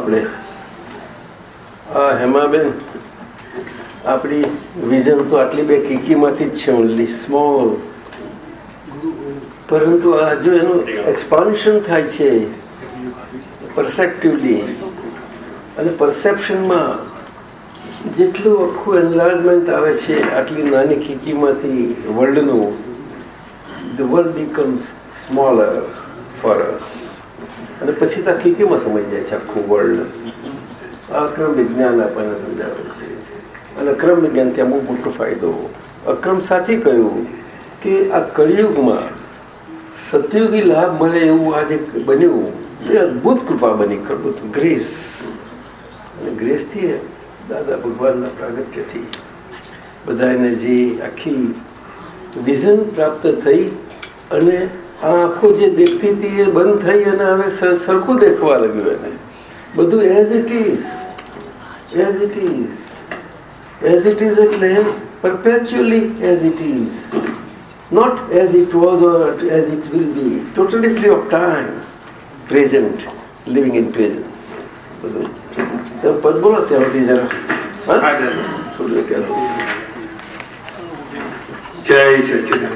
આપણે. આ હેમાબેન, આપણી વિઝન તો આટલી બે કીકીમાંથી જ છે ઓનલી સ્મોલ પરંતુ આ જો એનું એક્સપાન્શન થાય છે પરસેપ્ટિવલી અને પરસેપ્શનમાં જેટલું આખું એનલાર્જમેન્ટ આવે છે, આટલી નાની કીકીમાંથી વર્લ્ડનું ધ વર્લ્ડ બીકમ્સ સ્મોલર અને પછી સમય જાય છે આખું વર્લ્ડ આ અક્રમ વિજ્ઞાન આપણને સમજાવે છે. અને અક્રમ વિજ્ઞાન ત્યાં બહુ મોટો ફાયદો. અક્રમ સાથે કહ્યું કે આ કળિયુગમાં સતયુગી લાભ મળે એવું આજે બન્યું. એ અદભુત કૃપા બની. અદભુત ગ્રેસ. અને ગ્રેસથી દાદા ભગવાનના પ્રાગટ્યથી બધાને જે આખી વિઝન પ્રાપ્ત થઈ અને આખો જે દેખતી હતી એ બંધ થઈ અને હવે સરખું દેખવા લાગ્યું એને બધું as it is as it is as it is એટલે perpetually as it is not as it was or as it will be totally free of time present living in present બધું પદ બોલો ત્યાં સુધી જરા થોડું કહેવાનું જય સચિદાન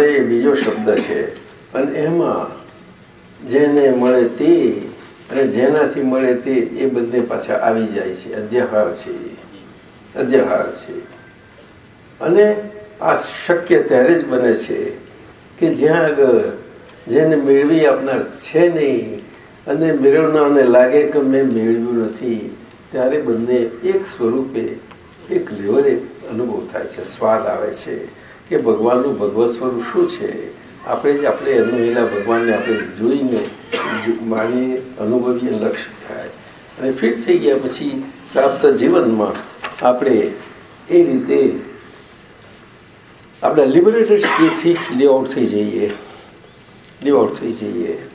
મળે એ બીજો શબ્દ છે. અને એમાં જેને મળે તે અને જેનાથી મળે તે એ બંને પાછા આવી જાય છે. અધ્યાહાર છે. અધ્યાહાર છે. અને આ શક્ય ત્યારે જ બને છે કે જ્યાં આગળ જેને મેળવી આપનાર છે નહીં અને મેળવનારને લાગે કે મેં મેળવ્યું નથી, ત્યારે બંને એક સ્વરૂપે, એક લેવલે અનુભવ થાય છે, સ્વાદ આવે છે. કે ભગવાનનું ભગવત સ્વરૂપ શું છે? આપણે જ આપણે અનુભવેલા ભગવાનને આપણે જોઈને માની અનુભવીએ લક્ષ્ય થાય. અને ફિટ થઈ ગયા પછી પ્રાપ્ત જીવનમાં આપણે એ રીતે આપણે લિબરેટેડ સ્ટેટથી લીવ થઈ જઈએ. લીવ થઈ જઈએ.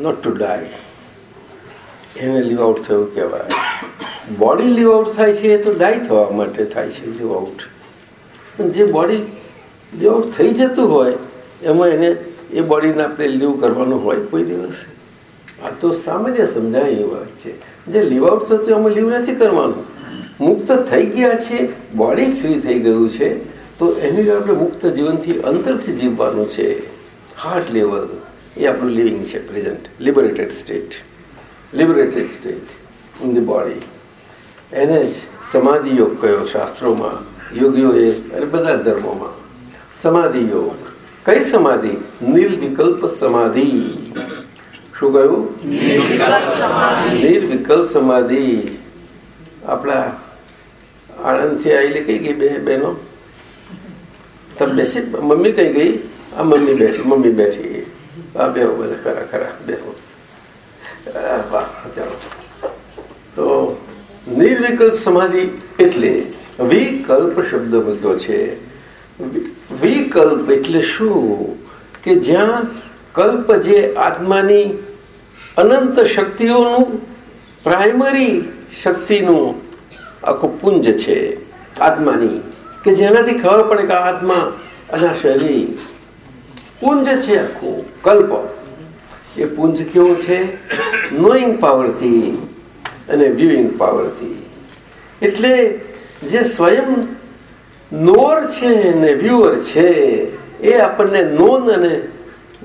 નોટ ટુ ડાય એને લીવ આઉટ થયું કહેવાય. બોડી લીવ આઉટ થાય છે એ તો ડાય થવા માટે થાય છે લીવ આઉટ પણ જે બોડી જે થઈ જતું હોય, એમાં એને એ બોડીને આપણે લીવ કરવાનું હોય કોઈ દિવસે. આ તો સામાન્ય સમજાય એવી વાત છે. જે લીવ આઉટ થતું એમાં લીવ નથી કરવાનું. મુક્ત થઈ ગયા છે બોડી ફ્રી થઈ ગયું છે, તો એની આપણે મુક્ત જીવનથી અંતરથી જીવવાનું છે. હાર્ટ લેવલ એ આપણું લિવિંગ છે present liberated state liberated state in the body એને જ સમાધિ યોગ કયો શાસ્ત્રોમાં યોગીઓએ અને બધા ધર્મોમાં સમાધિ યોગ કઈ સમાધિ નિર્વિકલ્પ સમાધિ શું કહ્યું નિર્વિકલ્પ સમાધિ આપણા આણંદથી આવેલી કઈ ગઈ બે બહેનો તમે બેસી મમ્મી કઈ ગઈ આ મમ્મી બેઠી મમ્મી બેઠી આ બેહો બધા ખરા ખરા બેહો આ વાહ ચાલો તો નિર્વિકલ્પ સમાધિ એટલે વિકલ્પ શબ્દ મૂક્યો છે. વિકલ્પ એટલે શું? કે જ્યાં કલ્પ જે આત્માની અનંત શક્તિઓનું, પ્રાઇમરી શક્તિનું આખું પુંજ છે આત્માની. કે જેનાથી ખબર પડે કે આત્મા અને શરીર પુંજ છે આખું, કલ્પ. એ પુંજ કેવો છે? નોઈંગ પાવરથી અને વ્યુઈંગ પાવરથી એટલે જે સ્વયં નોર છે ને વ્યુઅર છે, એ આપણને નોન અને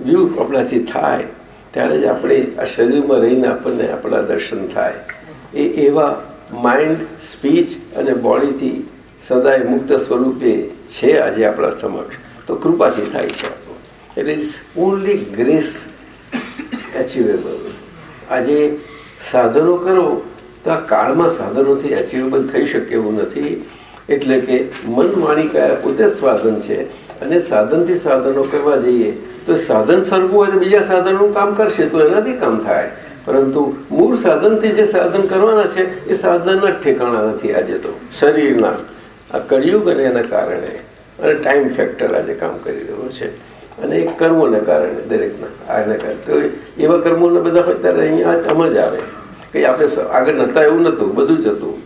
વ્યૂ આપણાથી થાય. ત્યારે જ આપણે આ શરીરમાં રહીને આપણને આપણા દર્શન થાય. એ એવા માઇન્ડ સ્પીચ અને બોડીથી સદાય મુક્ત સ્વરૂપે છે આજે આપણા સમક્ષ. તો કૃપાથી થાય છે it is only grace achievable આજે સાધનો કરો તો આ કાળમાં સાધનોથી એચિવેબલ થઈ શકે એવું નથી. એટલે કે મન વાણી કયા પોતે જ સાધન છે. અને સાધનથી સાધનો કરવા જઈએ, તો સાધન સરખું હોય તો બીજા સાધનોનું કામ કરશે તો એનાથી કામ થાય. પરંતુ મૂળ સાધનથી જે સાધન કરવાના છે, એ સાધનના ઠેકાણા નથી આજે તો. શરીરના. આ કળિયુગ અને એના કારણે. અને ટાઈમ ફેક્ટર આજે કામ કરી રહ્યો છે. અને એ કર્મોને કારણે દરેકના. આને કારણે એવા કર્મોને બધા હોય ત્યારે અહીંયા આમ જ આવે. કંઈ આપણે આગળ નતા, એવું નહોતું બધું જ હતું.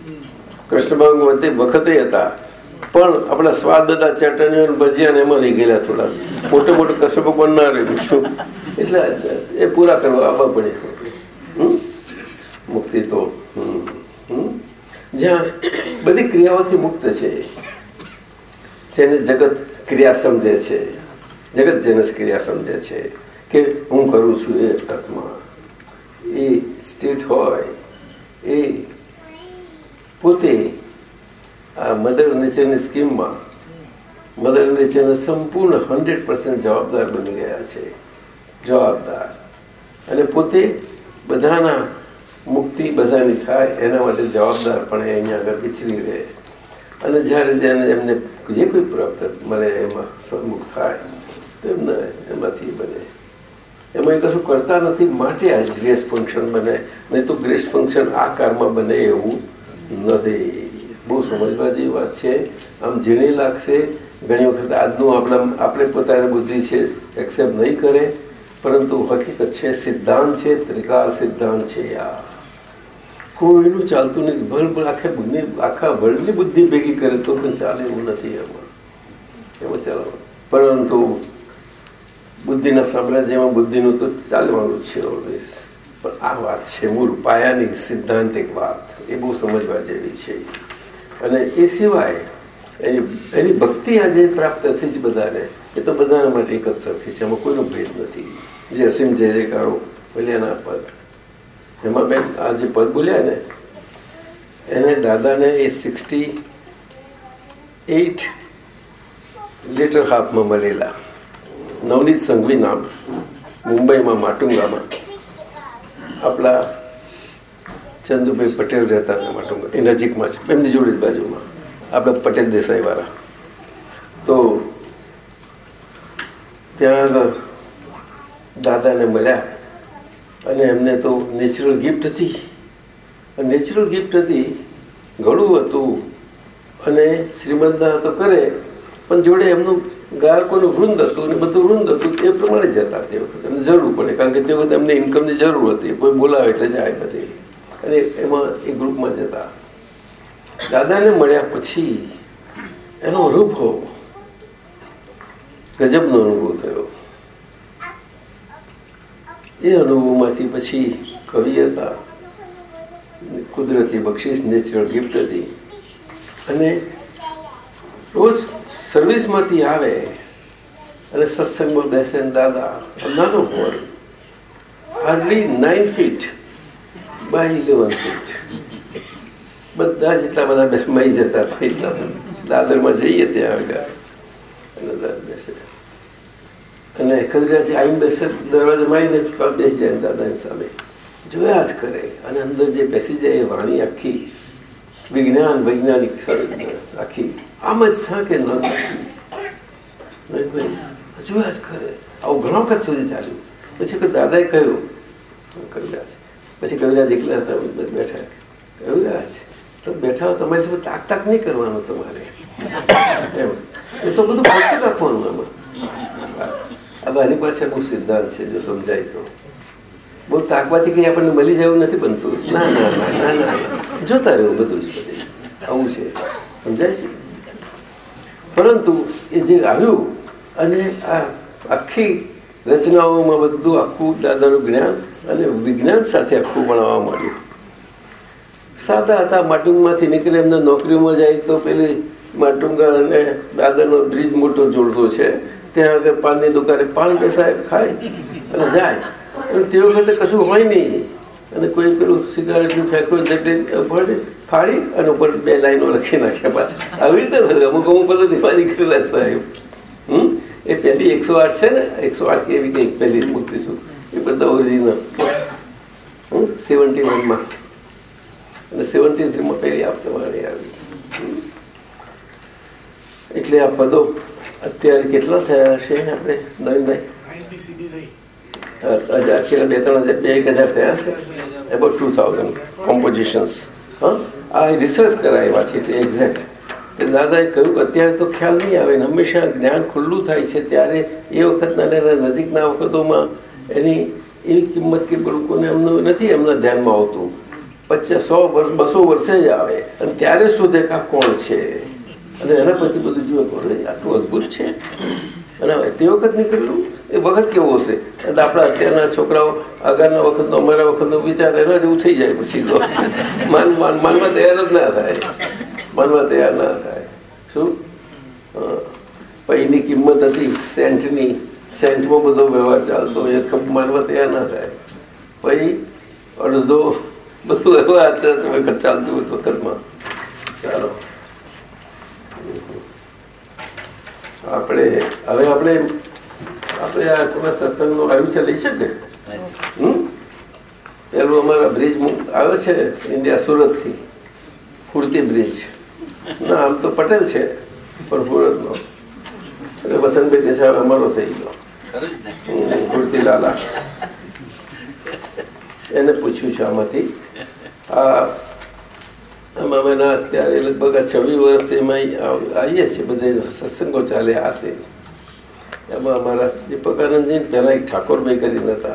કૃષ્ણ ભગવાન વખતે હતા. પણ આપણા સ્વાદ બધા ચટણીઓ ભજીયા એમાં રહી ગયેલા થોડા. મોટે મોટે કૃષ્ણ ભગવાન ના રહ્યું એટલે એ પૂરા કરવા આવવા પડે? મુક્તિ તો. જ્યાં બધી ક્રિયાઓથી મુક્ત છે. જેને જગત ક્રિયા સમજે છે. જગત જેને ક્રિયા સમજે છે. કે હું કરું છું એ અર્થમાં એ સ્ટેટ હોય એ પોતે આ મધર નેચરની સ્કીમમાં મધર નેચરના સંપૂર્ણ હંડ્રેડ પર્સન્ટ જવાબદાર બની ગયા છે. જવાબદાર. અને પોતે બધાના મુક્તિ બધાની થાય એના માટે જવાબદાર પણ એ અહીંયા આગળ વિચરી રહે. અને જ્યારે જેને એમને જે કોઈ પ્રાપ્ત મળે એમાં સન્મુખ થાય, તો એમને એમાંથી બને. એમાં એ કશું કરતા નથી, માટે આ ગ્રેસ ફંક્શન બને. નહીં તો ગ્રેસ ફંક્શન આ કારમાં બને એવું નથી. બહુ સમજવા જેવી વાત છે. આમ ઝીણી લાગશે. ઘણી વખત આજનું આપણા, આપણે પોતાની બુદ્ધિ છે એક્સેપ્ટ નહીં કરે. પરંતુ હકીકત છે, સિદ્ધાંત છે, ત્રિકાળ સિદ્ધાંત છે આ. કોઈનું ચાલતું નથી. ભલ આખા બુદ્ધિ, આખા વર્લ્ડની બુદ્ધિ ભેગી કરે તો પણ ચાલે એવું નથી એમાં. એમાં ચાલો પરંતુ બુદ્ધિના સામ્રાજ્યમાં બુદ્ધિનું તો ચાલવાનું છે ઓલવેઝ પણ આ વાત છે મૂળ, પાયાની સિદ્ધાંતિક વાત. એ બહુ સમજવા જેવી છે. અને એ સિવાય એની એની ભક્તિ આજે પ્રાપ્ત થઈ છે બધાને. એ તો બધાના માટે એક જ સરખી છે. એમાં કોઈનો ભેદ નથી. જે અસીમ જય જયકારો બોલ્યાના પદ. એમાં બેન આ જે પદ બોલ્યા ને, એને દાદાને એ સિક્સટી એઇટ લીટર હાફમાં મળેલા. નવનીત સંઘવી નામ મુંબઈમાં માટુંગામાં આપણા ચંદુભાઈ પટેલ રહેતા હતા માટુંગા. એ નજીકમાં છે. એમની જોડે જ બાજુમાં. આપણા પટેલ દેસાઈવાળા. તો ત્યાં આગળ દાદાને મળ્યા અને એમને તો નેચરલ ગિફ્ટ હતી. નેચરલ ગિફ્ટ હતી, ઘણું હતું અને શ્રીમંતના તો કરે, પણ જોડે એમનું ગાયકોનું વૃંદ હતું અને બધું વૃંદ હતું એ પ્રમાણે જતા તે વખતે. એમને જરૂર પડે, કારણ કે તે વખતે એમને ઇન્કમની જરૂર હતી. કોઈ બોલાવે એટલે જાય બધી. અને એમાં એ ગ્રુપમાં જતા. દાદાને મળ્યા પછી એનો અનુભવ ગજબનો અનુભવ થયો. એ અનુભવમાંથી પછી કવિ હતા. કુદરતી બક્ષિસ, નેચરલ ગિફ્ટ હતી. અને રોજ સર્વિસમાંથી આવે અને સત્સંગમાં બેસે દાદા નાનો hall hardly nine feet by eleven feet બધા જેટલા બધા બેસમાઈ જતા હતા દાદરમાં જઈએ ત્યાં આગળ. અને દાદા બેસે. અને કદાચ આવીને બેસે દરવાજામાં આવીને બેસી જાય દાદાની સામે. જોયા જ કરે. અને અંદર જે બેસી જાય એ વાણી આખી વિજ્ઞાન, વૈજ્ઞાનિક આખી આમ જ સાકે ન જોયા જ ખરે આવું ઘણો વખત સુધી ચાલ્યું. પછી દાદાએ કહ્યું, કવિરાજ, પછી કવિરાજ એકલા હતા બેઠા. કવિરાજ તો બેઠા તમારી સાથે તાક તાક નહીં કરવાનું તમારે. એમ. એ તો બધું ફરતું રાખવાનું આની પાસે બહુ સિદ્ધાંત છે, જો સમજાય તો. બહુ તાકવાથી કંઈ આપણને મળી જવું નથી બનતું. ના ના ના ના ના. જોતા રહેવું બધું જ આવું છે. સમજાય છે? પરંતુ એ જે આવ્યું અને આ આખી રચનાઓમાં બધું આખું દાદાનું જ્ઞાન અને વિજ્ઞાન સાથે આખું ભણાવવા માંડ્યું. સાદા હતા, માટુંગમાંથી નીકળે એમને નોકરીમાં જાય તો પેલી માટુંગા અને દાદાનો બ્રિજ મોટો જોડતો છે. ત્યાં આગળ પાનની દુકાને પાન સાહેબ ખાય અને જાય. અને તે વખતે કશું હોય નહીં. અને કોઈ પેલું સિગારેટનું ફેંક્યું એટલે ફાડી અને ઉપર બે લાઈનો લખી નાખ્યા પાછા. આવી રીતે થયું અમુક અમુક પદ્ધતિમાં નીકળેલા સાહેબ. હમ? એ પહેલી એકસો આઠ છે ને, એકસો આઠ કેવી કંઈક પહેલી મૂર્તિશું એ બધા ઓરિજિનલ સેવન્ટી વનમાં અને સેવન્ટી થ્રીમાં પહેલી આપતા વાળી આવી. એટલે આ પદો અત્યારે કેટલા થયા હશે આપણે? નવીનભાઈ? કેટલા? બે ત્રણ હજાર બે એક હજાર થયા છે એબાઉટ ટુ થાઉઝન્ડ કોમ્પોઝિશન્સ આ રિસર્ચ કરાવ્યા છે તે એક્ઝેક્ટ તે દાદાએ કહ્યું કે અત્યારે તો ખ્યાલ નહીં આવે ને હંમેશા જ્ઞાન ખુલ્લું થાય છે ત્યારે એ વખતના નજીકના વખતોમાં એની એવી કિંમત કે લોકોને એમનું નથી એમના ધ્યાનમાં આવતું. પચાસ, સો વર્ષ, બસો વર્ષે જ આવે. અને ત્યારે શોધે કે આ કોણ છે? અને એના પછી બધું જુએ કોણ આટલું અદ્ભુત છે. અને તે વખત નીકળેલું એ વખત કેવો હશે? એટલે આપણા અત્યારના છોકરાઓ આગળના વખતનો, અમારા વખતનો વિચાર એના જેવું થઈ જાય પછી તો. માન માન, માનવા તૈયાર જ ના થાય. માનવા તૈયાર ના થાય. શું? પૈની કિંમત હતી સેન્ટની. સેન્ટમાં બધો વ્યવહાર ચાલતો એ માનવા તૈયાર ના થાય. પછી અડધો બધું વ્યવહાર ચાલતું હતું વખતમાં. ચાલો. આપણે, હવે આપણે આપણે આ કોના સત્સંગનું છે લઈ શકે? હમ? પેલું અમારા બ્રિજ આવ્યો છે ઇન્ડિયા સુરતથી. કુર્તી બ્રિજ. ના, આમ તો પટેલ છે, પણ સુરતનો એટલે વસંતભાઈ કે અમારો થઈ ગયો. કુર્તી લાલા. એને પૂછ્યું છે આમાંથી. આ અમે ના અત્યારે લગભગ આ છવ્વીસ વર્ષથી એમાં આવીએ છીએ બધે સત્સંગો ચાલે આ તે. એમાં અમારા દીપકાનંદજી પહેલાં એક ઠાકોરભાઈ કરીને હતા.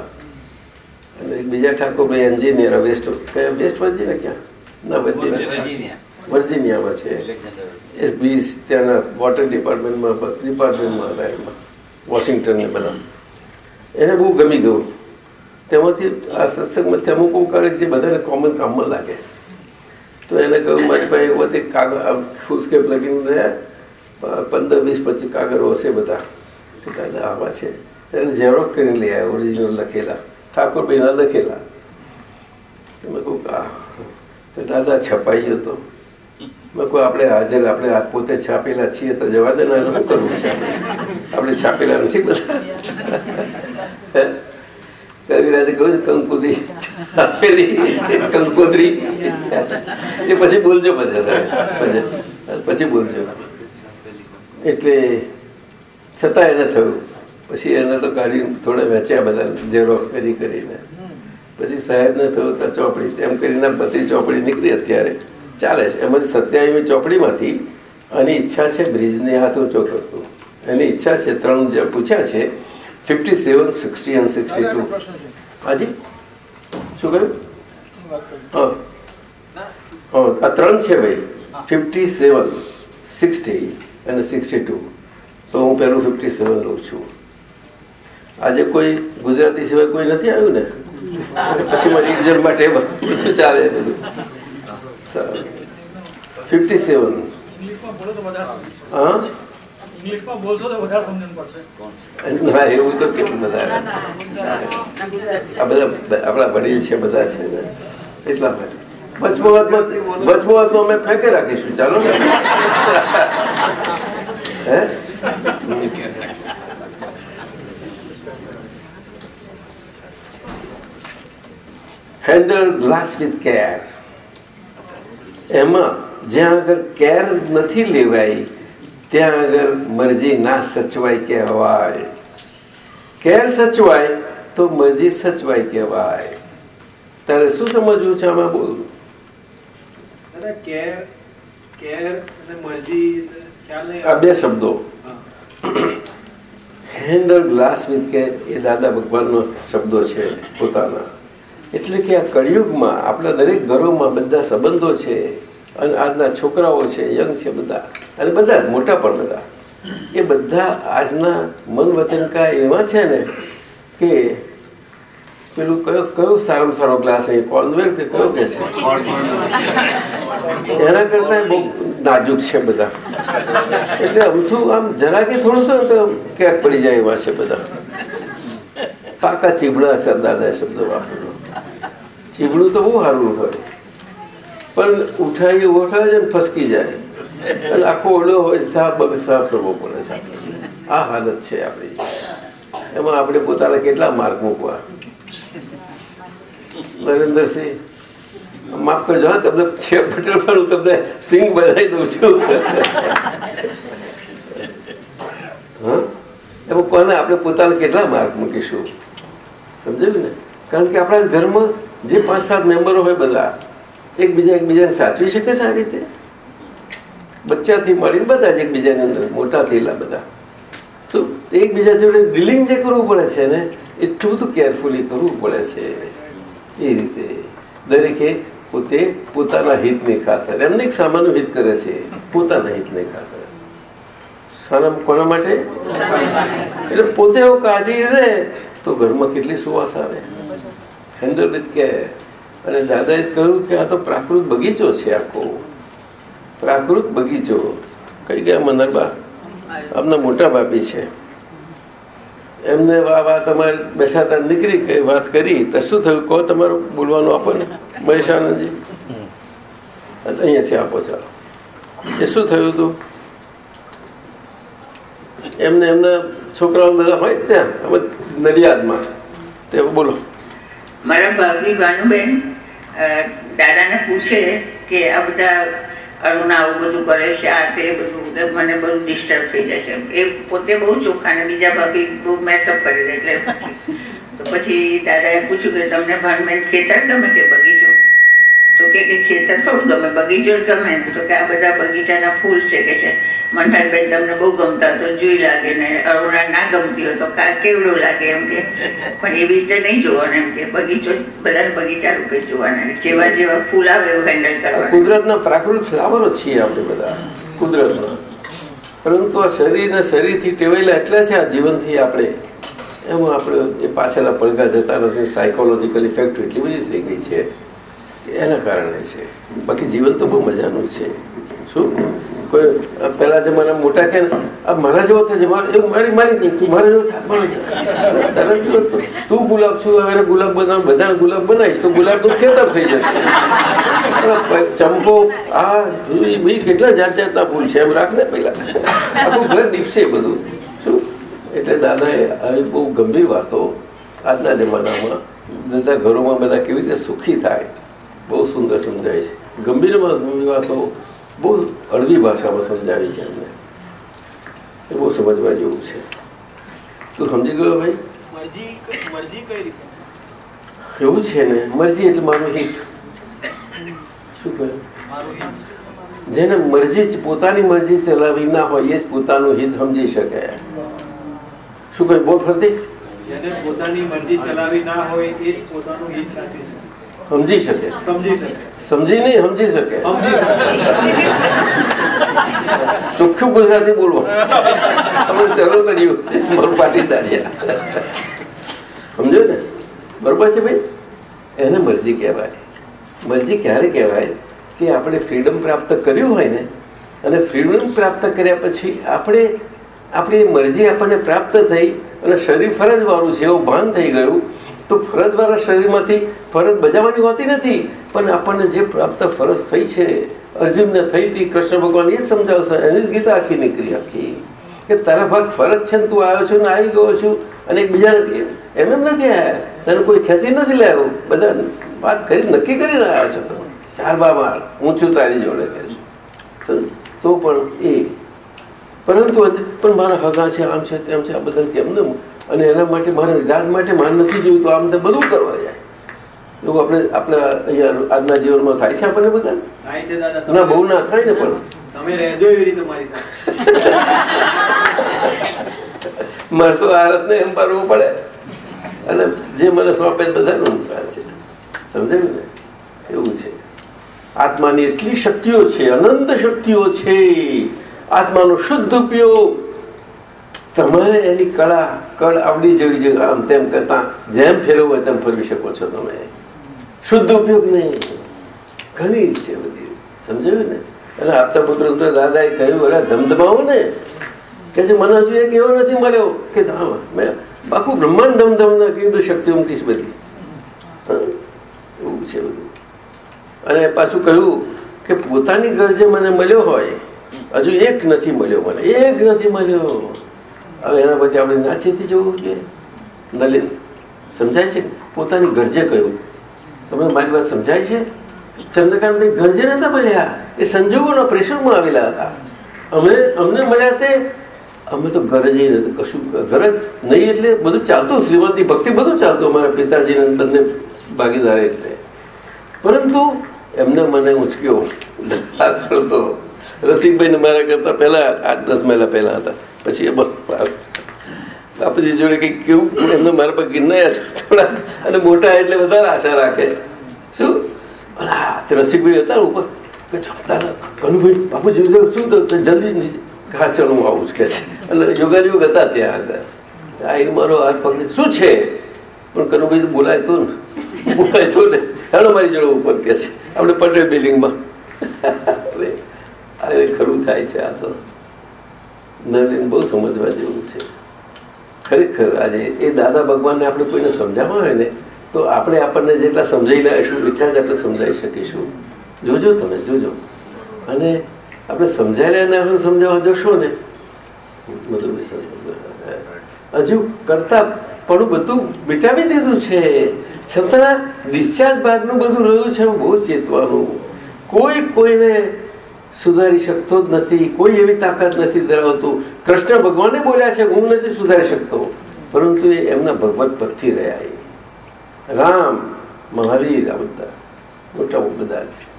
અને એક બીજા ઠાકોરભાઈ એન્જિનિયર વેસ્ટ કયા વેસ્ટ વર્જિનિયા ક્યાં? ના વર્જિનિયા. વર્જિનિયામાં છે. એસ બીસ ત્યાંના વોટર ડિપાર્ટમેન્ટમાં ડિપાર્ટમેન્ટમાં હતા એમાં. વોશિંગ્ટનને બધા. એને બહુ ગમી ગયું. તેમાંથી આ સત્સંગમાં અમુક કાળે જે બધાને કોમન કામમાં લાગે. તો એને કહ્યું, મારી પાસે બધી કાગળ ફૂસકેપ લગીને પંદર, વીસ, પચીસ કાગળો હશે બધા. દાદા આવા છે. એને ઝેરોક કરીને લઈ આવ્યા ઓરિજિનલ લખેલા. ઠાકોરભાઈના લખેલા. તો મેં કહું આ. તો દાદા છપાઈ હતો મેં કહું આપણે હાજર, આપણે પોતે છાપેલા છીએ તો જવા દે ને શું કરવું છે? આપણે? છાપેલા નથી બધા? પછી બોલજો પછી સાહેબ બોલજો. એટલે છતાં એને થયું. પછી એને તો કાઢી થોડા વેચ્યા બધા ઝેરોક્ષ કરી કરીને. પછી સાહેબને થયું ત્યાં ચોપડી. એમ કરીને બધી ચોપડી નીકળી અત્યારે. ચાલે છે. એમાંથી સત્યાવીમી ચોપડીમાંથી આની ઈચ્છા છે બ્રિજને હાથ ઊંચો કરતું. એની ઈચ્છા છે ત્રણ જે પૂછ્યા છે fifty seven sixty and sixty two. હાજી? શું કહ્યું? આ ત્રણ છે ભાઈ. ફિફ્ટી સેવન સિક્સટી અને સિક્સટી ટુ. તો હું પહેલું ફિફ્ટી સેવન લઉં છું. આજે કોઈ ગુજરાતી સિવાય કોઈ નથી આવ્યું ને? પછી મારી એક્ઝામ માટે બધું ચાલે બધું ફિફ્ટી સેવન. હા? ઇંગ્લિશમાં બોલશો તો વધારે સમજણ પડશે. ના એવું તો કેમ બધા આ બધા આપણા વડીલ છે બધા છે એટલા માટે. બચમોવાતમાં બચમોવાતમાં અમે ફેંકે રાખીશું ચાલો ને. હે? Handle glass with care. એમાં જ્યાં આગળ કેર નથી લેવાય ત્યાં આગળ મરજી ના સચવાય કહેવાય. કેર સચવાય તો મરજી સચવાય કહેવાય. તારે શું સમજવું છે આમાં બોલ. આ બે શબ્દો. હેન્ડલ ગ્લાસ વિથ કેર એ દાદા ભગવાનનો શબ્દો છે પોતાના. એટલે કે આ કળિયુગમાં આપણા દરેક ઘરોમાં બધા સંબંધો છે. અને આજના છોકરાઓ છે યંગ છે બધા. અને બધા મોટા પણ બધા. એ બધા આજના મન વચનકા એવા છે ને કે પેલું કયો કયો સારામાં સારો ગ્લાસ અહીં કોન્વેન્ટ કે કયો કે છે? એના કરતા બહુ નાજુક છે બધા. એટલે અમથું આમ જરા કે થોડું છે તો ક્યાંક પડી જાય એવા છે બધા. પાકા ચીબડા શબ્દ દાદા શબ્દ વાપરેલો ચીબડું તો બહુ સારું હોય. પણ ઉઠાવી ઉઠાવે છે ફસકી જાય. અને આખો ઓળો હોય સાફ બગ સાફ કરવો પડે છે આ હાલત છે આપણી. એમાં આપણે પોતાને કેટલા માર્ક મૂકવા? નરેન્દ્રસિંહ, માફ કરજો, હા, તમને છે પટેલ પણ હું તમને સિંગ બધાઈ દઉં છું. હા? એમાં કોને આપણે પોતાને કેટલા માર્ક મૂકીશું? સમજાયું ને? કારણ કે આપણા ઘરમાં જે પાંચ સાત મેમ્બરો હોય બધા એકબીજા એકબીજાને સાચવી શકે છે આ રીતે? બચ્ચાથી મળીને બધા જ એકબીજાની અંદર મોટા થયેલા બધા. શું? એકબીજા જોડે ડીલિંગ જે કરવું પડે છે ને એટલું બધું કેરફુલી કરવું પડે છે. એ રીતે. દરેકે પોતે પોતાના હિતની ખાતર, એમને એક સામાન્ય હિત કરે છે, પોતાના હિતને ખાતર. સારા કોના માટે? એટલે પોતે એવો કાજી રહે તો ઘરમાં કેટલી સુવાસ આવે. હેન્ડલ વિથ કે અને દાદાએ કહ્યું કે આ તો પ્રાકૃત બગીચો છે આખો. પ્રાકૃત બગીચો. કઈ ગયા મનરબા? અમને મોટા બાપી છે. એમને વા વા તમારે બેઠા ત્યાં નીકળી કઈ વાત કરી, તો શું થયું? કહો તમારું બોલવાનું આપો ને, મહેશ આનંદજી. અહીંયાથી આપો ચાલો. એ શું થયું હતું? એમને એમના છોકરાઓ બધા હોય ત્યાં નડિયાદમાં. તે બોલો. મારા ભાભી ભાનુબેન દાદાને પૂછે કે આ બધા અરુણ આવું બધું કરે છે, આ તે બધું. મને બહુ ડિસ્ટર્બ થઈ જશે. એ પોતે બહુ ચોખ્ખા ને બીજા ભાભી બહુ મેસઅપ કરી દે એટલે તો પછી દાદાએ પૂછ્યું કે તમને ભાનુબેન ખેતર ગમે કે બગીચો? તો કે ખેતર થોડું ગમે, બગીચો જ ગમે તો કે આ બધા બગીચાના ફૂલ છે કે છે. મનહરબેન તમને બહુ ગમતા તો જોઈ લાગે ને અરુણા ના ગમતી હોય તો કા કેવડું લાગે એમ કે. પણ એવી રીતે નહીં જોવાનું એમ કે બગીચો બધાને બગીચા રૂપે જોવાના જેવા જેવા ફૂલ આવે એવું હેન્ડલ કરવા કુદરતના પ્રાકૃત ફ્લાવરો છીએ આપણે બધા. કુદરતના. પરંતુ આ શરીરને શરીરથી ટેવાયેલા એટલા છે આ જીવનથી આપણે. એમાં આપણે એ પાછળના પડઘા જતા નથી. સાયકોલોજીકલ ઇફેક્ટ એટલી બધી થઈ ગઈ છે. એના કારણે છે. બાકી જીવન તો બહુ મજાનું છે. શું? કોઈ પહેલા જમાના મોટા કે મારા જેવો થશે એવું મારી મારી નહીં તું મારા જેવો તો- ગુલાબ છું, હવે ગુલાબ બનાવ, બધાને ગુલાબ બનાવીશ તો ગુલાબનું ખેતર થઈ જશે. ચંપો, આ જુઈ ભાઈ કેટલા જાત જાતના ફૂલ છે, એમ રાખ ને પેલા આખું ઘર દીપશે બધું. શું? એટલે દાદાએ આવી બહુ ગંભીર વાતો આજના જમાનામાં. બધા ઘરોમાં બધા કેવી રીતે સુખી થાય, બહુ સુંદર સમજાય છે. ગંભીરમાં ગંભીર વાતો બહુ અડધી ભાષામાં સમજાવી છે એમને. એ બહુ સમજવા જેવું છે. તું સમજી ગયો ભાઈ? એવું છે ને? મરજી એટલે મારું હિત. શું કહે? જેને મરજી પોતાની મરજી ચલાવી ના હોય એ જ પોતાનું હિત સમજી શકે. શું કહે? બોલ ફરતી. પોતાની મરજી ચલાવી ના હોય એ જ પોતાનું હિત સમજી શકે? સમજી શકે. સમજી નહીં સમજી શકે? ચોખ્ખું ગુજરાતી બોલવું. ચલો કર્યું મારું પાટીદારિયા સમજો ને? બરોબર છે ભાઈ? એને મરજી કહેવાય. મરજી ક્યારે કહેવાય? કે આપણે ફ્રીડમ પ્રાપ્ત કર્યું હોય ને અને ફ્રીડમ પ્રાપ્ત કર્યા પછી આપણે આપણી મરજી આપણને પ્રાપ્ત થઈ અને શરીર ફરજવાળું છે એવું ભાન થઈ ગયું તો ફરજવાળા શરીરમાંથી ફરજ બજાવવાની હોતી નથી. પણ આપણને જે પ્રાપ્ત ફરજ થઈ છે, અર્જુનને થઈ હતી, કૃષ્ણ ભગવાન એ સમજાવશે, એની જ ગીતા આખી નીકળી આખી. કે તારા ભાગ ફરજ છે ને તું આવ્યો છું ને આવી ગયો છું અને એકબીજાને કે, એમ એમ નથી આવ્યા તને કોઈ ખેંચી નથી લાવ્યો? બધા વાત કરી, નક્કી કરીને આવ્યો છો ચાર બા માર હું છું તારી જોડે. કે છે? તો પણ એ. પરંતુ પણ મારા હગા છે, આમ છે, તેમ છે, આ બધા કેમ ને અને એના માટે મારે રાત માટે માન નથી જોયું તો આમ તો બધું કરવા જાય. એવું આપણે આપણા અહીંયા આજના જીવનમાં થાય છે આપણને બધા? થાય છે ના બહુ ના થાય ને પણ. તમે રહેજો એવી રીતે મારી સાથે. મારે તો આરતને એમ પાડવું પડે. અને જે મને સોંપે બધાનું છે. સમજાયું ને? એવું છે. આત્માની એટલી શક્તિઓ છે અનંત શક્તિઓ છે. આત્માનો શુદ્ધ ઉપયોગ તમારે એની કળા, કળ આવડી જવી જોઈએ આમ તેમ કરતા જેમ ફેરવું હોય તેમ ફેરવી શકો છો તમે. શુદ્ધ ઉપયોગ નહીં. ઘણી છે બધી. સમજાયું ને? એટલે આપતા પુત્ર તો દાદાએ કહ્યું, અરે, ધમધમાવો ને. કે છે, મને હજુ એક એવો નથી મળ્યો. કે મેં આખું બ્રહ્માંડ ધમધમ ના કીધું, શક્તિ મૂકીશ બધી. એવું છે બધું. અને પાછું કહ્યું કે, પોતાની ગરજે મને મળ્યો હોય. હજુ એક નથી મળ્યો મને. એક નથી મળ્યો. હવે એના પછી આપણે ના ચેતી જવું જોઈએ નલિન? સમજાય છે? પોતાની ગરજે કહ્યું. તમે મારી વાત સમજાય છે? ચંદ્રકાંતભાઈ ગરજે નતા મળ્યા એ સંજોગોના પ્રેશરમાં આવેલા હતા. અમે, અમને મળ્યા તે, અમે તો ગરજ નથી કશું ગરજ નહીં એટલે બધું ચાલતું, શ્રીમતી ભક્તિ બધું ચાલતું અમારા પિતાજીને બંને ભાગીદાર એટલે. પરંતુ એમને મને ઉચક્યો. દાખલો તો રસિકભાઈને મારા કરતા પહેલા આઠ દસ મહિના પહેલા હતા. પછી એ બાપુજી જોડે કંઈક કેવું એમને મારા પર ગિરનાયા થોડા અને મોટા એટલે વધારે આશા રાખે. શું? તે રસિકભાઈ હતા ઉપર. કનુભાઈ, બાપુજી, શું જલ્દી હા ચલો હું આવું જ કે છે. અને યોગાયોગ હતા ત્યાં આગળ. આઈને મારો હાથ પકડી શું છે? પણ કનુભાઈ બોલાય તો ને બોલાય તો ને હેડો મારી જોડે ઉપર કે છે. આપણે પટેલ બિલ્ડિંગમાં. આ ખરું થાય છે આ તો. નરેન બહુ સમજવા જેવું છે. ખરેખર આજે એ દાદા ભગવાનને આપણે કોઈને સમજાવવા હોય ને, તો આપણે આપણને જેટલા સમજાઈ લાવીશું, એટલા જ આપણે સમજાવી શકીશું. જોજો તમે, જોજો. અને આપણે સમજાયેલા ને આપણે સમજાવવા જશો ને, મતલબ હજુ કરતા પણ બધું મિટાવી દીધું છે. છતાં ડિસ્ચાર્જ ભાગનું બધું રહ્યું છે, બહુ ચેતવાનું. કોઈ કોઈને સુધારી શકતો જ નથી, કોઈ એવી તાકાત નથી ધરાવતું. કૃષ્ણ ભગવાને બોલ્યા છે, હું નથી સુધારી શકતો. પરંતુ એ એમના ભગવત પદથી રહ્યા એ. રામ, મહાવીર આ બધા મોટા બધા છે.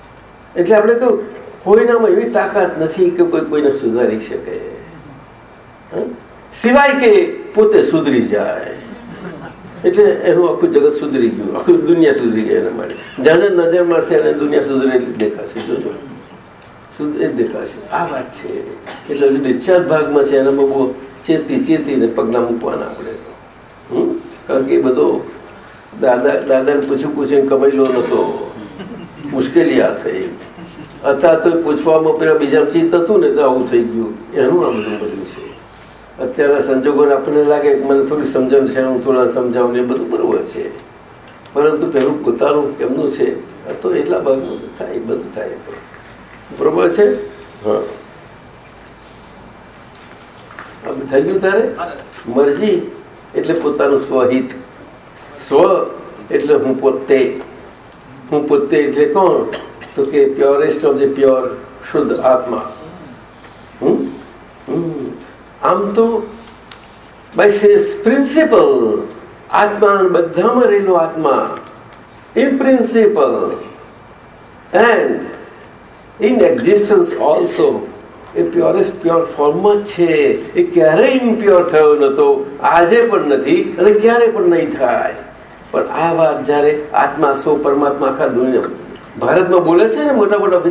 એટલે આપણે કહ્યું કોઈનામાં એવી તાકાત નથી કે કોઈ કોઈને સુધારી શકે? સિવાય કે પોતે સુધરી જાય. એટલે એનું આખું જગત સુધરી ગયું, આખું દુનિયા સુધરી ગઈ એના માટે. જ્યાં જ્યાં નજર મારશે એને દુનિયા સુધરે એટલી દેખાશે. જોજો. શુદ્ધ એ જ દેખાશે. આ વાત છે. એટલે હજુ ભાગમાં છે એનામાં બહુ ચેતી, ચેતીને પગલાં મૂકવાના આપણે. તો કારણ કે એ બધો દાદા, દાદાને પૂછ્યું પૂછીને કમાયેલો નહોતો મુશ્કેલી આ થઈ. અત્યારે તો પૂછવામાં પેલા બીજા ચિત્ત હતું ને, તો આવું થઈ ગયું. એનું આ બધું છે. અત્યારના સંજોગોને આપણને લાગે કે મને થોડી સમજણ છે, હું થોડા સમજાવું એ બધું બરોબર છે. પરંતુ પેલું પોતાનું કેમનું છે? તો એટલા ભાગમાં થાય બધું થાય તો. બરોબર છે? હા. થઈ ગયું તારે? મરજી. એટલે પોતાનું સ્વહિત. સ્વ એટલે હું પોતે. હું પોતે એટલે કોણ? તો કે પ્યોરેસ્ટ ઓફ ધ પ્યોર શુદ્ધ આત્મા? હમ. આમ તો બાય પ્રિન્સિપલ આત્મા બધામાં રહેલો આત્મા. In principle and in existence also A purest pure ફોર્મમાં જ છે. એ ક્યારેય ઇમ્પ્યોર થયો નતો, આજે પણ નથી અને ક્યારે પણ નહીં થાય. પણ આ વાત જ્યારે આત્મા સો પરમાત્મા આખા દુનિયા ભારતમાં બોલે છે ને મોટા મોટા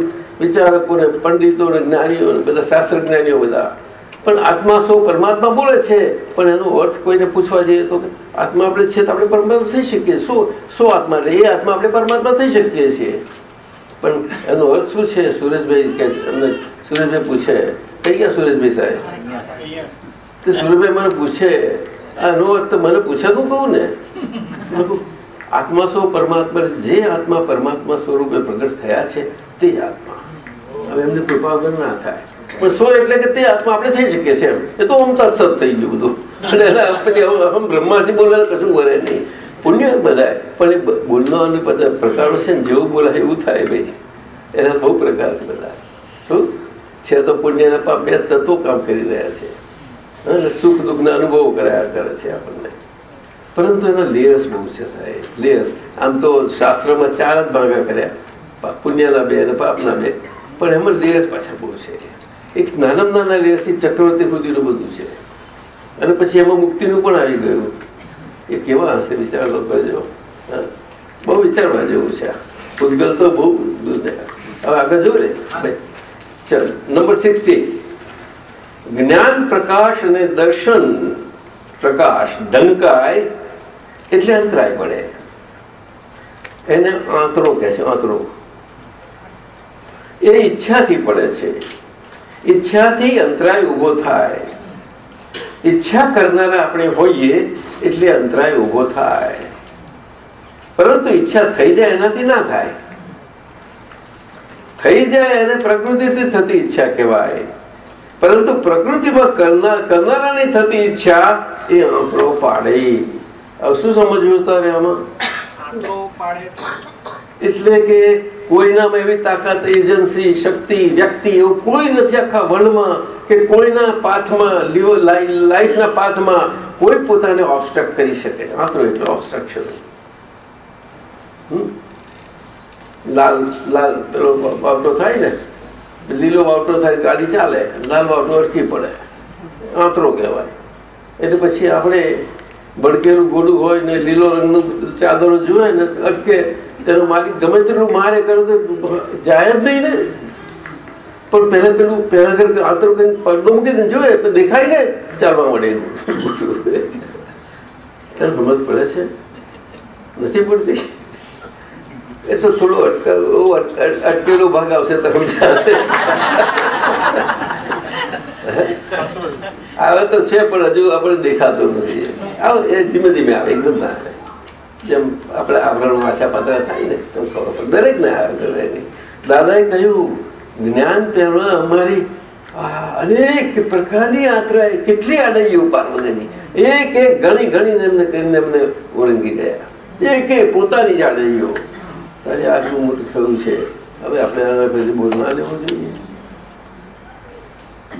વિચારકોને પંડિતો ને જ્ઞાનીઓ ને બધા શાસ્ત્ર જ્ઞાનીઓ બધા. પણ આત્મા સો પરમાત્મા બોલે છે. પણ એનો અર્થ કોઈને પૂછવા જઈએ તો આત્મા આપણે છે તો આપણે પરમાત્મા થઈ શકીએ. શું શું આત્મા એટલે એ આત્મા આપણે પરમાત્મા થઈ શકીએ છીએ. પણ એનો અર્થ શું છે? સુરેશભાઈ કે એમને સુરેશભાઈ પૂછે કઈ ગયા સુરેશભાઈ સાહેબ? તે સુરેશભાઈ મને પૂછે એનો અર્થ મને પૂછે કહું ને? આત્મા સો પરમાત્મા જે આત્મા પરમાત્મા સ્વરૂપે પ્રગટ થયા છે તે આત્મા. હવે એમને કૃપા વગર ના થાય. પણ સો એટલે કે તે આત્મા આપણે થઈ શકીએ છીએ એમ. એ તો આમ તત્સત થઈ ગયું બધું. અને પછી હમ બ્રહ્માસી બોલે કશું વરે નહીં. પુણ્ય બધાય પણ એ બ- બોલનારની બધા પ્રકારો છે ને, જેવું બોલાય એવું થાય ભાઈ. એના બહુ પ્રકાર છે બધા. શું? છે તો પુણ્ય અને પાપ બે તત્વો કામ કરી રહ્યા છે. અને સુખ દુઃખના અનુભવો કરાયા કરે છે આપણને. પરંતુ એના લેયર્સ બહુ છે સાહેબ. લેયર્સ આમ તો શાસ્ત્રમાં ચાર જ ભાગા કર્યા. પુણ્યના બે અને પાપના બે. પણ એમાં લેયર્સ પાછા બહુ છે. એક નાના નાના લેયર્સથી ચક્રવર્તી સુધીનું બધું છે. અને પછી એમાં મુક્તિનું પણ આવી ગયું. એ કેવા હશે વિચાર લોકો બહુ વિચારવા જેવું છે આ. તો બહુ દૂધ હવે આગળ જો ને? નંબર સિક્સટી જ્ઞાન પ્રકાશ અને દર્શન પ્રકાશ ઢંકાય એટલે અંતરાય પડે. એને આંતરો કે છે, આંતરો. એ ઈચ્છાથી પડે છે. ઈચ્છાથી અંતરાય ઊભો થાય. ઈચ્છા કરનારા આપણે હોઈએ એટલે અંતરાય ઊભો થાય. પરંતુ ઈચ્છા થઈ જાય એનાથી ના થાય. થઈ જાય એને પ્રકૃતિથી થતી ઈચ્છા કહેવાય. પરંતુ પ્રકૃતિમાં કરનાર કરનારાની થતી ઈચ્છા એ આંકડો પાડે. શું સમજવું તારે આમાં? એટલે કે કોઈનામાં એવી તાકાત, એજન્સી, શક્તિ, વ્યક્તિ એવું કોઈ નથી આખા વર્લ્ડમાં કે કોઈના પાથમાં લાઈફના પાથમાં કોઈ પોતાને ઓબસ્ટ્રક્ટ કરી શકે. માત્ર એટલે ઓબસ્ટ્રક્શન લાલ લાલ પેલો બાવટો થાય ને? લીલો બાવટો થાય, ગાડી ચાલે. લાલ બાવટો અટકી પડે. આંતરો કહેવાય. એટલે પછી આપણે ભડકેલું ગોડું હોય ને લીલો રંગનું ચાદરો જોવે ને અટકે તેનો માલિક ગમે તેટલું મારે કરે તો જાય જ નહીં ને. પણ પહેલા પેલું, પહેલા ઘર આંતરો કઈ પડદો મૂકીને જોયે તો દેખાય ને ચાલવા મળે તને સમજ પડે છે? નથી પડતી? એ તો થોડો અટકેલો અટકેલો ભાગ આવશે તમે આવે તો છે, પણ હજુ આપણે દેખાતો નથી. આવો, એ ધીમે ધીમે આવે, એકદમ ના આવે. જેમ આપણે આવરણ વાંચા પાત્રા થાય ને, તો ખબર દરેક ને આવે દાદાએ કહ્યું, જ્ઞાન પહેલા અમારી અનેક પ્રકારની યાત્રા કેટલી આડાઈઓ પાર્વતીની એક એક ઘણી ઘણી એમને કરીને એમને ઓળંગી ગયા. એક એક પોતાની જાડેલીઓ તારે આટલું મોટું થયું છે. હવે આપણે આના પછી બોધ ના લેવો જોઈએ.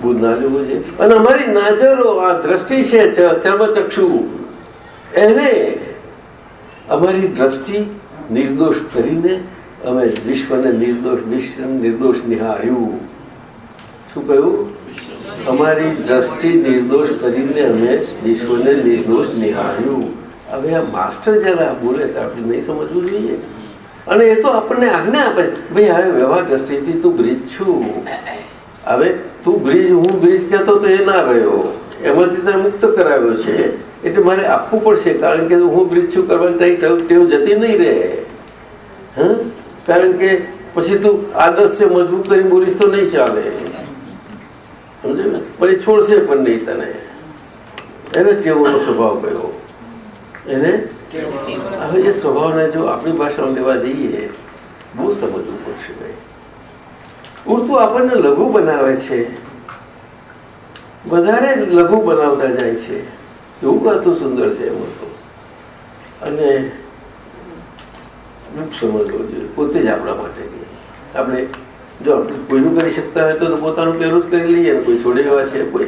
બોધ ના લેવો જોઈએ. અને અમારી નાજરો આ દ્રષ્ટિ છે ચર્મચક્ષુ. એને અમારી દ્રષ્ટિ નિર્દોષ કરીને અમે વિશ્વને નિર્દોષ, વિશ્વ નિર્દોષ નિહાળ્યું. શું કહ્યું? અમારી દ્રષ્ટિ નિર્દોષ કરીને અમે વિશ્વને નિર્દોષ નિહાળ્યું. હવે આ માસ્ટર જયારે આ બોલે તો આપણે નહીં સમજવું જોઈએ. અને એ તો આપણને આજ્ઞા આપે ભાઈ હવે વ્યવહાર દ્રષ્ટિથી તું બ્રિજ છું. હવે તું બ્રિજ, હું બ્રિજ કહેતો તો એ ના રહ્યો. એમાંથી તને મુક્ત કરાવ્યો છે. એટલે મારે આપવું પડશે, કારણ કે હું બ્રિજ કરવાની ટેવ જતી નહીં રહે. કારણ કે પછી તું આદર્શ મજબૂત કરી બોલીશ તો નહીં ચાલે. સમજે ને? પછી છોડશે પણ નહીં તને. એને ટેવોનો સ્વભાવ કયો? એને? હવે એ સ્વભાવને જો આપણી ભાષામાં લેવા જઈએ, બહુ સમજવું પડશે ભાઈ. ઉડતું આપણને લઘુ બનાવે છે. વધારે લઘુ બનાવતા જાય છે. એવું ગાતું સુંદર છે એમાં તો અને દુઃખ સમજવો જોઈએ. પોતે જ આપણા માટે. આપણે જો આપણે કોઈનું કરી શકતા હોય તો પોતાનું પેલું જ કરી લઈએ ને, કોઈ છોડી રહ્યા છે, કોઈ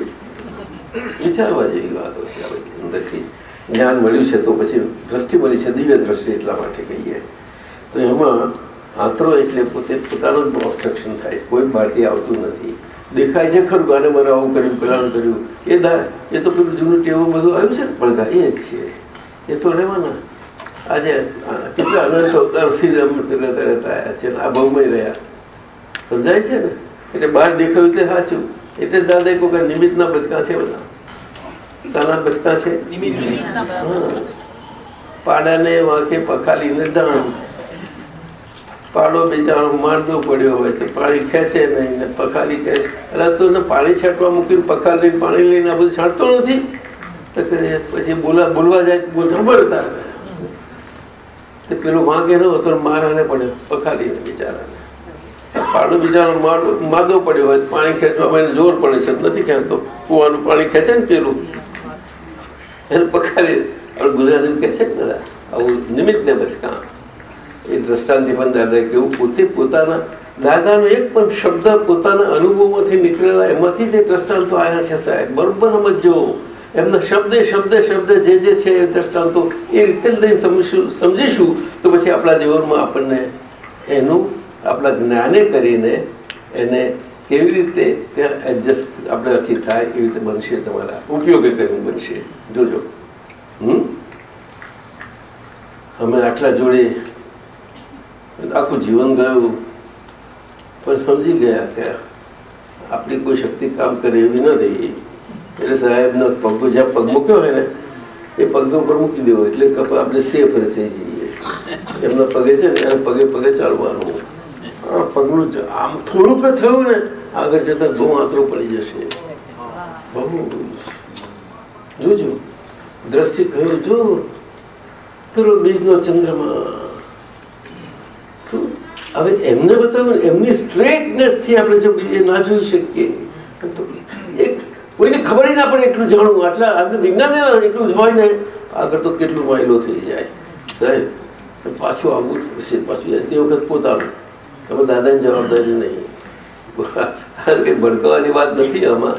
વિચારવા જેવી વાતો છે અંદરથી. જ્ઞાન મળ્યું છે તો પછી દ્રષ્ટિ મળી છે, દિવ્ય દ્રષ્ટિ એટલા માટે કહીએ. તો એમાં આંતરો એટલે પોતે પોતાનું ઓબ્સ્ટ્રક્શન થાય છે. કોઈ બહારથી આવતું નથી. દેખાય છે ખરું આને મારે આવું કર્યું પેલાનું કર્યું. એ દા એ તો પેલું જૂનું ટેવું બધું આવ્યું છે ને પડઘા એ જ છે. એ તો રહેવાના. આજે કેટલા અનંત અવતારથી રહેતા રહેતા આવ્યા છે આ બહુમય રહ્યા. સમજાય છે ને? એટલે બહાર દેખાયું એટલે સાચું. એટલે દાદા કોઈ નિમિત્તના બચકા છે બધા. સાના બચકા છે. પાડાને વાંકે પખાલીને દાણ. પાડો બિચારો માંડો પડ્યો હોય તો પાણી ખેંચે નહીં ને પખાલી ખેંચે. એટલે તો પાણી છાંટવા મૂકીને પખાલ પાણી લઈને આ બધું છાંટતો નથી. તો પછી બોલા, બોલવા જાય બહુ સાંભળતા પેલો વાંકે ન હતો મારાને પડ્યો પખાલીને બિચારાને. પાડો બિચારો માદો પડ્યો હોય પાણી ખેંચવામાં એને જોર પડે છે, નથી ખેંચતો. કુવાનું પાણી ખેંચે ને પેલું. એને પખાલી આપણે ગુજરાતી કહે છે ને બધા, આવું નિમિત્ત ને બચકા એ દ્રષ્ટાંતિ પણ દાદાએ પોતે પોતાના દાદાનો એક પણ શબ્દ પોતાના અનુભવમાંથી નીકળેલા એમાંથી જે દ્રષ્ટાંતો આવ્યા છે સાહેબ. બરોબર સમજો? એમના શબ્દે શબ્દે શબ્દે જે જે છે એ દ્રષ્ટાંતો એ રીતે સમજીશું તો પછી આપણા જીવનમાં આપણને એનું આપણા જ્ઞાને કરીને એને કેવી રીતે ત્યાં એડજસ્ટ આપણાથી થાય એવી રીતે બનશે તમારા ઉપયોગી કરીને બનશે. જોજો. હમ? અમે આટલા જોડે આખું જીવન ગયું, પણ સમજી ગયા કે આપણી કોઈ શક્તિ કામ કરે એવી નથી એટલે સાહેબનો પગ જ્યાં પગ મૂક્યો હોય ને, એ પગ ઉપર મૂકી દેવો, એટલે આપણે સેફ થઈ જઈએ. એમના પગે છે ને પગે પગે ચાલવાનું. પગનું આમ થોડુંક થયું ને, આગળ જતા બહુ આંતરો પડી જશે. જોજો. દ્રષ્ટિ કહ્યું, જો, પેલો બીજનો ચંદ્રમા હવે એમને બતાવ્યું એમની સ્ટ્રેટનેસથી આપણે જો બીજે ના જોઈ શકીએ. તો એક કોઈને ખબર ના પડે એટલું જાણવું. આટલા આપણે વિજ્ઞાન એટલું જ હોય ને, આગળ તો કેટલું માયલો થઈ જાય. સાહેબ પાછું આવવું જ પડશે પાછું તે વખત પોતાનું. તમે દાદાની જવાબદારી નહીં. કંઈ ભડકવાની વાત નથી આમાં.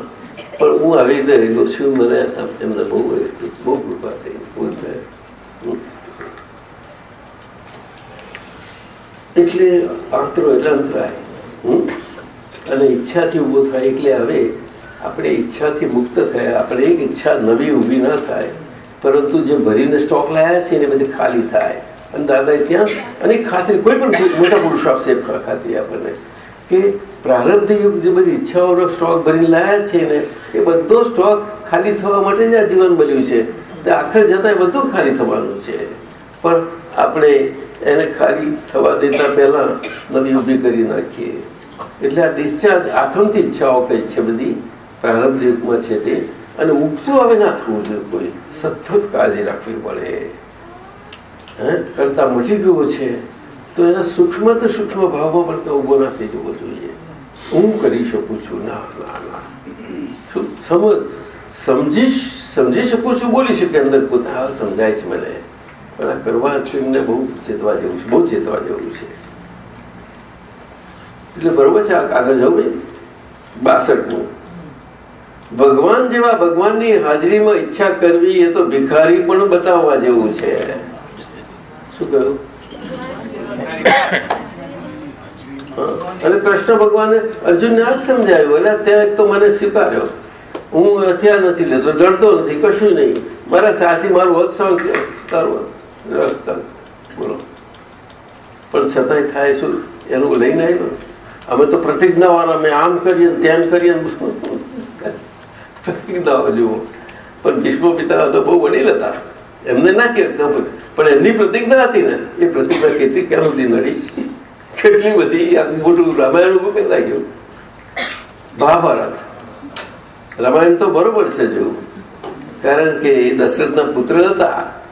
પણ હું આવી રીતે રહેલો છું, મને એમને બહુ બહુ કૃપા થઈ બહુ થાય એટલે આંતરો એટલે અંતરાય? અને ઈચ્છાથી ઊભો થાય એટલે હવે આપણે ઈચ્છાથી મુક્ત થયા. આપણે એક ઈચ્છા નવી ઊભી ના થાય. પરંતુ જે ભરીને સ્ટોક લાયા છે એને બધી ખાલી થાય. અને દાદાએ ત્યાં અને ખાતરી કોઈ પણ મોટા પુરુષ આપશે ખાતરી આપણને કે પ્રારબ્ધ યુગ જે બધી ઈચ્છાઓનો સ્ટોક ભરીને લાયા છે ને એ બધો સ્ટોક ખાલી થવા માટે જ આ જીવન બન્યું છે. તે આખરે જતા એ બધું ખાલી થવાનું છે. પણ આપણે એને ખાલી થવા દેતા પહેલા નવી ઊભી કરી નાખીએ. એટલે આ ડિસ્ચાર્જ આથમથી ઈચ્છાઓ કઈ છે બધી. પ્રારંભ યુગમાં છે તે. અને ઉગતું હવે ના થવું જોઈએ કોઈ. સતત કાળજી રાખવી પડે. હે? કરતા મટી ગયો છે. તો એના સૂક્ષ્મ તો સૂક્ષ્મ ભાવમાં પણ ઊભો ના થઈ જવો જોઈએ. હું કરી શકું છું? ના ના ના. સમજી? સમજી શકું છું? બોલી શકે અંદર પોતા? સમજાય છે મને. પણ આ કરવા એમને બહુ ચેતવા જેવું છે, બહુ ચેતવા જેવું છે. એટલે બરોબર છે આ આગળ જવું ભાઈ બાસઠમું. ભગવાન જેવા ભગવાનની હાજરીમાં ઈચ્છા કરવી એ તો ભિખારી પણ બતાવવા જેવું છે. શું કહ્યું? અને કૃષ્ણ ભગવાને અર્જુનને આ જ સમજાયું એટલે ત્યાં તો મને સ્વીકાર્યો. હું હથિયાર નથી લેતો, ડરતો નથી, કશું નહીં. મારા સાથી મારું તારું રક્ષણ બોલો. પણ છતાંય થાય શું? એનું લઈને આવ્યો? અમે તો પ્રતિજ્ઞા વાળા મેં આમ કરીએ ને તેમ કરીએ પ્રતિજ્ઞાઓ જુઓ. પણ ભીષ્મ પિતા તો બહુ વડીલ હતા. એમને ના કે પણ એમની પ્રતિજ્ઞા હતી ને. એ પ્રતિજ્ઞા કેટલી ક્યાં સુધી નડી? કેટલી બધી આખું મોટું રામાયણ ઉભું કરી નાખ્યું. મહાભારત. રામાયણ તો બરોબર છે જોયું કારણ કે એ દશરથના પુત્ર હતા.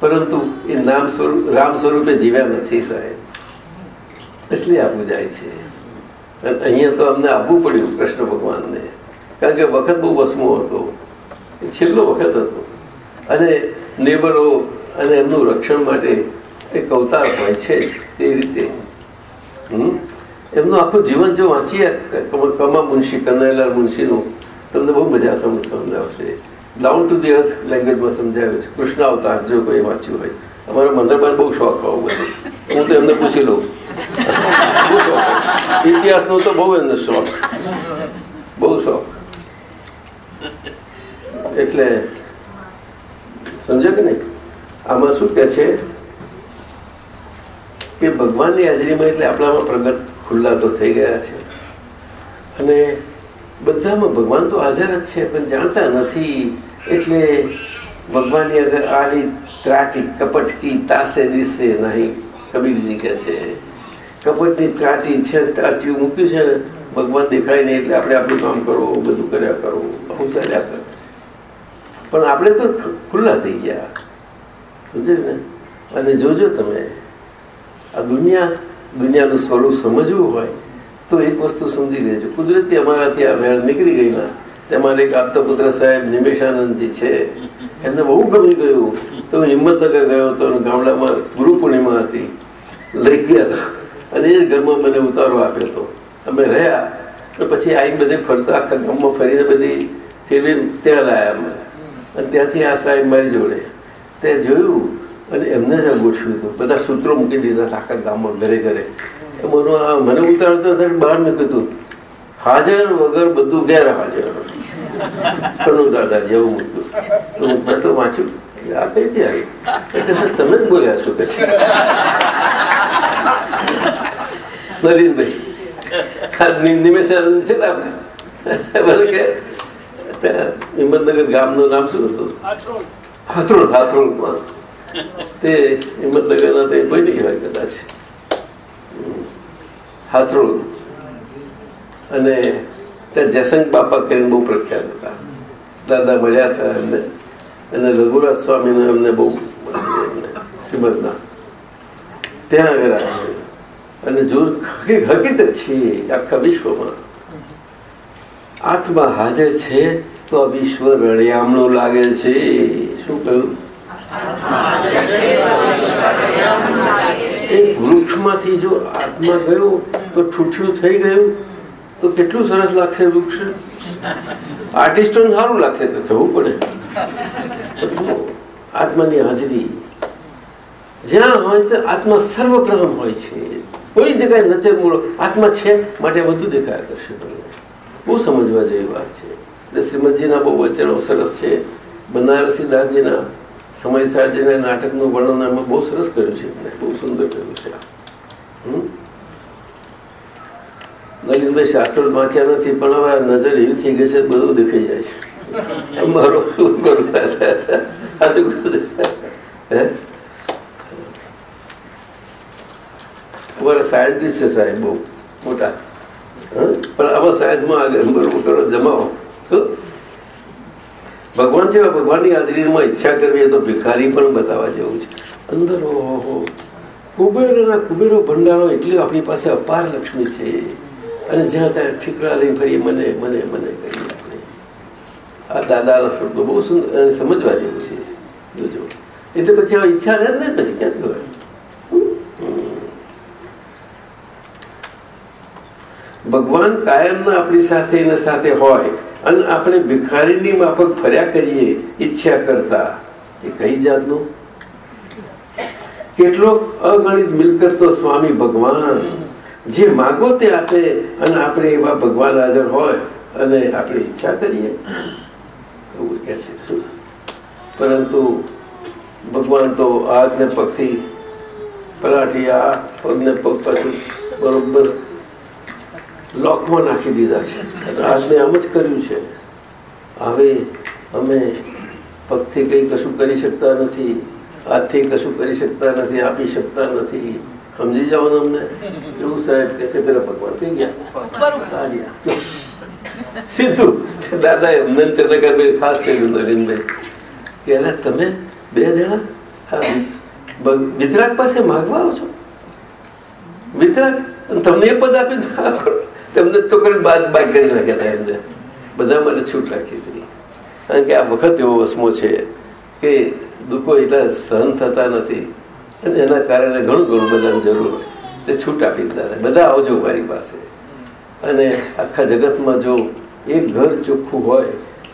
પરંતુ એ નામ સ્વરૂપ, રામ સ્વરૂપે જીવ્યા નથી સાહેબ. એટલે આપવું જાય છે. અહીંયા તો અમને આપવું પડ્યું કૃષ્ણ ભગવાનને. કારણ કે વખત બહુ વસમો હતો. છેલ્લો વખત હતો. અને નેબરો અને એમનું રક્ષણ માટે એ કવતાર હોય છે તે રીતે? એમનું આખું જીવન જો વાંચીએ કમા મુનશી કનૈયાલાલ મુનશીનું, તમને બહુ મજા સમજ સમજાવશે ડાઉન ટુ ધી અર્થ લેંગ્વેજમાં સમજાવ્યું છે. કૃષ્ણ અવતાર, જો કોઈ વાંચ્યું હોય. અમારો મંદરભાઈ બહુ શોખ હોવો બધું હું તો એમને પૂછી લઉં. ઇતિહાસનો તો બહુ એમને શોખ. બહુ શોખ. એટલે સમજો કે નહીં? આમાં શું કે છે કે ભગવાનની હાજરીમાં એટલે આપણામાં પ્રગટ ખુલ્લા તો થઈ ગયા છે. અને બધામાં ભગવાન તો હાજર જ છે, પણ જાણતા નથી. એટલે ભગવાનની અગર આડી ત્રાટી, કપટકી તાસે દિશે નહીં, કબીરજી કહે છે. કપટની ત્રાટી છે ત્રાટ્યું મૂક્યું છે ને, ભગવાન દેખાય નહીં એટલે આપણે આપણું કામ કરવું, બધું કર્યા કરવું હું ચાલ્યા કરે પણ આપણે તો ખુલ્લા થઈ ગયા. સમજે ને? અને જોજો તમે, આ દુનિયા, દુનિયાનું સ્વરૂપ સમજવું હોય તો એક વસ્તુ સમજી લેજો. કુદરતી અમારાથી આ વેળ નીકળી ગઈ ના તમારે એક આપતા પુત્ર સાહેબ નિમેશાનંદજી છે. એમને બહુ ગમી ગયું. તો હિંમતનગર ગયો હતો ગામડામાં ગુરુ પૂર્ણિમા હતી. લઈ ગયા અને એ ઘરમાં મને ઉતારો આપ્યો હતો. અમે રહ્યા. અને પછી આવીને બધે ફરતા આખા ગામમાં ફરીને બધી ફેરવીને ત્યાં લાયા અમે. અને ત્યાંથી આ સાહેબ મારી જોડે. તે જોયું અને એમને જ ગોઠવ્યું હતું. બધા સૂત્રો મૂકી દીધા આખા ગામમાં ઘરે ઘરે. એમાંનું આ મને ઉતારતો બહાર મૂક્યું હતું હાજર વગર બધું ગેરહાજર. કનુ દાદાજી એવું મૂક્યું મેં તો વાંચ્યું એટલે આ કઈથી આવી? એટલે તમે જ બોલ્યા છો કે નરેનભાઈ આ નિ- છે ને આપણે? કે હિંમતનગર ગામનું નામ શું હતું? હાથરોડ હાથરોડમાં તે હિંમતનગરના તે કોઈ નહીં હોય કદાચ. હમ. અને ત્યાં જયશંક બાપા કરીને બહુ પ્રખ્યાત હતા. દાદા મળ્યા હતા એમને. અને રઘુરાજ સ્વામીને એમને બહુ શ્રીમદના. ત્યાં આગળ અને જો હકી- હકીકત છે આખા વિશ્વમાં. આત્મા હાજર છે તો આ વિશ્વ રળિયામણું લાગે છે. શું કહ્યું? એક વૃક્ષમાંથી જો આત્મા ગયો, તો ઠૂઠિયું થઈ ગયું, તો કેટલું સરસ લાગશે વૃક્ષ? આર્ટિસ્ટોને સારું લાગશે તો થવું પડે. આત્માની હાજરી. જ્યાં હોય તો આત્મા સર્વપ્રથમ હોય છે. કોઈ જગ્યાએ નચર મૂળો, આત્મા છે માટે બધું દેખાયા કરશે બહુ સમજવા જેવી વાત છે. એટલે શ્રીમદજીના બહુ વચનો સરસ છે. બનારસી દાસજીના સમય સાહેબજીના નાટકનું વર્ણન એમાં બહુ સરસ કર્યું છે. એમણે બહુ સુંદર કર્યું છે? નલિનભાઈ શાસ્ત્રો વાંચ્યા નથી, પણ હવે નજર એવી થઈ ગઈ છે, બધું દેખાઈ જાય છે. સાયન્ટિસ્ટ છે સાહેબ, બહુ મોટા. પણ આમાં સાયન્સમાં આગળ બરોબર જમાવો. શું? ભગવાન જેવા ભગવાનની હાજરીમાં ઈચ્છા કરવી તો ભિખારી પણ બતાવવા જેવું છે. અંદર ઓહો, કુબેરના કુબેરો ભંડારો એટલી આપણી પાસે અપાર લક્ષ્મી છે. અને જ્યાં ત્યાં ઠીકરા લઈને ફરી મને મને મને આપણે. આ દાદાના શબ્દો બહુ સુંદર અને સમજવા જેવું છે. જોજો. એટલે પછી આ ઈચ્છા રહે ને પછી ક્યાંથી હોય ભગવાન કાયમના આપણી સાથે એના સાથે હોય. અને આપણે ભિખારીની માફક ફર્યા કરીએ ઈચ્છા કરતા. એ કઈ જાતનું? કેટલો અગણિત મિલકતનો સ્વામી ભગવાન. જે માગો તે આપે અને આપણે એવા ભગવાન હાજર હોય અને આપણે ઈચ્છા કરીએ. એવું કે છે. પરંતુ ભગવાન તો આજને પગથી પલાઠી આ પગને પગ પાછું બરોબર લોકમાં નાખી દીધા છે. આજને આમ જ કર્યું છે. હવે અમે પગથી કંઈ કશું કરી શકતા નથી હાથથી કશું કરી શકતા નથી આપી શકતા નથી. સમજી જાઓ ને અમને? એવું સાહેબ કે છે પેલા ભગવાન કઈ ગયા. સીધું. દાદાએ અમને ચંદ્રકાંતભાઈ ખાસ કહ્યું નરેનભાઈ. કે અલા તમે બે જણા આ પાસે માગવા આવો છો? વિતરાગ? તમને એ પદ આપીને. તમને તો કરી બાદ બાદ કરી નાખ્યા હતા એમને. બધા માટે છૂટ રાખી દીધી. કારણ કે આ વખત એવો વસમો છે કે દુઃખો એટલા સહન થતા નથી અને એના કારણે ઘણું ઘણું બધાને જરૂર હોય. તે છૂટ આપી દીધા બધા આવજો મારી પાસે. અને આખા જગતમાં જો એક ઘર ચોખ્ખું હોય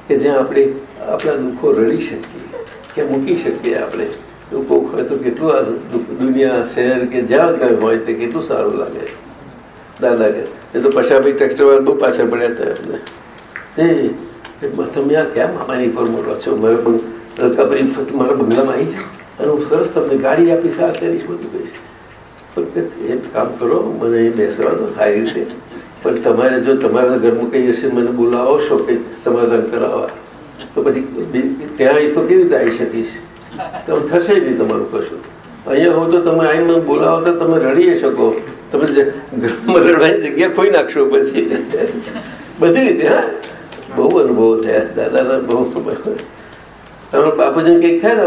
કે જ્યાં આપણે આપણા દુઃખો રડી શકીએ, કે મૂકી શકીએ આપણે દુઃખો હોય તો કેટલું આ દુનિયા, શહેર કે જ્યાં કંઈ હોય તે કેટલું સારું લાગે. દાદા કે એ તો પશાભાઈ ટ્રેક્ટર વાળા બહુ પાછળ પડ્યા હતા એમને. એ એ તમે આ ક્યાં અમારી પર રહો છો. મારે પણ અલકાપરી ફર્સ્ટ મારા બંગલામાં આવી છે અને હું સરસ તમને ગાડી આપીશ, આ કરીશ બધું કહીશ. પણ એક કામ કરો, મને બેસવા દો, સારી રીતે. પણ તમારે જો તમારા ઘરમાં કંઈ હશે, મને બોલાવો છો કંઈ સમાધાન કરાવવા. તો પછી ત્યાં આવીશ તો કેવી રીતે આવી શકીશ? તો થશે નહીં તમારું કશું. અહીંયા હું તો તમે આવીને બોલાવો તો તમે રડીએ શકો. તમે ઘરમાં રડવાની જગ્યા ખોઈ નાખશો પછી? બધી રીતે, હા? બહુ અનુભવો થયા દાદાના બહુ તમારા બાપુજી કંઈક થાય ને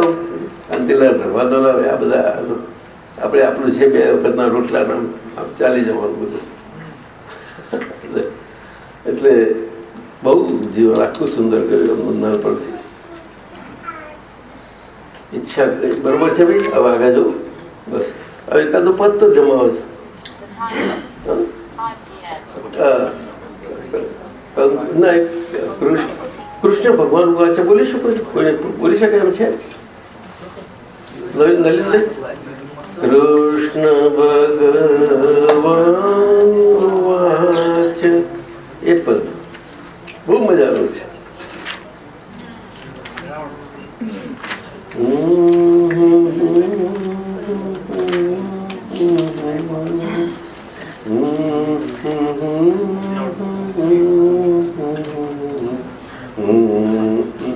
કાંતિલાલ રવાદો આવે આ બધા આપણે આપણું છે બે વખતના રોટલાના ચાલી જવાનું બધું. એટલે- બહુ જીવન આખું સુંદર કર્યું એમનું નાનપણથી ઈચ્છા. બરોબર છે ભાઈ? હવે આગળ જવું? બસ. હવે એકાદું પદ તો જમાવો છે. કૃષ્ણ ભગવાન ભગવાન છે, બોલી શકો કોઈને બોલી શકે એમ છે? નલિનભાઈ? કૃષ્ણ ભગવાન છે. એ પદ. બહુ મજાનું છે.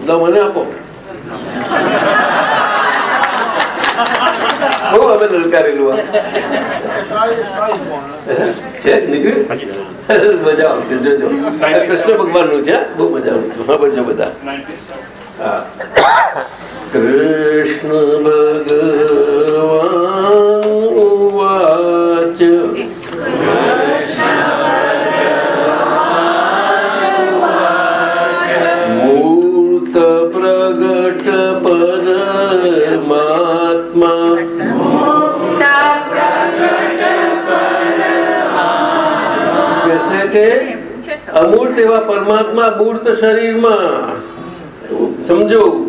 તો મને આપો બહુ અમે લલકારેલું છે નીકળ્યું મજા આવશે જોજો કૃષ્ણ ભગવાનનું છે બહુ મજા આવશે હા બજો બધા કૃષ્ણ ભગવાન કે અમૂર્ત એવા પરમાત્મા મૂર્ત શરીરમાં. સમજો.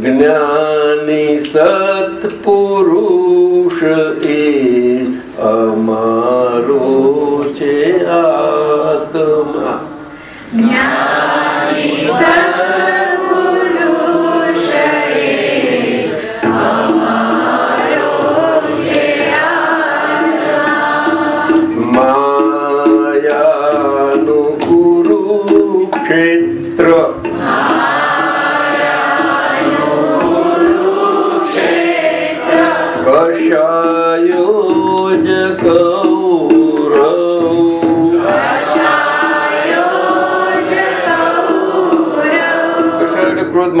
જ્ઞાની સત્પુરુષ એ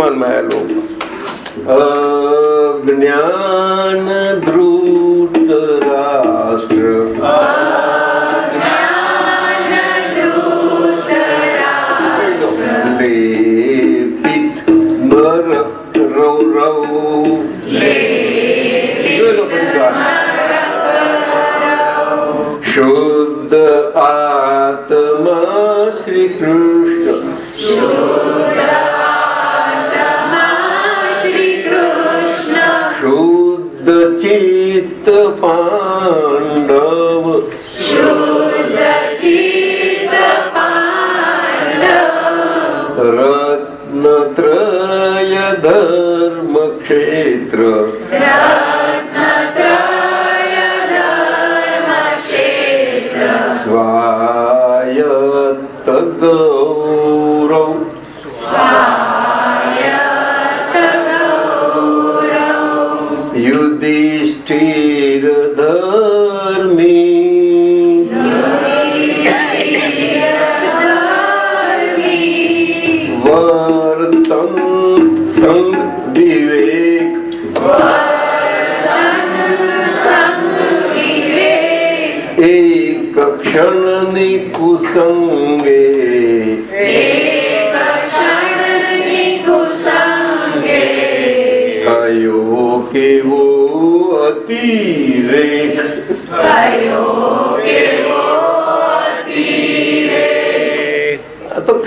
એટલે આવેલું જ્ઞાન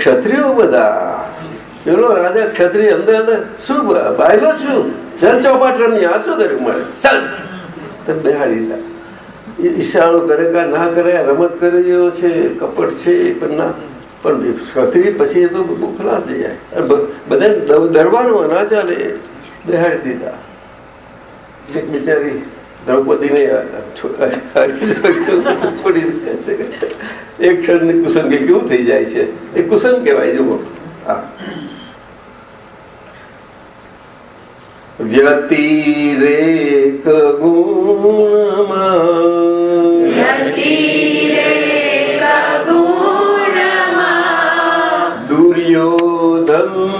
ક્ષત્રિયો બધા. પેલો રાજા ક્ષત્રિય અંદર અંદર શું બાયલો છું ચલ ચોપાટ રમી આ શું કર્યું મારે? ચાલ. તો બેહાડી ઈશાળો કરે કા ના કરે રમત કરી રહ્યો છે, કપટ છે પણ ના. પણ ક્ષત્રિય પછી એ તો બહુ ખલાસ થઈ જાય. બધા દ- દરબારમાં ના ચાલે બેહાડી દીધા. છેક બિચારી દ્રૌપદીને છોડી એક ક્ષણની કુસંગે કેવું થઈ જાય છે. એ કુસંગ કહેવાય જુઓ. વ્યતિરેક ગુણમાં. દુર્યોધન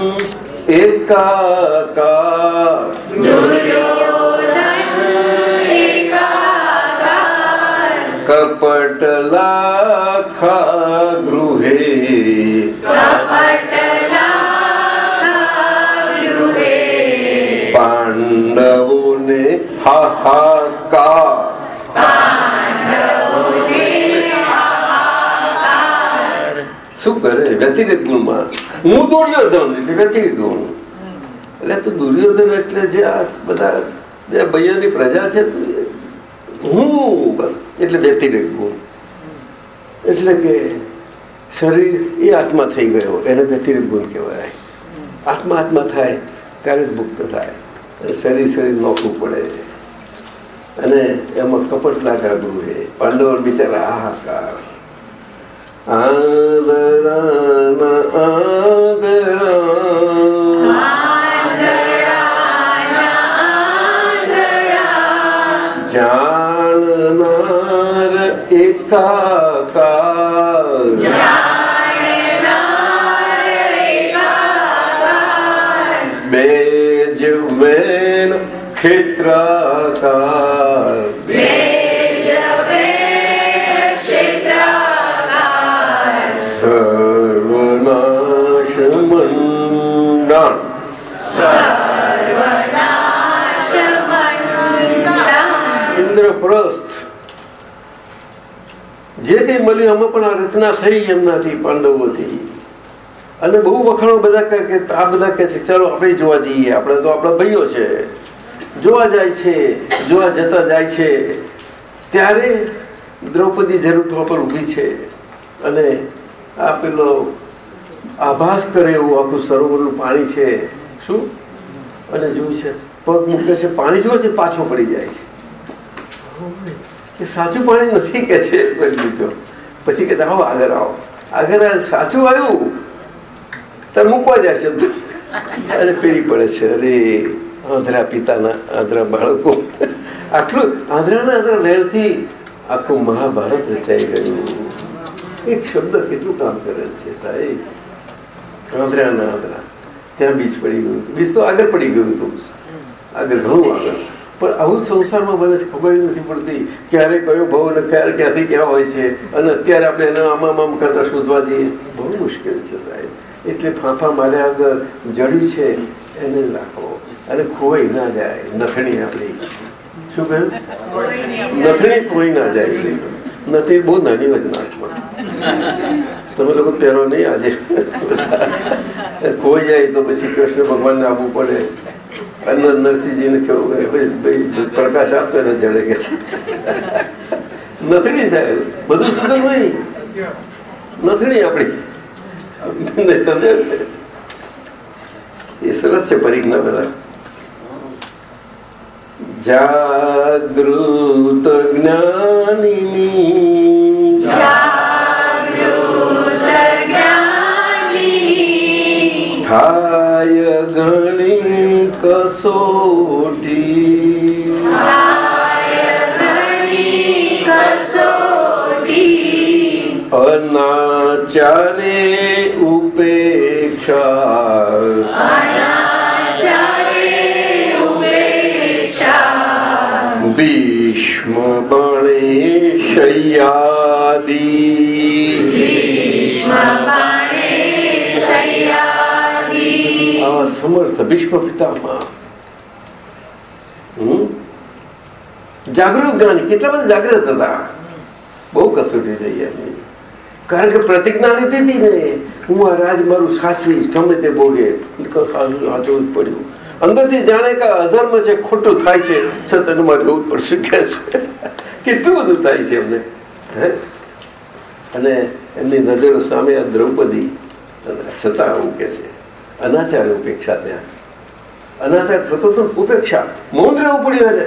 એકાકાર. દુર્યોધન એકાકાર. કપટ લાખા ગૃહે પાંડવોને હાહાકાર શું કરે વ્યતિરેક ગુણમાં હું દુર્યોધન એટલે વ્યતિરેક ગુણ। એટલે તું દુર્યોધન એટલે જે આ બધા બે ભાઈઓની પ્રજા છે હું, બસ, એટલે વ્યતિરેક ગુણ. એટલે કે શરીર એ આત્મા થઈ ગયો એને વ્યતિરિક ગુણ કહેવાય. આત્મા આત્મા થાય ત્યારે જ મુક્ત થાય. અને શરીર શરીર નોખવું પડે. અને એમાં કપટ લાગાડવું એ પાંડવ બિચારા હાહાકાર. આદરા જાણનાર વેણ ક્ષેત્રાકાર ઇન્દ્રપ્રસ્થ જે કંઈ મળ્યું આમાં પણ આ રચના થઈ એમનાથી પાંડવોથી. અને બહુ વખાણો બધા કે આ બધા કે છે ચાલો આપણે જોવા જઈએ આપણે તો આપણા ભાઈઓ છે. જોવા જાય છે, જોવા જતા જાય છે, ત્યારે દ્રૌપદી જરૂર પર ઊભી છે. અને આ પેલો આભાસ કરે એવું આખું સરોવરનું પાણી છે. શું? અને જોયું છે, પગ મૂકે છે, પાણી જોવે છે, પાછો પડી જાય છે. એ સાચું પાણી નથી કે છે પછી કે આવો, આગળ આવો. આગળ સાચું આવ્યું. ત્યારે મૂકવા જાય છે. અને પેલી પડે છે. અરે આંધ્રા પિતાના આંધ્રા બાળકો. આટલું આંધ્રાના આંધ્રા લહેરથી આખું મહાભારત રચાઈ ગયું. એક શબ્દ કેટલું કામ કરે છે સાહેબ? આંધ્રાના આંધ્રા. ત્યાં બીજ પડી ગયું હતું. બીજ તો આગળ પડી ગયું હતું. આગળ ઘણું આગળ. પણ આવું સંસારમાં મને ખબર નથી પડતી ક્યારે કયો ભાવ ને ક્યારે ક્યાંથી ક્યાં હોય છે અને અત્યારે આપણે એને આમાં આમ કરતા શોધવા જઈએ. બહુ મુશ્કેલ છે સાહેબ. એટલે ફાંફા માર્યા આગળ જડી છે, એને રાખો અને ખોવાઈ ના જાય નથણી આપણી. શું કહ્યું? નથણી ખોઈ ના જાય નથી બહુ નાની રચના તમે લોકો પહેરો નહીં આજે. ખોઈ જાય તો પછી કૃષ્ણ ભગવાનને આપવું પડે. અંદર નરસિંહજીને કેવું પ્રકાશ આપતો એને જડે કે છે. નથણી સાહેબ બધું સુંદર નહીં નથણી આપણી. એ સરસ છે પરિજ્ઞા બધા. जगृत ज्ञानि थाय गणिकसोटी अनाचारे उपेक्षा। બણે આવા સમર્થ ભીષ્મ પિતામાં? જાગૃત જ્ઞાની કેટલા બધા જાગૃત હતા? બહુ કસોટી થઈ એમની. કારણ કે પ્રતિજ્ઞા લીધી હતી ને. હું આ રાજ મારું સાચવીશ ગમે તે ભોગે. સાચવું જ પડ્યું. અંદરથી જાણે કે અધર્મ છે ખોટું થાય છે. છતાં મારે જવું જ પડશે કે છે. કેટલું બધું થાય છે એમને? હે? અને એમની નજરો સામે આ દ્રૌપદી છતાં આવું કે છે, અનાચાર ઉપેક્ષા ત્યાં. અનાચાર થતો તો ઉપેક્ષા. મૌન રહેવું પડ્યું એને.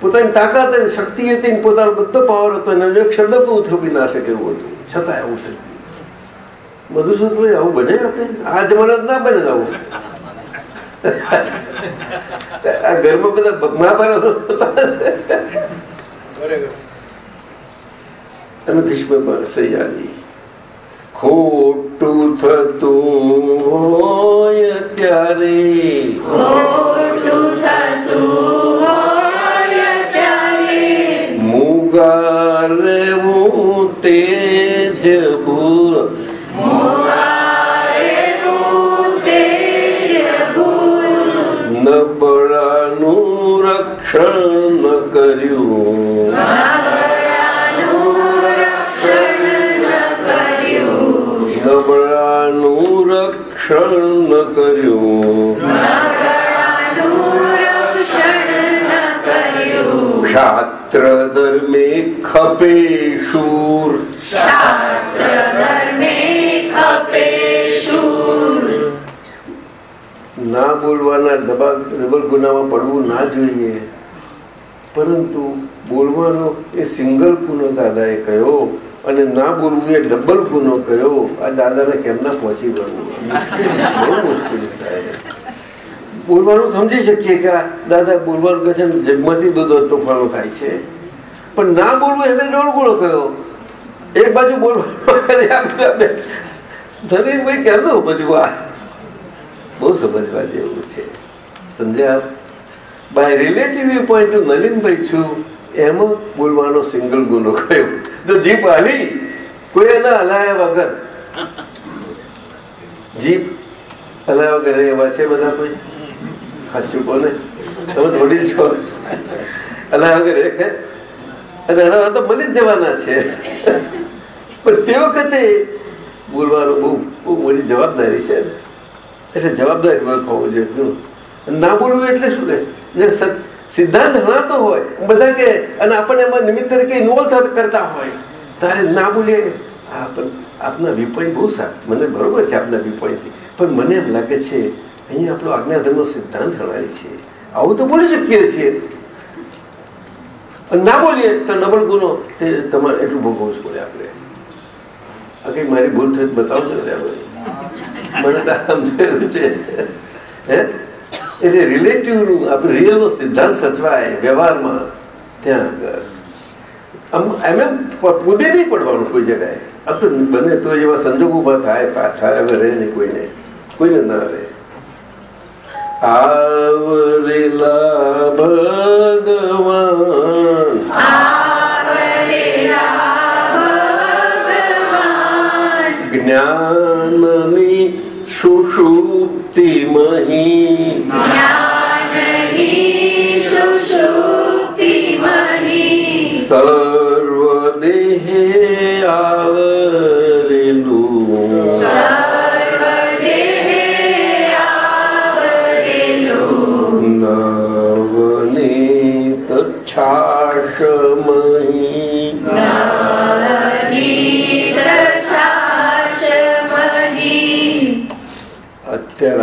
પોતાની તાકાત અને શક્તિ હતી ને પોતાનો બધો પાવર હતો અને એક શબ્દ પણ ઉથરવી ના શકે એવું હતું. છતાં આવું થયું. મધુસૂદભાઈ આવું બને આપણે? આ જમાના ના બને આવું. આ ઘરમાં બધા મહાભારત અને ભીષ્મ સૈયાજી ખોટું થતું હોય ત્યારે. મુગારેવું તેજ ભૂલ રક્ષણ ન કર્યું. ક્ષાત્ર ધર્મે ખપે શૂર ના બોલવાના ડબલ ગુનામાં પડવું ના જોઈએ. પરંતુ બોલવાનો એ સિંગલ ગુનો દાદાએ કહ્યો અને ના બોલવું એ ડબલ ગુનો કયો? આ દાદાને કેમ ના પહોંચી વળવું? બહુ મુશ્કેલી સાહેબ. બોલવાનું સમજી શકીએ કે દાદા બોલવાનું કહે છે જગમાંથી બધો તોફાનો થાય છે. પણ ના બોલવું એને ડોળ ગુણો કયો? એક બાજુ બોલવાનું ધનીભાઈ કેમનું બધું આ બહુ સમજવા જેવું છે. સમજ્યા? બાય રિલેટિવ પોઈન્ટ નલિનભાઈ છું. એમાં બોલવાનો સિંગલ ગુનો કયો? તો જીપ હલી, કોઈ એના હલાયા વગર. જીપ હલાયા વગર એવા છે બધા કોઈ? સાચું બોલે? તમે થોડી છો હલાયા વગર અને હલાવા તો મળી જ જવાના છે. પણ તે વખતે બોલવાનું બહુ બહુ મોટી જવાબદારી છે એટલે જવાબદારી હોવું જોઈએ. ના બોલવું એટલે શું કે જે સિદ્ધાંત હણાતો હોય. બધા કે અને આપણને એમાં નિમિત્ત તરીકે ઇન્વોલ્વ કરતા હોય. તારે ના બોલીએ? આપના વિપોઈન્ટ બહુ સારા. મને બરોબર છે આપના વિપોઈન્ટથી પણ મને એમ લાગે છે, અહીંયા આપણો આજ્ઞાધર્મનો સિદ્ધાંત ગણાય છે. આવું તો બોલી શકીએ છીએ. ના બોલીએ તો નબળ ગુનો. તે તમારે એટલું ભોગવવું જ પડે આપણે આ કંઈ મારી ભૂલ થઈ બતાવજો મને તો આમ છે. હે? એટલે રિલેટિવનું આપણે રિયલનો સિદ્ધાંત સચવાય વ્યવહારમાં ત્યાં આગળ. આમ એમ કૂદે નહીં પડવાનું કોઈ જગાએ આ તો બને તો એવા સંજોગ ઊભા થાય થાય આગળ રહે નહીં કોઈને. કોઈને ના રહે. આવરેલા ભગવાન. જ્ઞાનની 叔叔的毛衣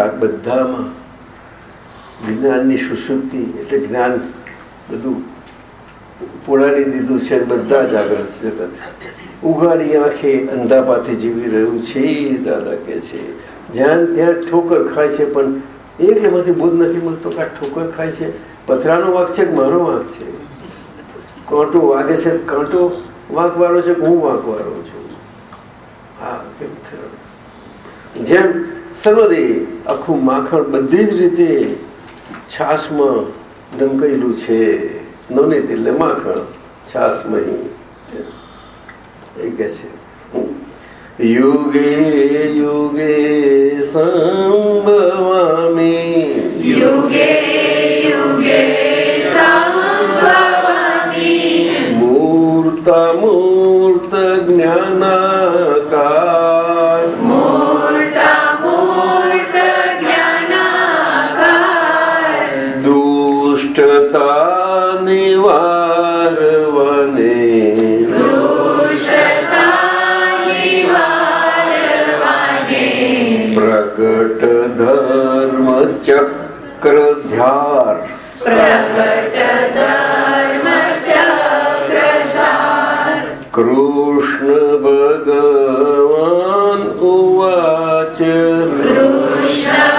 આ બધામાં જ્ઞાનની સુસુપ્તિ એટલે જ્ઞાન બધું પોળાડી દીધું છે બધા જાગ્રત છે ઉગાડી આંખે અંધાપાથી જીવી રહ્યું છે, દાદા કે છે. જ્યાં ત્યાં ઠોકર ખાય છે, પણ એક એમાંથી બોધ નથી મળતો કે ઠોકર ખાય છે. પથરાનો વાંક છે કે મારો વાંક છે? કાંટો વાગે છે? કાંટો વાંકવાળો છે કે હું વાંકવાળો છું? હા, કેમ થયું? જેમ સર્વદે આખું માખણ બધી જ રીતે છાશમાં ઢંકાયેલું છે. નવનીત એટલે માખણ, છાશમહી. એ કે છે. યુગે યુગે સંભવામી. યુગે યુગે કૃષ્ણ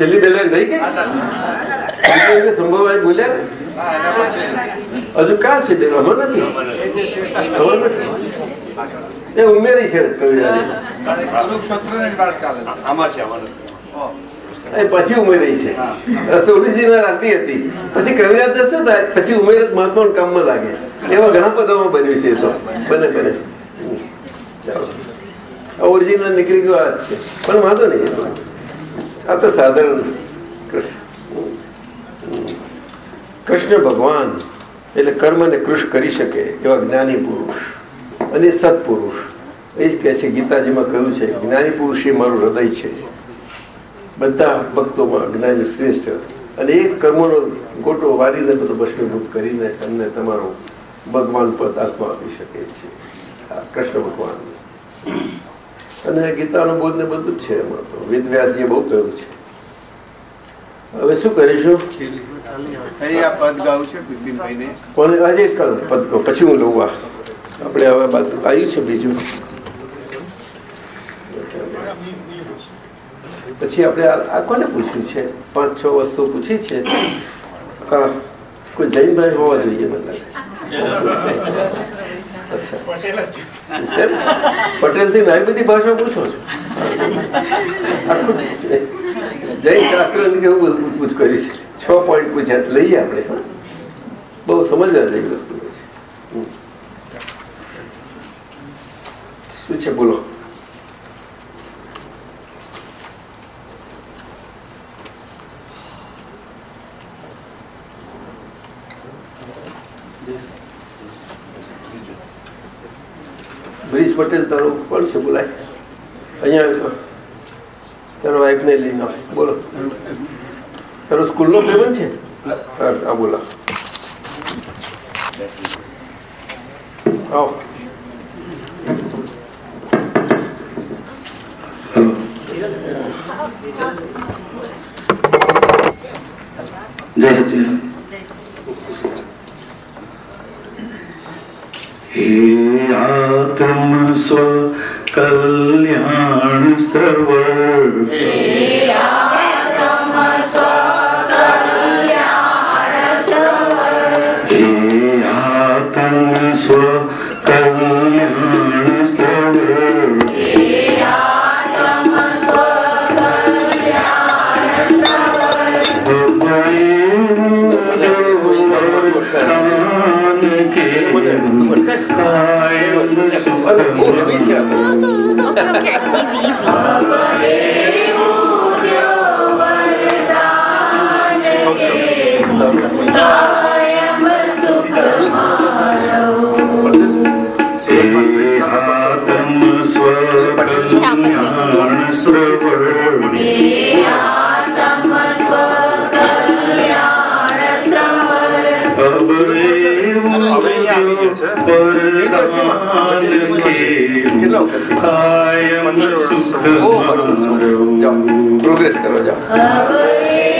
છેલ્લી બેલેન થઈ રહી ગઈ સંભવ બોલ્યા? ને હજુ કા છે તે? આમાં નથી? આમાં નથી? એ ઉમેરી છે પછી ઉમેરી છે. ઓરિજિનલ રાતી હતી. પછી કવિરાજ શું થાય પછી ઉમેર જ મહાત્માનું કામમાં લાગે. એવા ઘણા પદોમાં બન્યું છે તો. બને બને. ચાલો. ઓરિજિનલ નીકળી ગયો આ છે. પણ વાંધો નહીં. આ તો સાધારણ કૃષ્ણ. ભગવાન એટલે કર્મને કૃષ કરી શકે એવા જ્ઞાની પુરુષ અને સત્પુરુષ. એ જ કહે છે, ગીતાજીમાં કહ્યું છે, જ્ઞાની પુરુષ એ મારું હૃદય છે. બધા ભક્તોમાં જ્ઞાની શ્રેષ્ઠ. અને એક કર્મોનો ગોટો વારીને બધો ભસ્મીભૂત કરીને તમને તમારું ભગવાન પદ આત્મા આપી શકે છે. કૃષ્ણ ભગવાન. અને ગીતાનું બોધ ને બધું જ છે એમાં તો. વેદવ્યાસજીએ બહુ કહ્યું છે. હવે શું કરીશું? અહીં આ પદ ગાવું છે પણ આજે કર પદ કહો પછી હું લઉં આ. આપણે હવે આવ્યું છે બીજું. પછી આપણે આ આ કોને પૂછ્યું છે? પાંચ છ વસ્તુ પૂછી છે. કોઈ જૈનભાઈ હોવા જોઈએ બધા અચ્છા. એમ? પટેલથી આવી બધી ભાષા પૂછો છો? જય શાસ્ત્ર કેવું બધું પૂછપૂછ છે પોઈન્ટ પૂછ્યા લઈએ આપણે. બહુ સમજવા જેવી વસ્તુ શું છે? બોલો. બ્રિજ પટેલ તારો કોણ છે બોલાય અહીંયા આવે. તારો વાઈફને લઈને આવ. બોલો તારો સ્કૂલનો ભાઈબંધ છે હા, બોલો આવો જય સચિદાનંદ. હે આત્મ સ્વ કલ્યાણ સર્વર सर्वरूपी अब प्रोग्रेस करो जाओ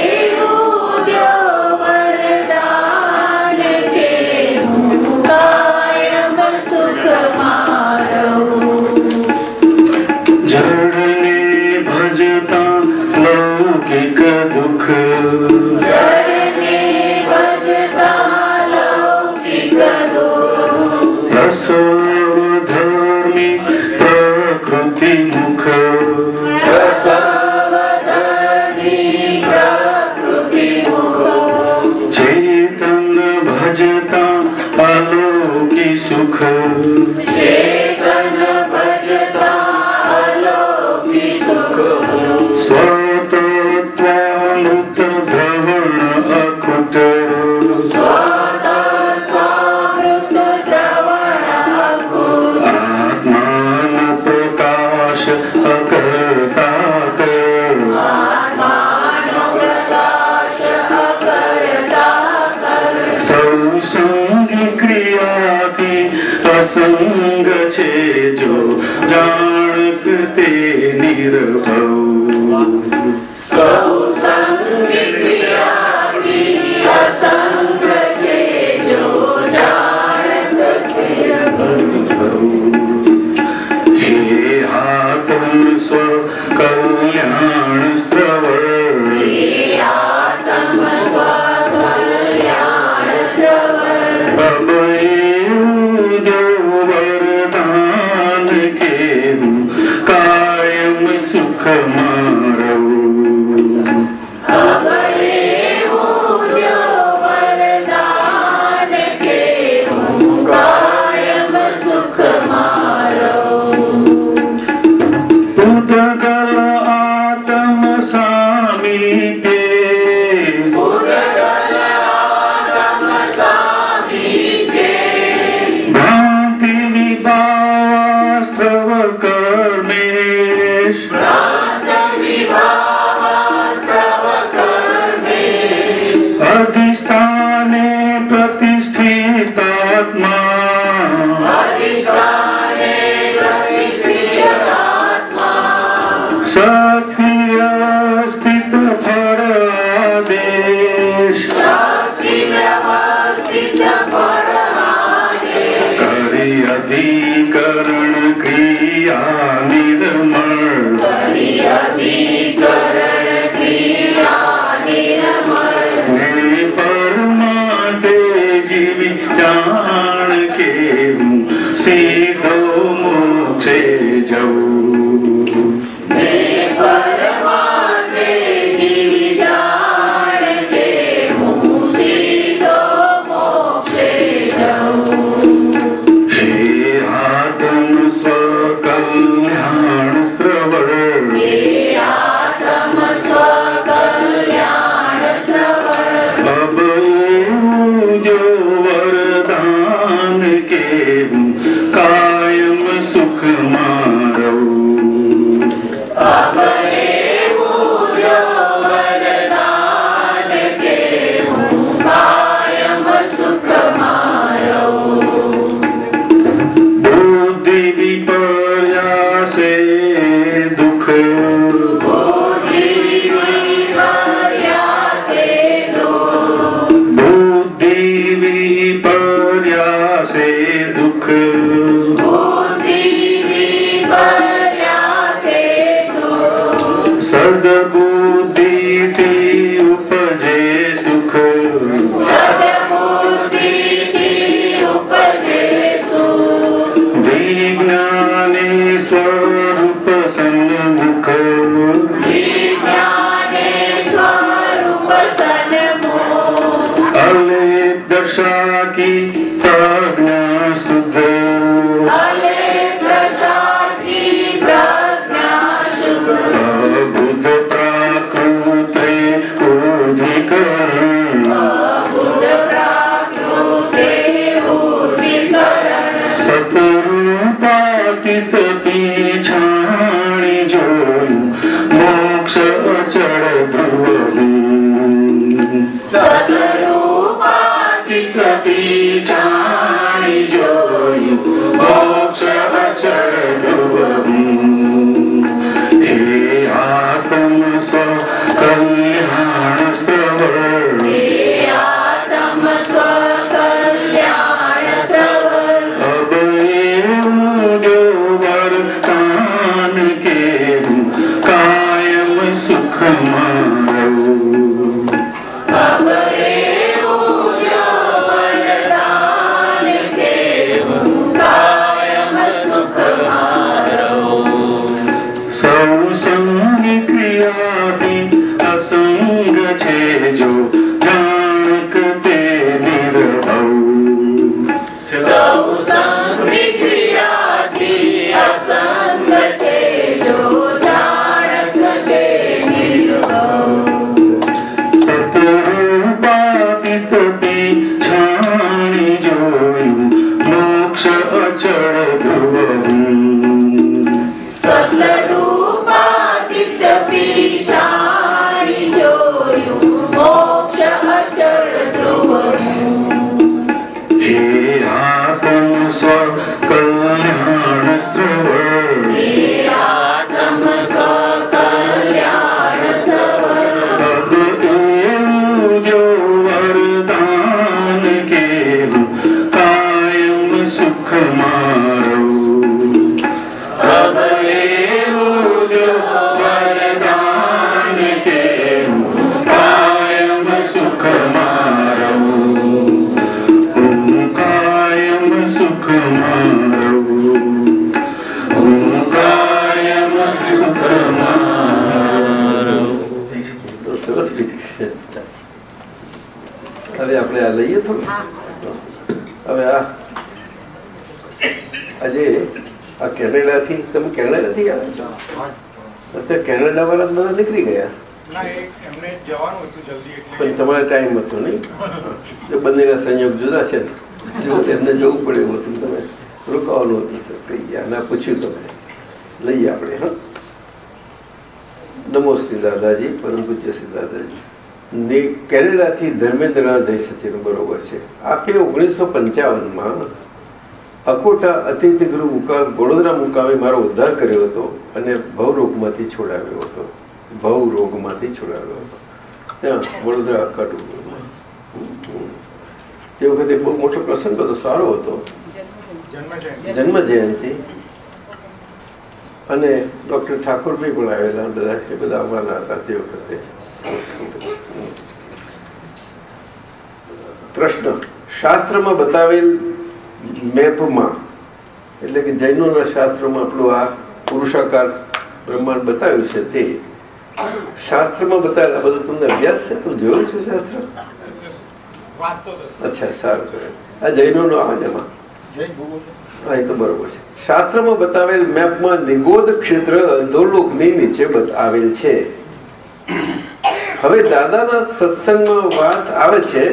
લઈએ થોડું? હવે આ આજે આ કેનેડાથી તમે કેનેડાથી આવ્યા છો? અત્યારે કેનેડા વાળા બધા નીકળી ગયા? ના એ એમને જવાનું હતું જલ્દી એટલે. પણ તમારે ટાઈમ હતો નહીં? જો બંનેના સંયોગ જુદા છે. જો એમને જવું પડે એવું હતું તમે રોકાવાનું હતું સર કહી ગયા ના પૂછ્યું તમે. લઈએ આપણે હા? નમો શ્રી દાદાજી પરમ પૂજ્ય શ્રી દાદાજી. કેનેડાથી ધર્મેન્દ્રનાથ જય સચિન બરોબર છે. આપે ઓગણીસો પંચાવનમાં અકોટા અતિથિગૃહ મુકામ વડોદરા મુકામે મારો ઉદ્ધાર કર્યો હતો અને ભવરોગમાંથી છોડાવ્યો હતો. ભવ રોગમાંથી છોડાવ્યો હતો. ત્યાં વડોદરા અકાટુગૃહમાં તે વખતે બહુ મોટો પ્રસંગ હતો, સારો હતો. જન્મ જયંતિ. અને ડૉક્ટર ઠાકોરભાઈ પણ આવેલા બધા એ બધા આવવાના હતા તે વખતે. પ્રશ્ન. શાસ્ત્રમાં બતાવેલ મેપમાં એટલે કે જૈનોના શાસ્ત્રમાં આપણું આ પુરુષાકાર બ્રહ્માંડ બતાવ્યું છે તે. શાસ્ત્રમાં બતાવેલા બધું તમને અભ્યાસ છે? તો જોયું છે શાસ્ત્ર? અચ્છા સારું કરે આ જૈનોનો આવે જૈન હા એ તો બરોબર છે. શાસ્ત્રમાં બતાવેલ મેપમાં નિગોદ ક્ષેત્ર અધોલોકની નીચે બતાવેલ છે. હવે દાદાના સત્સંગમાં વાત આવે છે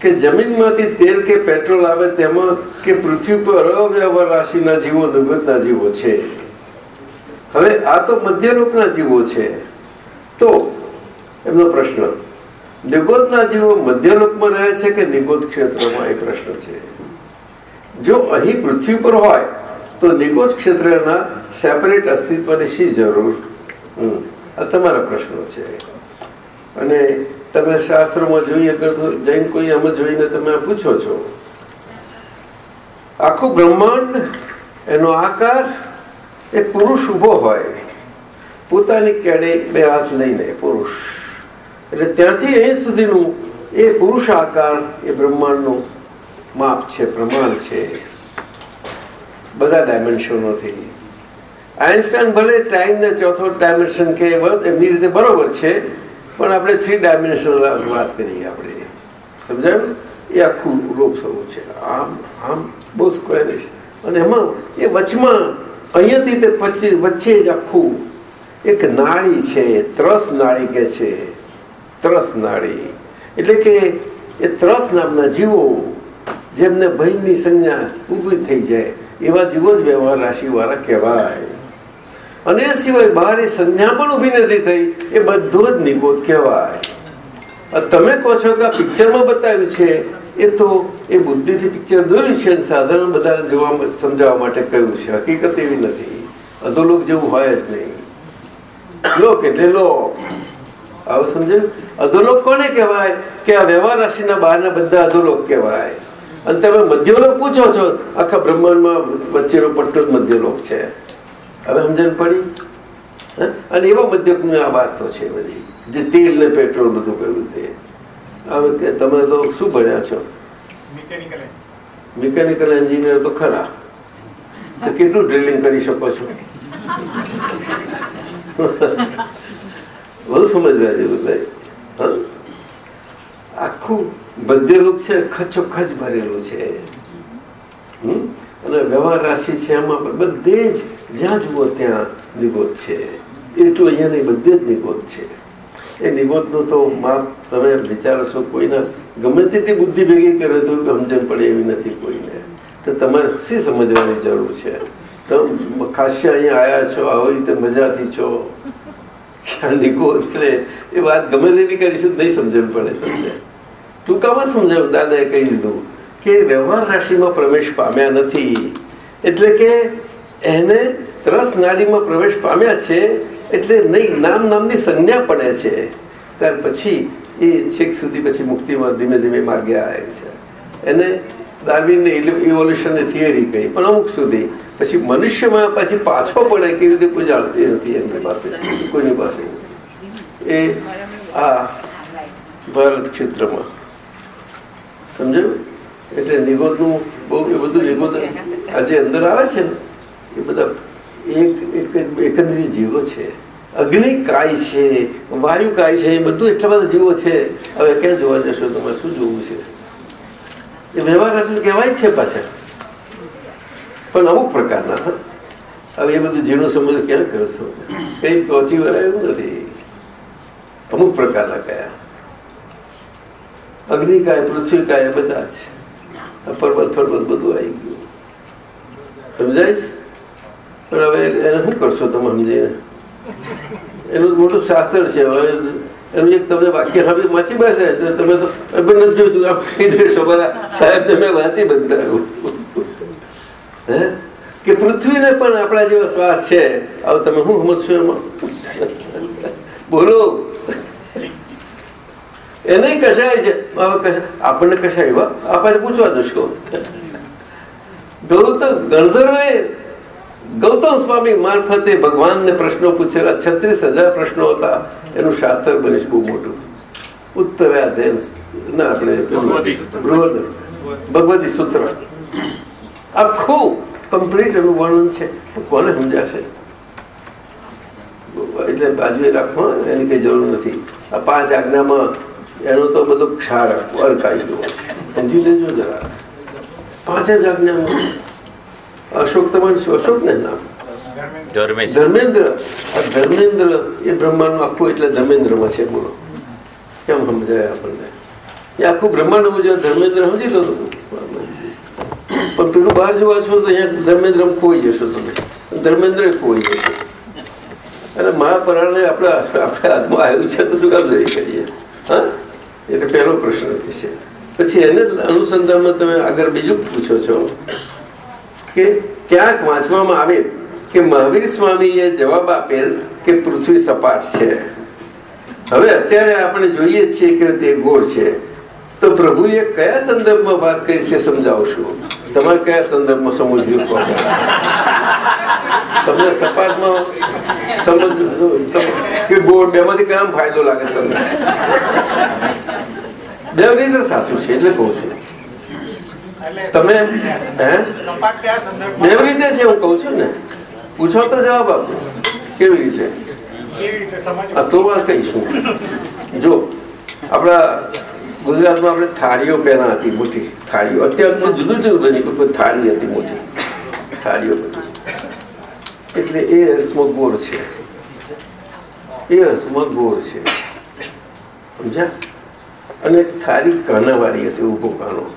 કે જમીનમાંથી તેલ કે પેટ્રોલ આવે તેમાં કે પૃથ્વી પર અવ્યવહાર રાશિના જીવો નિવૃત્તના જીવો છે. હવે આ તો મધ્યરૂપના જીવો છે. તો એમનો પ્રશ્ન નિગોદના જીવો મધ્યલોકમાં રહે છે કે નિગોદ ક્ષેત્રમાં, એ પ્રશ્ન છે. જો અહીં પૃથ્વી પર હોય, તો નિગોદ ક્ષેત્રના સેપરેટ અસ્તિત્વની શી જરૂર? આ તમારા પ્રશ્નો છે. અને તમે શાસ્ત્રોમાં જોઈએ જૈન કોઈ એમ જોઈને તમે પૂછો છો. આખું બ્રહ્માંડ એનો આકાર એક પુરુષ ઊભો હોય. પોતાની કેડે બે હાથ લઈને પુરુષ. એટલે ત્યાંથી અહીં સુધીનું એ પુરુષ આકાર એ બ્રહ્માંડનું માપ છે, પ્રમાણ છે. બધા ડાયમેન્શનોથી. આઈન્સ્ટાઈન ભલે ટાઈમને ચોથો ડાયમેન્શન કે એમની રીતે બરોબર છે પણ આપણે થ્રી ડાયમેન્શનલ વાત કરીએ આપણે. સમજાયું? એ આખું રૂપ થવું છે. આમ આમ, બહુ સ્ક્વેરિશ અને એમાં એ વચમાં અહીંયાથી તે વચ્ચે વચ્ચે જ આખું એક નાળી છે, ત્રસ નાળી કે છે. ત્રસ નાળી. એટલે કે એ ત્રસ નામના જીવો જેમને ભયની સંજ્ઞા ઊભી થઈ જાય, એવા જીવો જ વ્યવહાર રાશિવાળા કહેવાય. અને એ સિવાય બહાર એ સંજ્ઞા પણ ઊભી નથી થઈ. એ બધો જ નિબોધ કહેવાય. તમે કહો છો કે આ પિક્ચરમાં બતાવ્યું છે, એ તો એ બુદ્ધિથી પિક્ચર દોર્યું છે અને સાધારણ બધાને જોવા સમજાવવા માટે કહ્યું છે. હકીકત એવી નથી. અધોલોક જેવું હોય જ નહીં. લોક એટલે લોક. આવું સમજાયું અધોલોક કોને કહેવાય? કે આ વ્યવહાર રાશિના બહારના બધા અધોલોક કહેવાય. અને તમે મધ્યલોક પૂછો છો, આખા બ્રહ્માંડમાં વચ્ચેનો પટ્ટો જ મધ્યલોક છે. હવે સમજણ પડી? હે? અને એવા મધ્યકની આ વાતો છે બધી જે તેલ ને પેટ્રોલ બધું કહ્યું તે. હવે તમે તો શું ભણ્યા છો? મિકેનિકલ મિકેનિકલ એન્જિનિયર તો ખરા. તો કેટલું ડ્રિલિંગ કરી શકો છો? બહુ સમજવા જેવું ભાઈ? આખું બધેલું છે ખચોખચ ભરેલું છે. હમ? અને વ્યવહાર રાશિ છે એમાં પણ બધે જ જ્યાં જુઓ ત્યાં નિબોધ છે. એટલું અહીંયા નહીં, બધે જ નિબોધ છે. એ નિબોધનું તો માપ તમે વિચારશો કોઈને ગમે તેટલી બુદ્ધિ ભેગી કરે તો સમજણ પડે એવી નથી કોઈને. તો તમારે શી સમજવાની જરૂર છે? તમે ખાસી અહીંયા આવ્યા છો, આવી રીતે મજાથી છો. ક્યાં નિકોધ એટલે એ વાત ગમે તેટલી કરીશું નહીં સમજણ પડે તમને. ટૂંકામાં સમજાવ, દાદાએ કહી દીધું કે વ્યવહાર રાશિમાં પ્રવેશ પામ્યા નથી. એટલે કે એને ત્રસ નાડીમાં પ્રવેશ પામ્યા છે, એટલે નહીં, નામ નામની સંજ્ઞા પડે છે. ત્યાર પછી એ છેક સુધી પછી મુક્તિમાં ધીમે ધીમે માર્ગે આવે છે. એને ડાર્વિનને ઇવોલ્યુશનની થિયરી કહી, પણ અમુક સુધી. પછી મનુષ્યમાં પછી પાછો પડે કેવી રીતે કોઈ જાણતી નથી એમની પાસે. કોઈની પાસે એ આ ભારત ક્ષેત્રમાં. સમજાયું? એટલે નિગોદનું બહુ એ બધું નિગોદ આજે અંદર આવે છે ને એ બધા એક એક એકંદરી જીવો છે. અગ્નિ કાય છે વાયુ કાય છે એ બધું એટલા બધા જીવો છે. હવે ક્યાં જોવા જશો તમારે શું જોવું છે? એ વ્યવહાર રસમ કહેવાય છે પાછા પણ અમુક પ્રકારના હવે એ બધું ઝીણું સમજ ક્યાં કરો છો? કઈ પહોંચી વળાય એવું નથી. અમુક પ્રકારના કયા. અગ્નિકાય પૃથ્વીકાય બધા આ પર્વત પર્વત બધું આવી ગયું. સમજાય પણ હવે એને શું કરશો તમે સમજીને એનું મોટું શાસ્ત્ર છે. હવે એનું એક તમને વાક્ય હવે વાંચી બેસે. તમે તો નથી જોયું કહી દેશો બધા સાહેબને મેં વાંચી બંધાયું. હે? કે પૃથ્વીને પણ આપણા જેવો શ્વાસ છે. હવે તમે શું સમજશો એમાં? બોલો. એને કશાય છે? આપણને કશા એવા? આપણે પૂછવા દુષ્કો ગૌતમ ગણધર્વે ગૌતમ સ્વામી મારફતે ભગવાનને પ્રશ્નો પૂછેલા છત્રીસ હજાર પ્રશ્નો હતા. એનું શાસ્ત્ર બનીશ બહુ મોટું. ઉત્તરાધ્યન ના આપણે બૃહદ ભગવતી સૂત્ર. આખું કમ્પ્લીટ એનું વર્ણન છે. કોને સમજાશે? એટલે બાજુએ રાખવા એની કઈ જરૂર નથી. આ પાંચ આજ્ઞામાં એનો તો બધો ક્ષાર અર્ક ગયો. સમજી લેજો જરા. પાંચ જ આજ્ઞામાં અશોક તમારું અશોક ને નામ? ધર્મેન્દ્ર ધર્મેન્દ્ર. આ ધર્મેન્દ્ર એ બ્રહ્માંડ આખું એટલે ધર્મેન્દ્રમાં છે બોલો. કેમ સમજાય આપણને? એ આખું બ્રહ્માંડ મુજબ ધર્મેન્દ્ર સમજી લો પણ પેલું બહાર જોવા છો તો અહીંયા ધર્મેન્દ્ર ખોઈ જશો તમે. ધર્મેન્દ્ર ખોઈ જશો. અને મહાપરાણે આપણા આપણા હાથમાં આવ્યું છે તો શું કામ જઈ કરીએ હા? એટલે પહેલો પ્રશ્ન થશે પછી એને અનુસંધાનમાં તમે આગળ બીજું પૂછો છો કે ક્યાંક વાંચવામાં આવે કે મહાવીર સ્વામીએ જવાબ આપેલ કે પૃથ્વી સપાટ છે. હવે અત્યારે આપણે જોઈએ છીએ કે તે ગોળ છે. તો પ્રભુએ કયા સંદર્ભમાં વાત કરી છે સમજાવશું? તમારે કયા સંદર્ભમાં સમજવું કહો તમને સપાટમાં સમજ કે ગોળ બેમાંથી કયા ફાયદો લાગે તમને? બે રીતે સાચું છે એટલે કહું છું. તમે હે? બે રીતે છે હું કહું છું ને. પૂછો તો જવાબ આપો. કેવી રીતે? તો કહીશું. જો આપણા ગુજરાતમાં આપણે થાળીઓ પહેલા હતી મોટી. થાળીઓ. અત્યારે તો જુદું જુદું બની પણ થાળી હતી મોટી. થાળીઓ બધી. એટલે એ અર્થમાં ગોળ છે. એ અર્થમાં ગોળ છે. સમજ્યા? અને થાળી કાનાવાળી હતી, ઊભો કાનો.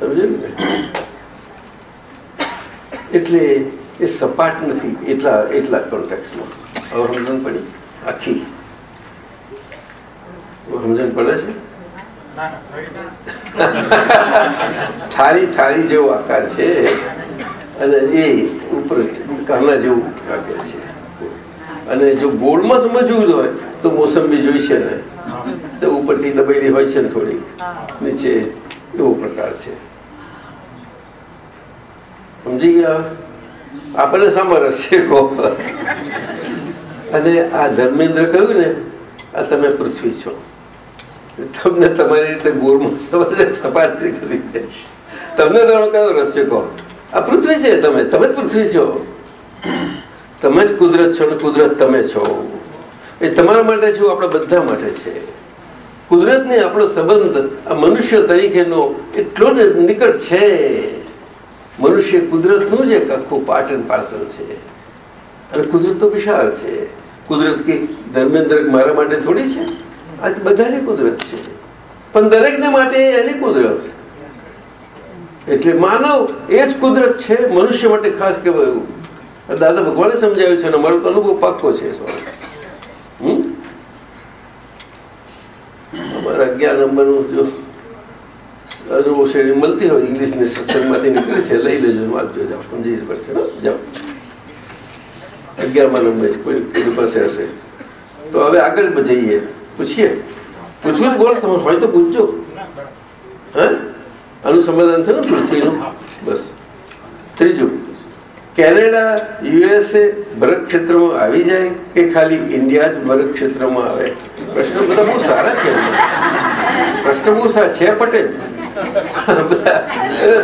સમજાયું ને? એટલે એ સપાટ નથી, એટલા એટલા કોન્ટેક્સમાં હવે સમજણ પડી? આખી. સમજણ પડે છે. થાળી થાળી જેવો આકાર છે. અને એ ઉપર કાના જેવું આકાર છે. અને જો ગોળમાં સમજવું જ હોય તો મોસંબી જોઈ છે ને? તો ઉપરથી દબાયેલી હોય છે ને થોડી. નીચે એવો પ્રકાર છે. સમજી ગયા? આપણને સામાં રસ છે કહો અને આ ધર્મેન્દ્ર કહ્યું ને આ તમે પૃથ્વી છો. તમને તમારી રીતે ગોળમાં સપાટી કરી દે તમને તમારો કયો રસ છે કહો? આ પૃથ્વી છે તમે. તમે જ પૃથ્વી છો. તમે જ કુદરત છો ને કુદરત તમે છો. એ તમારા માટે છે, આપણા બધા માટે છે. કુદરતને આપણો સંબંધ આ મનુષ્ય તરીકેનો એટલો જ નિકટ છે. મનુષ્ય કુદરતનું જ એક આખું પાર્ટ એન્ડ પાર્સલ છે. અને કુદરત તો વિશાળ છે. કુદરત કે ધર્મેન્દ્ર મારા માટે થોડી છે? આજ બધાની કુદરત છે. પણ દરેકને માટે એની કુદરત. એટલે માનવ એ જ કુદરત છે, મનુષ્ય માટે ખાસ કહેવાયું આ દાદા ભગવાને સમજાવ્યું છે અને મારો અનુભવ પાક્કો છે અમારા અગિયાર નંબરનું જો અનુભવ શ્રેણી મળતી હોય, ઇંગ્લિશની સત્સંગમાંથી નીકળી છે, લઈ લેજો વાંચજો, જાઓ. સમજી પડશે નંબર કોઈ પાસે હશે. તો હવે આગળ જઈએ. પૂછીએ. પૂછવું જ બોલ તમે હોય તો પૂછજો. આનું સમાધાન થયું પૃથ્વીનું? બસ. ત્રીજું, કેનેડા, યુએસએ ભરત ક્ષેત્રમાં આવી જાય કે ખાલી ઇન્ડિયા જ ભરત ક્ષેત્રમાં આવે? પ્રશ્ન બધા બહુ સારા છે. પ્રશ્ન બહુ સારા છે પટેલ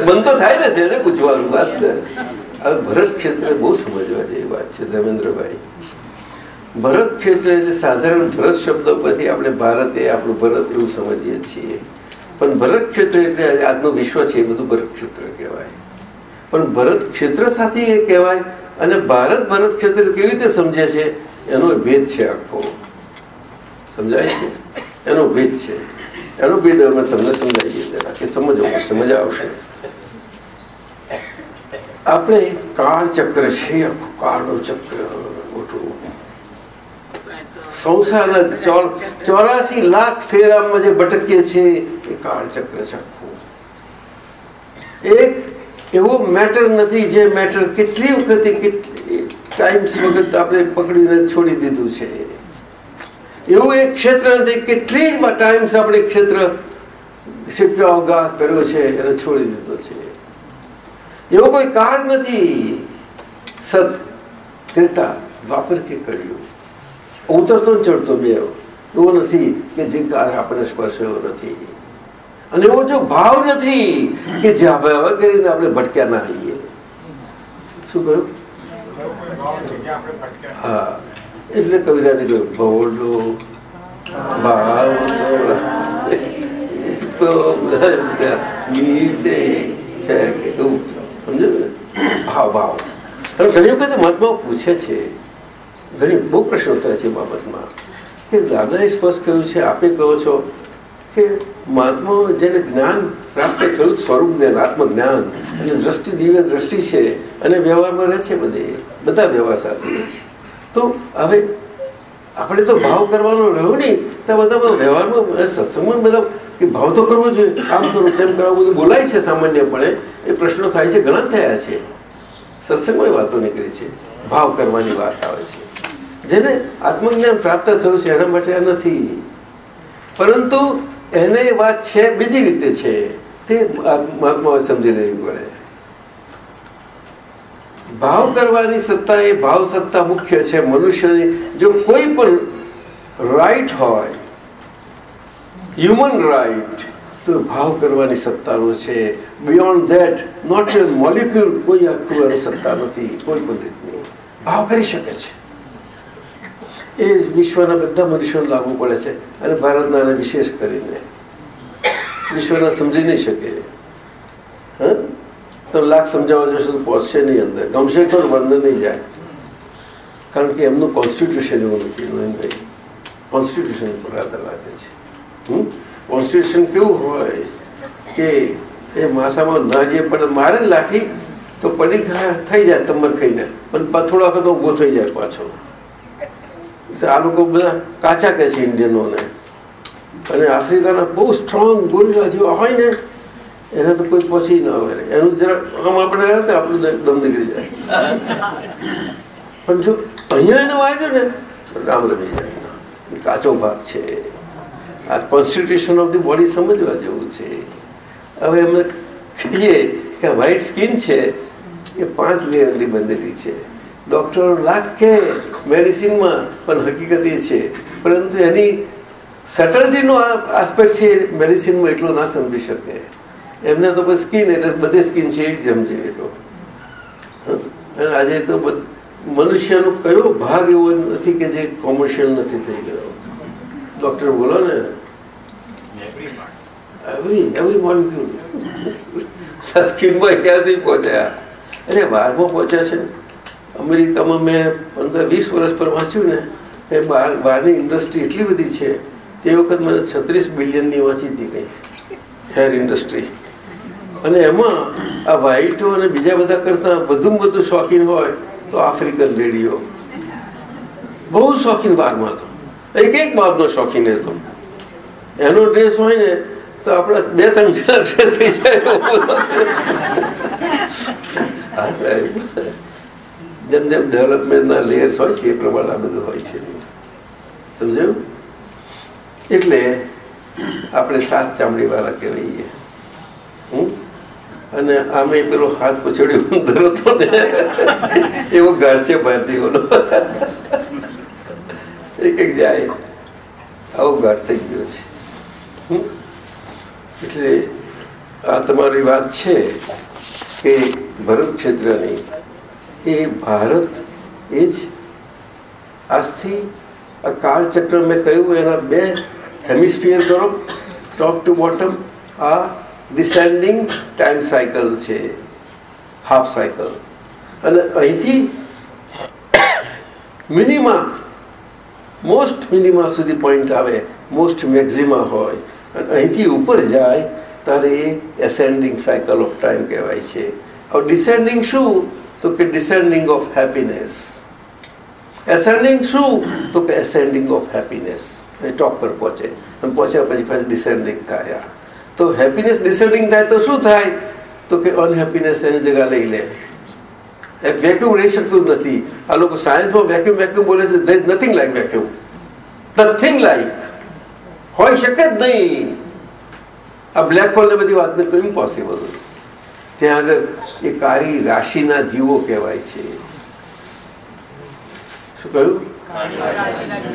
મન તો થાય ને છે પૂછવાનું વાત. ભરત ક્ષેત્ર બહુ સમજવા જેવી વાત છે, ધર્મેન્દ્રભાઈ. ભરત ક્ષેત્ર એટલે સાધારણ ભરત શબ્દ પરથી આપણે ભારત એ આપણું ભરત એવું સમજીએ છીએ. પણ ભરત ક્ષેત્ર એટલે આજનું વિશ્વ છે એ બધું ભરત ક્ષેત્ર કહેવાય. પણ ભરત ક્ષેત્ર સાથે એ કહેવાય અને ભારત ભરત ક્ષેત્ર કેવી રીતે સમજે છે? એનો ભેદ છે આખો. સમજાય છે? એનો ભેદ છે. એનો ભેદ અમે તમને સમજાવીએ કે સમજો, સમજ આવશે. આપણે કાળ ચક્ર છે, આખું કાળનું ચક્ર. સંસારના ચોરાસી લાખ ફેરામાં જે ભટકીએ છીએ, એ કાળ ચક્ર છે એક એવો મેટર નથી જે મેટર કેટલી વખતે ટાઈમ્સ વખત આપણે પકડીને છોડી દીધું છે. એવું એક ક્ષેત્ર નથી કેટલી ટાઈમ્સ આપણે ક્ષેત્ર અવગાહ કર્યો છે એને છોડી દીધો છે. એવો કોઈ કાળ નથી. સત ત્રેતા, વાપર કે કર્યું. ઉતરતો ચડતો બે. એવો નથી કે જે આપણે સ્પર્શ્યો નથી. અને એવો જો ભાવ નથી કે જે હવે કરીને આપણે ભટક્યા ના હઈએ. શું કહ્યું? હા. એટલે કવિરાજે કહ્યું ભવડો ભાવ તો નીચે. સમજો ભાવ ભાવ. ઘણી વખત મહાત્મા પૂછે છે ઘણી બહુ પ્રશ્નો થાય છે બાબતમાં. કે દાદાએ સ્પષ્ટ કહ્યું છે, આપે કહો છો કે મહાત્મા જેને જ્ઞાન પ્રાપ્ત થયું સ્વરૂપ જ્ઞાન, આત્મજ્ઞાન, અને દ્રષ્ટિ દિવ્ય દ્રષ્ટિ છે, અને વ્યવહારમાં રહે છે બધે, બધા વ્યવહાર સાથે. તો હવે આપણે તો ભાવ કરવાનો રહ્યો નહીં, તો બધા વ્યવહારમાં સત્સંગમાં બધા કે ભાવ તો કરવો જોઈએ, આમ કરવું તેમ કરવું બધું બોલાય છે સામાન્યપણે. એ પ્રશ્નો થાય છે, ઘણા થયા છે. સત્સંગમાં વાતો નીકળી છે. ભાવ કરવાની વાત આવે છે. જેને આત્મજ્ઞાન પ્રાપ્ત થયું છે, એના માટે નથી. પરંતુ એને વાત છે, બીજી રીતે છે. તે મહાત્મા સમજી લેવી પડે. ભાવ કરવાની સત્તા એ ભાવ સત્તા મુખ્ય છે. મનુષ્યની જો કોઈ પણ રાઈટ હોય હ્યુમન રાઈટ તો ભાવ કરવાની સત્તાનો છે. Beyond that not a molecule કોઈ આખું સત્તા નથી. કોઈ પણ રીતની. ભાવ કરી શકે છે. એ વિશ્વના બધા મનુષ્યોને લાગુ પડે છે અને ભારતના અને વિશેષ કરીને. વિશ્વના સમજી નહીં શકે. હા? તો લાખ સમજાવવા જશે તો પહોંચશે નહીં અંદર. ગમશે તો વર્ણ નહીં જાય. કારણ કે એમનું કોન્સ્ટિટ્યુશન એવું નથી, નવીનભાઈ. કોન્સ્ટિટ્યુશન પર આધાર રાખે છે. કોન્સ્ટિટ્યુશન કેવું હોય કે એ માથામાં ના જે પડે, મારે લાઠી તો પડી થઈ જાય તમર ખાઈને પણ થોડા વખત ઊભો થઈ જાય પાછો. તો આ લોકો બધા કાચા કહે છે ઇન્ડિયનોને. અને આફ્રિકાના બહુ સ્ટ્રોંગ ગોરીલા જેવા હોય ને, એને તો કોઈ પહોંચી ન આવે એનું જરા આમ આપણે રહેતા આપણું દમ નીકળી જાય. પણ જો અહીંયા એને વાંચ્યો ને રામ રમી જાય. કાચો ભાગ છે. આ કોન્સ્ટિટ્યુશન ઓફ ધી બોડી સમજવા જેવું છે. હવે એમને કહીએ કે વ્હાઇટ સ્કિન છે, એ પાંચ લેયરની બનેલી છે. ડૉક્ટરો કે મેડિસિનમાં પણ હકીકત એ છે. પરંતુ એની સટલટીનો આસ્પેક્ટ છે મેડિસિનમાં એટલો ના સમજી શકે. એમને તો પછી સ્કીન એટલે બધી સ્કીન છે એ જ સમજે એ તો. આજે તો મનુષ્યનો કયો ભાગ એવો નથી કે જે કોમર્શિયલ નથી થઈ ગયો. ડૉક્ટર બોલો ને. એવરી એવરી મોલિક્યુલ સ્કીનમાં ક્યાંથી પહોંચ્યા? અરે વારમાં પહોંચ્યા છે અમેરિકામાં મેં પંદર, વીસ વર્ષ પર વાંચ્યું ને, એ બહાર, બહારની ઇન્ડસ્ટ્રી એટલી બધી છે, તે વખત મને છત્રીસ બિલિયનની વાંચી હતી કંઈ હેર ઇન્ડસ્ટ્રી અને એમાં આ વ્હાઈટો અને બીજા બધા કરતાં વધુમાં વધુ શોખીન હોય તો આફ્રિકન લેડીઓ બહુ શોખીન બહારમાં હતો એક એક બાબનો શોખીન હતો એનો ડ્રેસ હોય ને, તો આપણે બે, ત્રણ જણા ડ્રેસ થઈ જાય. જેમ જેમ ડેવલપમેન્ટના લેયર્સ હોય છે, એ પ્રમાણે આ બધું હોય છે. સમજાયું? એટલે આપણે સાત ચામડી વાળા કહેવાઈએ. હમ? અને આમે પેલો હાથ પછડી ઉંદર ને. એવો ઘર છે ભારતીયોનો. એક એક જાય. આવો ઘર થઈ ગયો છે? એટલે આ તમારી વાત છે કે ભરત ક્ષેત્રની એ ભારત એ જ આજથી આ કાળચક્ર મેં કહ્યું, એના બે હેમિસ્ફિયર કરો ટોપ ટુ બોટમ આ ડિસેન્ડિંગ ટાઈમ સાયકલ છે હાફ સાયકલ અને અહીંથી મિનિમા મોસ્ટ મિનિમા સુધી પોઈન્ટ આવે મોસ્ટ મેક્ઝિમા હોય. અને અહીંથી ઉપર જાય, ત્યારે એ એસેન્ડિંગ સાયકલ ઓફ ટાઈમ કહેવાય છે. હવે ડિસેન્ડિંગ શું? તો કે ડિસેન્ડિંગ ઓફ હેપીનેસ એસેન્ડિંગ શું તો કે એસેન્ડિંગ ઓફ હેપીનેસ એ ટોપ પર પહોંચે અને પહોંચ્યા પછી પાછી ડિસેન્ડિંગ થાય તો હેપીનેસ ડિસેન્ડિંગ થાય તો શું થાય તો કે અનહેપીનેસ એની જગ્યા લઈ લે એક વેક્યુમ રહી શકતું નથી આ લોકો સાયન્સમાં વેક્યુમ વેક્યુમ બોલે છે there nothing like vacuum nothing like હોઈ શકે જ નહીં આ બ્લેક હોલ ને બધી વાત તો ઇમ્પોસિબલ ત્યાં આગળ એ કાળી રાશિના જીવો કહેવાય છે. શું કહ્યું?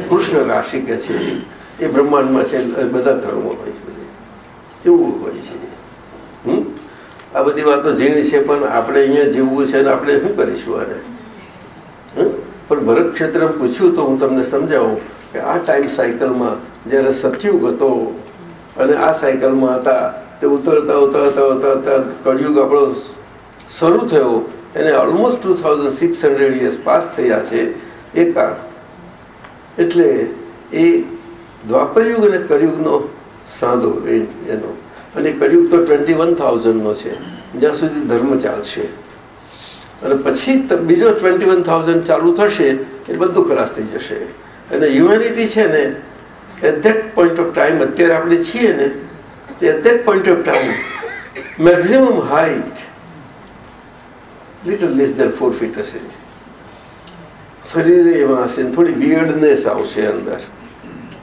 કૃષ્ણ રાશિ કે છે. એ બ્રહ્માંડમાં છે બધા ધર્મો હોય છે એવું હોય છે. હમ? આ બધી વાતો જીણી છે, પણ આપણે અહીંયા જીવવું છે અને આપણે શું કરીશું આને? પણ ભરત ક્ષેત્ર પૂછ્યું તો હું તમને સમજાવું કે આ ટાઈમ સાયકલમાં જ્યારે સતયુગ હતો અને આ સાયકલમાં હતા તે ઉતરતા ઉતરતા ઉતરતા કળિયુગ આપણો શરૂ થયો. એને almost two thousand six hundred years pass થયા છે એ એટલે એ દ્વાપરયુગ અને કળિયુગનો સાંધો એનો. અને કળિયુગ તો ટ્વેન્ટી વન થાઉઝન્ડનો છે. જ્યાં સુધી ધર્મ ચાલશે. અને પછી બીજો ટ્વેન્ટી વન થાઉઝન્ડ ચાલુ થશે એ બધું ખલાસ થઈ જશે. અને હ્યુમેનિટી છે ને at that point of time અત્યારે આપણે છીએ ને તે that point of of time height, little less than four feet હશે શરીર એમાં હશે થોડી વિયર્ડનેસ આવશે અંદર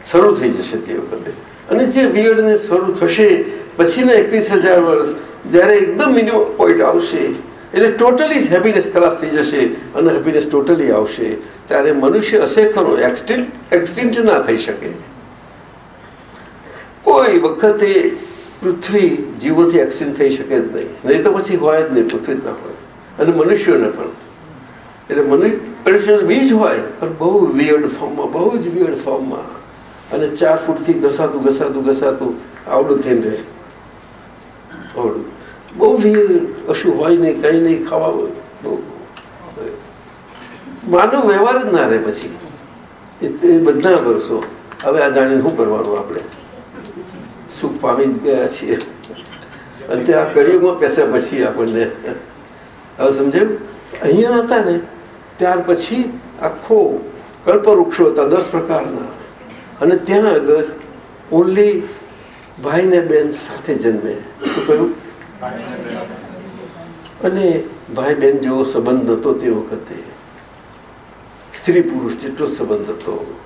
શરૂ થઈ જશે તે વખતે અને જે વિયર્ડનેસ શરૂ થશે પછીના એકત્રીસ હજાર વર્ષ જ્યારે એકદમ મિનિમમ પોઈન્ટ આવશે એટલે ટોટલી હેપીનેસ ખલાસ થઈ જશે અને હેપીનેસ ટોટલી આવશે ત્યારે મનુષ્ય હશે ખરો એક્સટિન્ટ એક્સટિન્ટ ના થઈ શકે કોઈ વખતે પૃથ્વી જીવોથી એક્સટિન્ટ થઈ શકે જ નહીં. નહીં તો પછી હોય જ નહીં પૃથ્વી જ ના હોય અને મનુષ્યોને પણ. એટલે મનુષ્ય બીજ હોય, પણ બહુ વિયર્ડ ફોર્મમાં બહુ જ વિયર્ડ ફોર્મમાં અને ચાર ફૂટથી ઘસાતું ઘસાતું ઘસાતું આવડું થઈને રહે. આવડું. બહુ વિયર્ડ કશું હોય નહીં, કંઈ નહીં, ખાવા બહુ. માનવ વ્યવહાર જ ના રહે પછી. એ બધા વર્ષો. હવે આ જાણીને શું કરવાનું આપણે? સુખ પામી જ ગયા છીએ. અને તે આ કળિયુગમાં પેસા પછી આપણને. હવે સમજાયું? અહીંયા હતા ને, ત્યાર પછી આખો કલ્પવૃક્ષો હતા દસ પ્રકારના. અને ત્યાં આગળ ઓનલી ભાઈ ને બેન સાથે જન્મે. શું કહ્યું? અને ભાઈ બેન જેવો સંબંધ હતો તે વખતે. સ્ત્રી પુરુષ જેટલો સંબંધ હતો.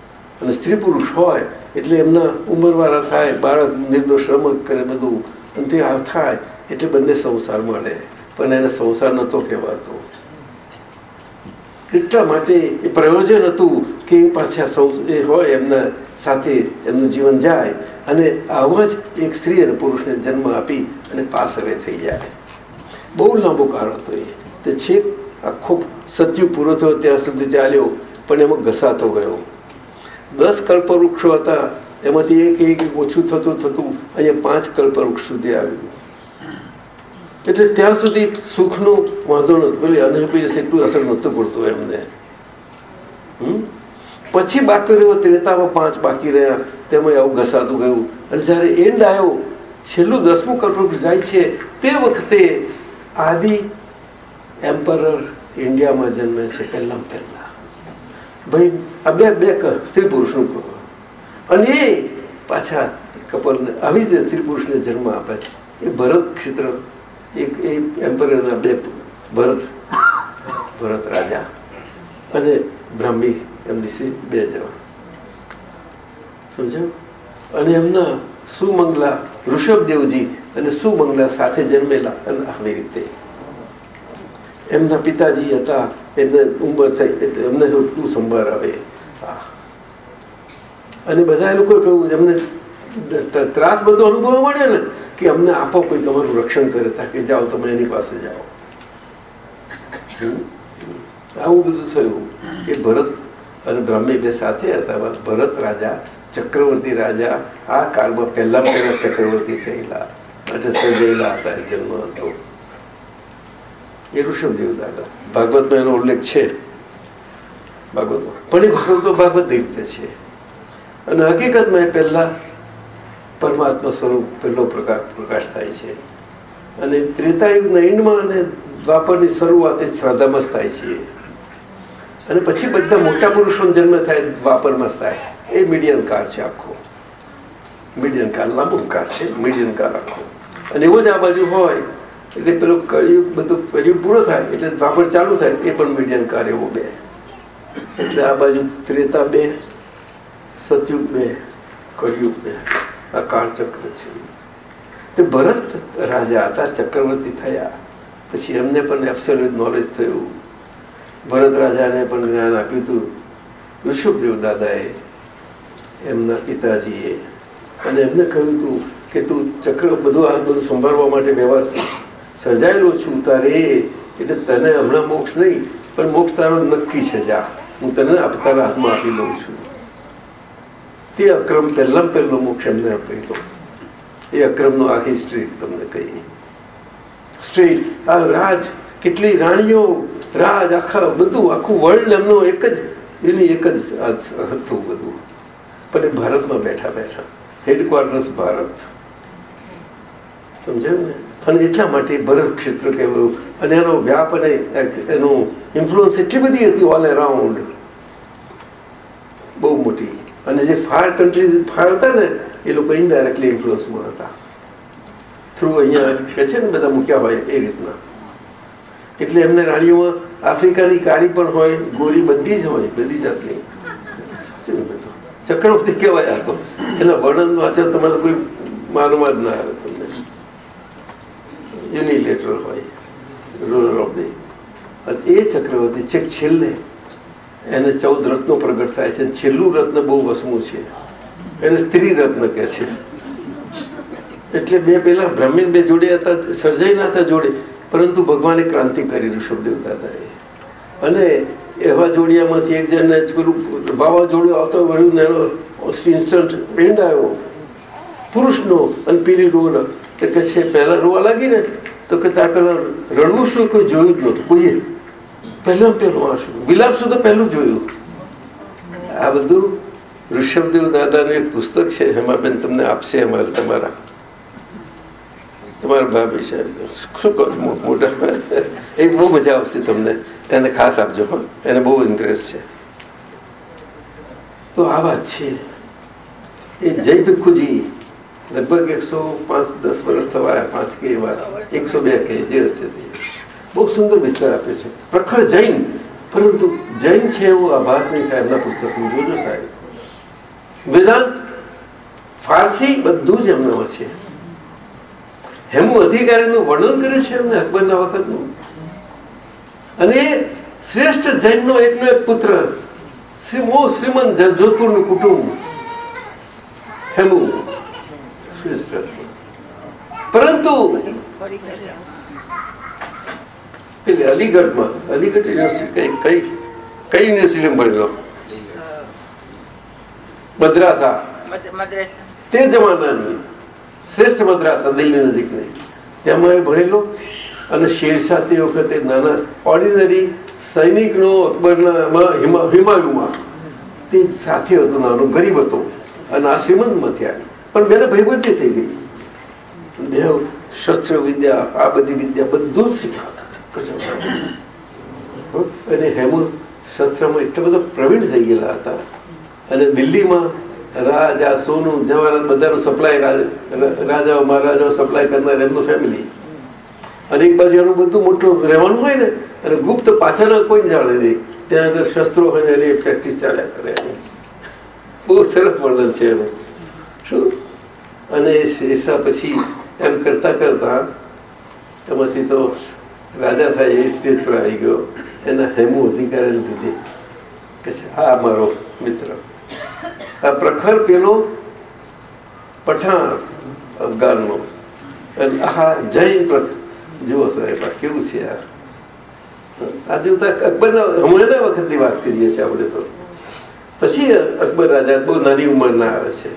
અને સ્ત્રી પુરુષ હોય એટલે એમના ઉંમરવાળા થાય, બાળક નિર્દોષ રમત કરે બધું, અને તે થાય, એટલે બંને સંસાર મળે પણ એને સંસાર નહોતો કહેવાતો. એટલા માટે એ પ્રયોજન હતું કે એ પાછા સૌ એ હોય એમના સાથે, એમનું જીવન જાય, અને આવા જ એક સ્ત્રી અને પુરુષને જન્મ આપી અને પાસ હવે થઈ જાય. બહુ લાંબો કાળ હતો એ. તે છેક આખો સત્યુ પૂરો થયો ત્યાં સુધી ચાલ્યો, પણ એમાં ઘસાતો ગયો. દસ કલ્પવૃક્ષો હતા, એમાંથી એક એક ઓછું થતું થતું અહીંયા પાંચ કલ્પવૃક્ષ સુધી આવ્યું એટલે ત્યાં સુધી સુખનો વાંધો નહોતો. પેલી અનહેપીનેસ એટલું અસર નહોતું પડતું એમને? પછી બાકી રહ્યો, ત્રેતામાં પાંચ બાકી રહ્યા તેમાં આવું ઘસાતું ગયું. અને જ્યારે એન્ડ આવ્યો, છેલ્લું દસમું કલ્પવૃક્ષ જાય છે, તે વખતે આદિ એમ્પરર ઇન્ડિયામાં જન્મે છે પહેલા પહેલા ભાઈ, આ બે બે સ્ત્રી પુરુષનું અને એ પાછા કપલને આવી રીતે સ્ત્રી પુરુષને જન્મ આપે છે. એ ભરત ક્ષેત્ર, એક, એ એમ્પરરના બે ભરત ભરત રાજા અને બ્રાહ્મી એમની શ્રી બે જવા સમજાયું? અને એમના સુમંગલા ઋષભદેવજી અને સુમંગલા સાથે જન્મેલા અને આવી રીતે. એમના પિતાજી હતા એમને ઉંમર થઈ એટલે એમને શું સંભાળ આવે. અને બધા એ લોકોએ કહ્યું, એમને ત્રાસ બધો અનુભવ મળ્યો ને, કે અમને આપો કોઈ તમારું રક્ષણ કરે તાકે જાઓ, તમે એની પાસે જાઓ. આવું બધું થયું. કે ભરત અને બ્રાહ્મી બે સાથે હતા. ભરત રાજા, ચક્રવર્તી રાજા, આ કાળમાં પહેલા પહેલા ચક્રવર્તી થયેલા. એટલે સર્જાયેલા હતા જન્મ હતો. એ ઋષભદેવ દાદા? ભાગવતનો એનો ઉલ્લેખ છે. ભાગવતમાં. પણ એ ભાગવત તો ભાગવત રીતે છે. અને હકીકતમાં એ પહેલા પરમાત્મા સ્વરૂપ પહેલો પ્રકાશ પ્રકાશ થાય છે. અને ત્રેતાયુગના એન્ડમાં અને દ્વાપરની શરૂઆત એ જ થાય છે અને પછી બધા મોટા પુરુષોનો જન્મ થાય દ્વાપરમાં થાય. એ મીડિયન કાર છે આખો. મીડિયન કાર લાંબો કાર છે. મીડિયન કાર આખો. અને એવો જ આ બાજુ હોય એટલે પેલો કળિયુગ બધું કળિયુગ પૂરો થાય, એટલે દ્વાપર ચાલુ થાય, એ પણ મીડિયન કાર્ય બે. એટલે આ બાજુ ત્રેતા બે, સતયુગ બે, કળિયુગ બે, આ કાળચક્ર છે. તે ભરત રાજા હતા, ચક્રવર્તી થયા. પછી એમને પણ એબ્સોલ્યુટ નોલેજ થયું. ભરત રાજાને પણ જ્ઞાન આપ્યું હતું. ઋષભદેવ દાદાએ, એમના પિતાજીએ. અને એમને કહ્યું હતું કે તું ચક્ર બધું આ બધું સંભાળવા માટે વ્યવહાર સર્જાયેલો છું તારે, એટલે તને હમણાં મોક્ષ નહીં, પણ મોક્ષ તારો નક્કી છે, જા. હું તને આપતા હાથમાં આપી લઉં છું. તે અક્રમ પહેલાં પહેલો મોક્ષ એમને આપેલો. એ અક્રમનો આખી હિસ્ટ્રી તમને કહી સ્ટ્રીટ આ રાજ, કેટલી રાણીઓ, રાજ, આખા બધું, આખું વર્લ્ડ એમનો એક જ, એની એક જ હતું બધું. પણ એ ભારતમાં બેઠા બેઠા હેડક્વાર્ટર્સ ભારત. સમજાયું ને? અને એટલા માટે ભરત ક્ષેત્ર કહેવાયું. અને એનો વ્યાપ અને એનો ઇન્ફ્લુઅન્સ એટલી બધી હતી ઓલ એરાઉન્ડ બહુ મોટી. અને જે ફાર કન્ટ્રીઝ ફાર હતા ને, એ લોકો ઇનડાયરેક્ટલી ઇન્ફ્લુઅન્સમાં હતા. થ્રુ અહીંયા કે છે ને બધા મૂક્યા હોય એ રીતના. એટલે એમને રાણીઓમાં આફ્રિકાની કાળી પણ હોય, ગોરી બધી જ હોય, બધી જાતની. ચક્રવર્તી કહેવાય આ તો. એના વર્ણન વાંચો તમારે કોઈ માનવા જ ના આવે. યુનિલેટરલ હોય રૂલર ઓફ ધી અને એ ચક્રવર્તી છેક છેલ્લે એને ચૌદ રત્નો પ્રગટ થાય છે. છેલ્લું રત્ન બહુ વસમું છે. એને સ્ત્રી રત્ન કહે છે. એટલે બે પેલા બ્રાહ્મીણ બે જોડે હતા સર્જાઈ હતા જોડે. પરંતુ ભગવાને ક્રાંતિ કરી ઋષભદેવ દાદાએ અને એવા જોડિયામાંથી એક જણને પેલું વાવાઝોડું આવતો વળ્યું એનો ઇન્સ્ટન્ટ એન્ડ આવ્યો. પુરુષનો અને પેલી રોલ તો કે છે, પહેલા રોવા લાગી ને, તો કે ત્યાં પેલા રડવું શું, કોઈ જોયું જ નહોતું, કોઈએ? પહેલાં પહેલું આ શું? વિલાપ શું તો પહેલું જોયું? આ બધું ઋષભદેવ દાદાનું એક પુસ્તક છે, હેમાબેન તમને આપશે અમારે, તમારા. તમારા ભાભી સાહેબ. શું કહો મોટા? એ બહુ મજા આવશે તમને. એને ખાસ આપજો, હા. એને બહુ ઇન્ટરેસ્ટ છે. તો આ વાત છે. એ જય ભિક્ષુજી લગભગ એકસો પાંચ, દસ વર્ષ થવા પાંચ કે એવા. એકસો બે કે જે હશે બહુ સુંદર વિસ્તાર આપે છે. પ્રખર જૈન. પરંતુ જૈન છે એવો આભાસ નહીં થાય એમના પુસ્તકનું જોજો સાહેબ. વેદાંત ફારસી બધું જ એમનામાં છે. હેમુ અધિકારીનું વર્ણન કર્યું છે એમને અકબરના વખતનું. અને શ્રેષ્ઠ જૈનનો એકનો એક પુત્ર, શ્રી બહુ શ્રીમંત જોધપુરનું કુટુંબ, હેમુ. પરંતુ પેલી અલીગઢમાં અલીગઢ યુનિવર્સિટી કઈ કઈ યુનિવર્સિટી ભણેલો મદ્રાસા તે જમાનાની શ્રેષ્ઠ મદ્રાસા દિલ્હી નજીકની તેમાં એ ભણેલો અને શેરશાહ તે વખતે નાના ઓર્ડિનરી સૈનિકનો અકબરના હિમાયુમાં તે સાથે હતો નાનો ગરીબ હતો અને આ શ્રીમંતમાં થયા પણ બેને ભયબંધી થઈ ગઈ. દેવ, શસ્ત્ર વિદ્યા, આ બધી વિદ્યા બધું જ શીખ્યા અને હેમુ શસ્ત્રમાં એટલા બધા પ્રવીણ થઈ ગયેલા હતા. અને દિલ્હીમાં રાજા, સોનું, જવાહરલાલ બધાનું સપ્લાય રાજાઓ, મહારાજાઓ સપ્લાય કરનાર એમનું ફેમિલી અને એક બાજુ એનું બધું મોટું રહેવાનું હોય ને, અને ગુપ્ત પાછળના કોઈ જાણે નહીં. ત્યાં આગળ શસ્ત્રો હોય ને એની પ્રેક્ટિસ ચાલ્યા કરે. બહુ સરસ વર્ણન છે એનું. અને શેષા પછી એમ કરતા કરતા એમાંથી તો રાજા થાય એ સ્ટેજ પર આવી ગયો. એના હેમુ અધિકારીને લીધે કે આ મારો મિત્ર. આ પ્રખર પેલો પઠાણ અફઘાનનો. અને આ જૈન જુઓ સાહેબ કેવું છે આ? જોતા અકબરના હમણાંના વખતની વાત કરીએ છીએ આપણે તો. પછી અકબર રાજા બહુ નાની ઉંમરના આવે છે.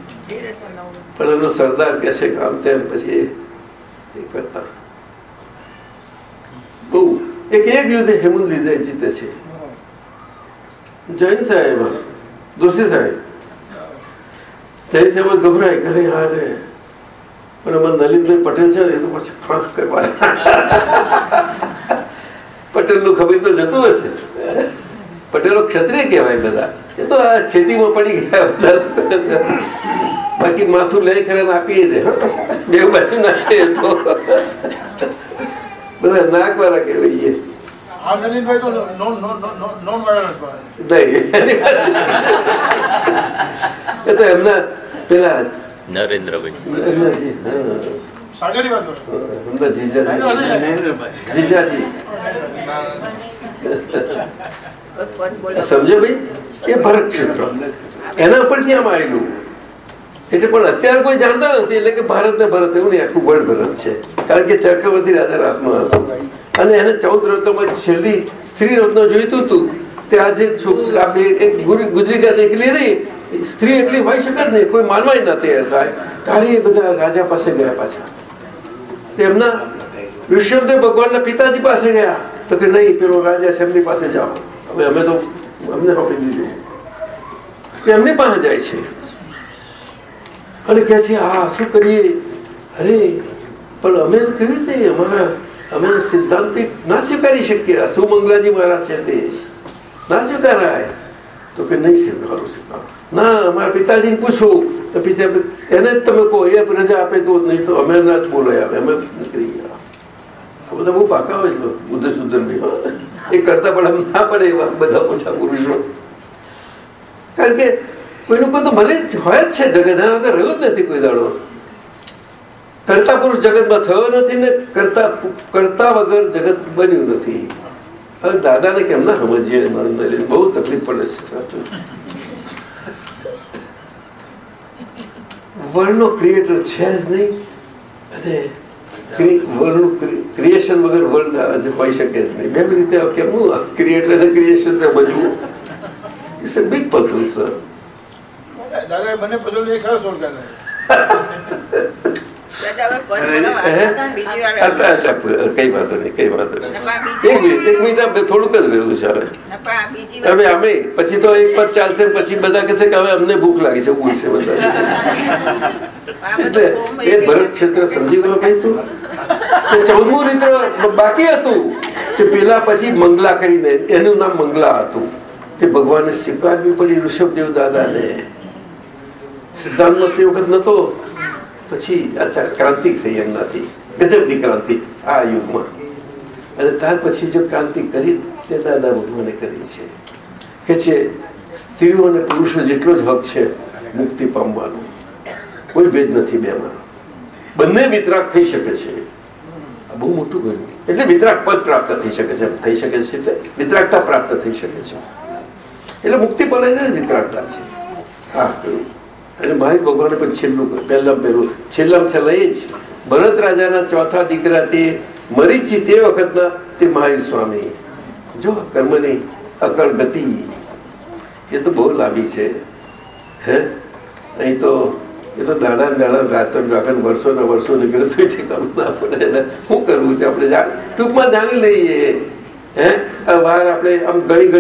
પણ એનો સરદાર કે છે કે તેમ પછી એ કરતા બહુ એક એક યુદ્ધ હેમંત લીધે જીતે છે જૈન સાહેબ દોષી સાહેબ જૈન સાહેબ ગભરાય કરે હા રે પણ અમારે નલિનભાઈ પટેલ છે એ તો પછી ખાસ કરવા પટેલનું ખબર તો જતું હશે પટેલો ક્ષત્રિય કહેવાય બધા એ તો આ ખેતીમાં પડી ગયા બધા બાકી માથું લઈ ખરે આપીએ દે બે બાજુ નાખે તો. બધા નાક વાળા કહેવાય સમજો ભાઈ? એ ભરત ક્ષેત્ર એના પર ત્યાં આવેલું એટલે પણ અત્યારે કોઈ જાણતા નથી, એટલે કે ભારત ને ભરત એવું નહીં, આખું વર્લ્ડ ભરત છે. કારણ કે ચક્રવર્તી રાજા હાથમાં હતો. અને એને ચૌદ રત્નોમાં છેલ્લી સ્ત્રી રત્નો જોઈતું હતું તે આજે છોકરી ગુજરી ગાત એકલી રહી, સ્ત્રી એકલી હોઈ શકે જ નહીં, કોઈ માનવાય ના તૈયાર થાય. તારે એ બધા રાજા પાસે ગયા પાછા. તેમના વિષ્ણુદેવ ભગવાનના પિતાજી પાસે ગયા. તો કે નહીં, પેલો રાજા છે પાસે જાઓ. હવે અમે તો અમને આપી દીધું. એમની પાસે જાય છે. અને કહે છે, આ શું કરીએ? અરે, પણ અમે કેવી રીતે અમારા, અમે સિદ્ધાંતિક ના સ્વીકારી શકીએ? આ સુમંગલાજી મહારાજ છે તે? ના સ્વીકારાય? તો કે, નહીં સ્વીકારો સ્વીકારો ના, અમારા પિતાજીને પૂછો. તો પિતા એને જ તમે કહો, એ રજા આપે તો નહીં તો અમે ના જ બોલાય અમે નીકળી ગયા. આ બધા બહુ પાકા હોય છે બુદ્ધ સુધર એ કરતા પણ ના પડે એવા બધા ઓછા પુરુષો. કારણ કે કોઈ તો ભલે હોય જ છે જગત વગર રહ્યું જ નથી કોઈ દાડો. કરતા પુરુષ જગતમાં થયો નથી ને કરતા કરતા વગર જગત બન્યું નથી. હવે દાદાને કેમ ના સમજીએ? બહુ તકલીફ પડે છે, સાચું. વર્લ્ડનો ક્રિએટર છે જ નહીં. અને વર્લ્ડનું ક્રિએશન વગર વર્લ્ડ હોઈ શકે જ નહીં. બે રીતે કેમનું ક્રિએટર અને creation બજવું it's a big puzzle sir Dada બંને પઝલ એક સરસ સોલ્વ કરે દાદા હવે પદ બોલો હે? વાંચતા બીજી વાર આટલા આટલા કઈ વાંધો નહીં કઈ વાંધો નહીં. એક મિનિટ આપણે થોડુંક જ રહ્યું છે હવે. નપા બીજી વાર હવે અમે પછી તો એક પદ ચાલશે પછી બધા કહેશે કે હવે અમને ભૂખ લાગી છે બધા. એટલે એ ભરત ક્ષેત્ર સમજી ગયો કઈ તું? ચૌદમું મિત્ર બાકી હતું. કે પેલા પછી મંગલા કરીને એનું નામ મંગલા હતું. તે ભગવાને સ્વીકારવી પડી ઋષભદેવ દાદાને. સિદ્ધાંતમાં તે વખત નતો. પછી અચ્છા ક્રાંતિ થઈ એમનાથી. ગજબની ક્રાંતિ આ યુગમાં. અને ત્યાર પછી જો ક્રાંતિ કરી, તે દાદા ભગવાને કરી છે. કે છે, સ્ત્રીઓ અને પુરુષો જેટલો જ હક છે મુક્તિ પામવાનો. કોઈ ભેદ નથી બેમાં. બંને વિતરાક થઈ શકે છે. બહુ મોટું કર્યું. એટલે વિતરાક પદ પ્રાપ્ત થઈ શકે છે. થઈ શકે છે એટલે વિતરાકતા પ્રાપ્ત થઈ શકે છે. એટલે મુક્તિ એને ને વિતરાગતા છે. હા કહ્યું અને મારી ભગવાને પણ છેલ્લું પહેલાં પહેલું. છેલ્લામાં છેલ્લા જ. ભરત રાજાના ચોથા દીકરા તે મરીચી તે વખતના તે મહાવીર સ્વામી જો કર્મની અકળ ગતિ, એ તો બહુ લાંબી છે. હે? અહીં તો, એ તો દાડા દાડા રાતન ને રાતો ને વર્ષો નીકળે તો ઠેકાણું ના પડે. શું કરવું છે? આપણે ટૂંકમાં જાણી લઈએ. હે? એના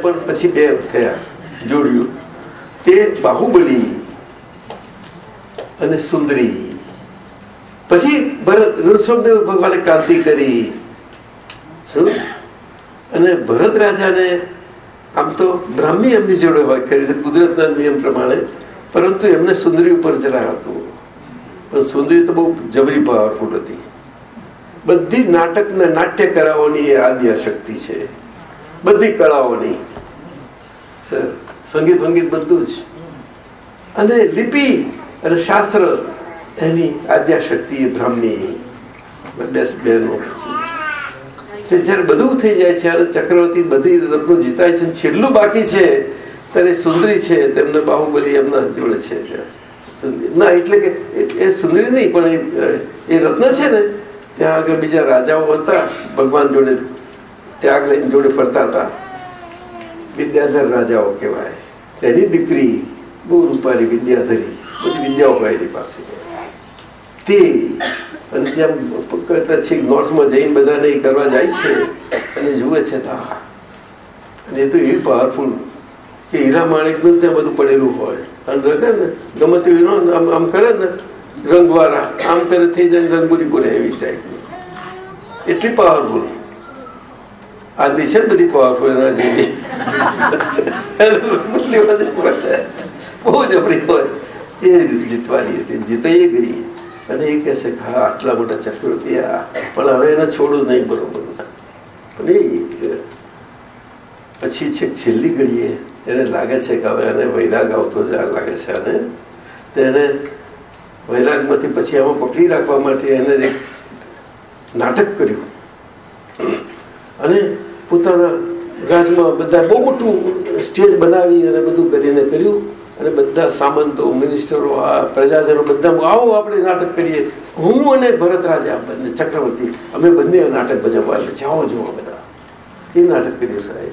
પણ પછી બે થયા, જોડ્યું. તે બાહુબલી અને સુંદરી. પછી ભરત ઋષભદેવ ભગવાને ક્રાંતિ કરી. શું? અને ભરત રાજાને આમ તો બ્રાહ્મી એમની જોડે હોય, ખરી રીતે કુદરતના નિયમ પ્રમાણે. પરંતુ એમને સુંદરી ઉપર જરા હતું. પણ સુંદરી તો બહુ જબરી પાવરફુલ હતી. બધી નાટક ને નાટ્ય કરાવવાની એ આદ્ય શક્તિ છે. બધી કળાઓની. સર, સંગીત સંગીત બધું જ. અને લિપિ અને શાસ્ત્ર એની આદ્યા શક્તિ બ્રાહ્મી. બે બહેનો પછી. તે જ્યારે બધું થઈ જાય છે અને ચક્રવર્તી બધી રત્નો જીતાય છે છેલ્લું બાકી છે, ત્યારે સુંદરી છે, તેમને બાહુબલી એમના જોડે છે. ના, એટલે કે એ- સુંદરી નહીં, પણ એ રત્ન છે ને, ત્યાં આગળ બીજા રાજાઓ હતા, ભગવાન જોડે ત્યાગ લઈને જોડે ફરતા હતા. વિદ્યાધર રાજાઓ કહેવાય. તેની દીકરી બહુ રૂપારી વિદ્યાધરી, બધી વિદ્યાઓ હોય એની પાસે. તે અને ત્યાં કરતા છે નોર્થમાં જઈને બધાને એ કરવા જાય છે અને જુએ છે અને એ તો એવી પાવરફુલ કે હીરા માણેકનું ત્યાં બધું પડેલું હોય. અને રખે ને, ગમે તે હીરો આમ આમ કરે ને રંગ દ્વારા આમ કરે થઈ જાય રંગોલી બોલે એવી ટાઈપની એટલી પાવરફુલ આ ને બધી પાવરફુલ એના જેવી. બહુ જબરી હોય. એ જીતવાની હતી, જીતાઈ ગઈ. અને એ કહે છે કે હા, આટલા મોટા ચક્રવર્તી આ પણ હવે એને છોડું નહીં બરોબર. પણ પછી છે છેલ્લી ઘડીએ એને લાગે છે કે હવે એને વૈરાગ આવતો જ લાગે છે અને તેને વૈરાગમાંથી પછી આમાં પકડી રાખવા માટે એને એક નાટક કર્યું. અને પોતાના રાજમાં બધા બહુ મોટું સ્ટેજ બનાવી અને બધું કરીને કર્યું. અને બધા સામંતો, મિનિસ્ટરો, આ પ્રજાજનો બધા આવો આપણે નાટક કરીએ. હું અને ભરત રાજા બંને, ચક્રવર્તી, અમે બંને નાટક ભજવવા છે આવો જોવા બધા. એ નાટક કર્યું સાહેબ?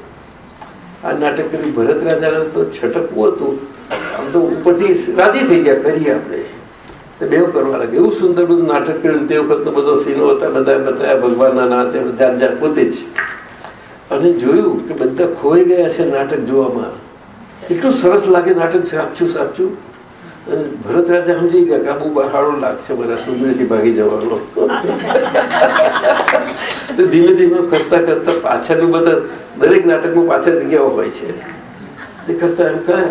આ નાટક કર્યું ભરત રાજાને તો છટકવું હતું. આમ તો ઉપરથી રાજી થઈ ગયા, કરીએ આપણે. તો બે કરવા લાગે. એવું સુંદર બધું નાટક કર્યું તે વખતનો બધો સીનો હતા, બધા બતાવ્યા, ભગવાનના નાતે જાત જાત પોતે જ. અને જોયું કે બધા ખોઈ ગયા છે નાટક જોવામાં. એટલું સરસ લાગે નાટક સાચું સાચું. અને ભરત રાજા સમજી ગયા કે આ બહુ બહાડો લાગશે મારા સુંદરથી ભાગી જવાનો. તો ધીમે ધીમે કરતા કરતા પાછળનું બધા દરેક નાટકમાં પાછળ જગ્યાઓ હોય છે. તે કરતા એમ કહે,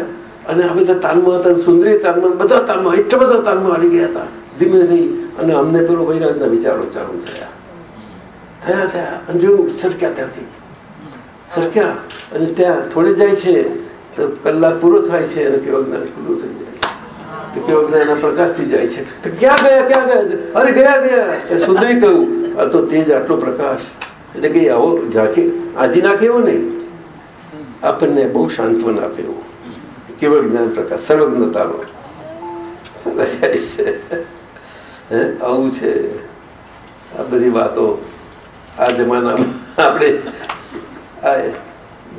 અને આ બધા તાલમાં હતા સુંદરી તાલમાં બધા તાલમાં એટલા બધા તાલમાં આવી ગયા હતા. ધીમે રહી અને અમને પેલો વૈરાગના વિચારો ચાલુ થયા. થયા થયા. અને જોયું સરક્યા ત્યાંથી. સરક્યા અને ત્યાં થોડે જાય છે. તો કલાક પૂરો થાય છે અને કેવો જ્ઞાન પૂરું થઈ જાય છે. તો કેવા જ્ઞાન પ્રકાશથી જાય છે. તો ક્યાં ગયા ક્યાં ગયા? અરે ગયા ગયા. એ સુંદરી કહ્યું, આ તો તેજ આટલો પ્રકાશ. એટલે કે આવો ઝાંખી, આજી નાખે નહીં. આપણને બહુ સાંત્વન આપે એવું. જ્ઞાન પ્રકાશ? સર્વજ્ઞતાનો. આવું છે. આ બધી વાતો આ જમાનામાં આપણે, આ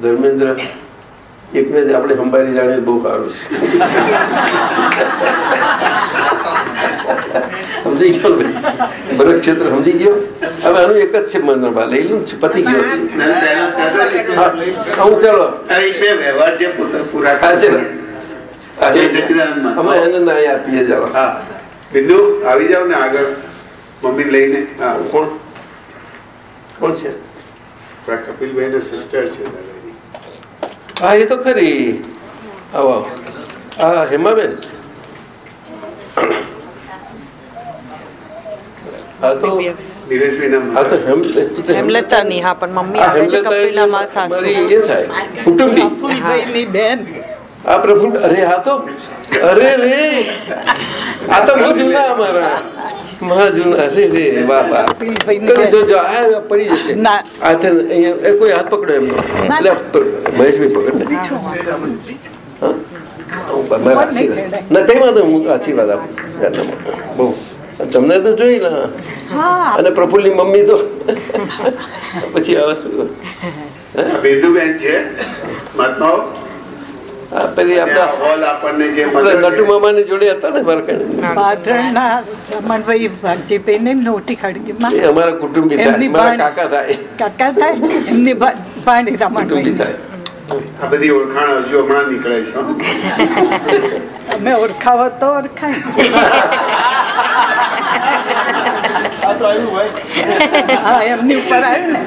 ધર્મેન્દ્ર એકને જ આપણે સંભાળી જાણીએ બહુ સારું છે. સમજી ગયો? ભરત ક્ષેત્ર સમજી ગયો? હવે આનું એક જ છે મનોભા લઈ લઉં છું પતી ગયો છે. હા, ચાલો. વ્યવહાર છે પૂરા અમે એને આપીએ ચાલો. બિંદુ આવી જાવ ને આગળ. મમ્મી લઈને. કોણ? કોણ છે? કપિલભાઈ ને સિસ્ટર છે હા એ તો ખરી. આવો. હા હેમાબેન. હા તો અરે હા તો અરે રે. આ તો બહુ જુદા અમારા. મહા જૂના રે આ પડી જશે. ને. અહીંયા કોઈ હાથ પકડો એમનો એટલે મહેશભાઈ પકડ. ને કઈ વાંધો હું આશીર્વાદ આપું. બહુ. તમને તો જોઈ ને અને પ્રફુલ્લની મમ્મી તો. પછી આવે શું? બેદુબેન છે. મહાત્માઓ પેલી આપણા નટુ છે. મામાની જોડે હતા ને મારા કને. પાટણના રમણભાઈ ભાગજીભાઈને નોટી ખડગીમાં અમારા કુટુંબી થાય. મારા કાકા થાય. કાકા થાય? એમની ભાણી કુટુંબી થાય. આ બધી ઓળખાણ હજુ હમણાં નીકળે છે તમે ઓળખાવો તો ઓળખાય. હા એમની ઉપર આવ્યું ને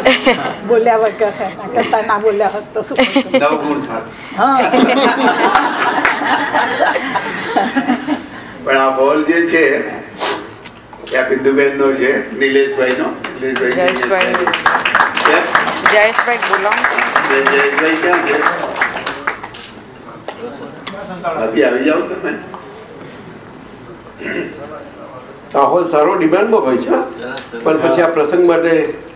બોલ્યા વગર કરતા ના બોલ્યા હોત તો શું નવગુણ હા. પણ આ હોલ જે છે એ આ બિંદુબેન નો છે નિલેશભાઈ નો જયેશભાઈ. જયેશભાઈ બોલો. જયેશભાઈ ક્યાં છે? અભી આવી જાઓ તમે. આ હોલ સારો ડિમાન્ડમાં હોય છે. પણ પછી આ પ્રસંગ માટે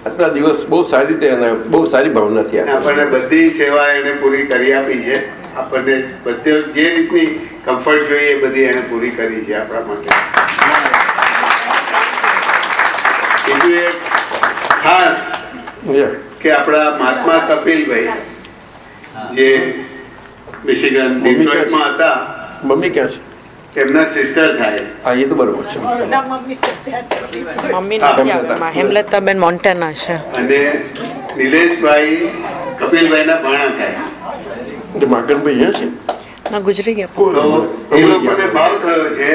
આટલા દિવસ બહુ સારી રીતે અને બહુ સારી ભાવનાથી અને આપ્યા આપણને બધી સેવા એને પૂરી કરી આપી છે. આપણને બધે જે રીતની કમ્ફર્ટ જોઈએ એ બધી એને પૂરી કરી છે આપણા માટે. બીજું એક ખાસ કે આપણા મહાત્મા કપિલભાઈ જે મિશિગન? ડિટ્રોઇટમાં હતા. મમ્મી ક્યાં છે? એમના સિસ્ટર થાય. હા એ તો બરોબર છે. મમ્મી. હેમલતાબેન મોન્ટેના છે. અને નિલેશભાઈ કપિલભાઈના ભાણા થાય. એટલે માકણભાઈ અહીંયા છે? ના ગુજરી ગયા. તો એ લોકોને ભાવ થયો છે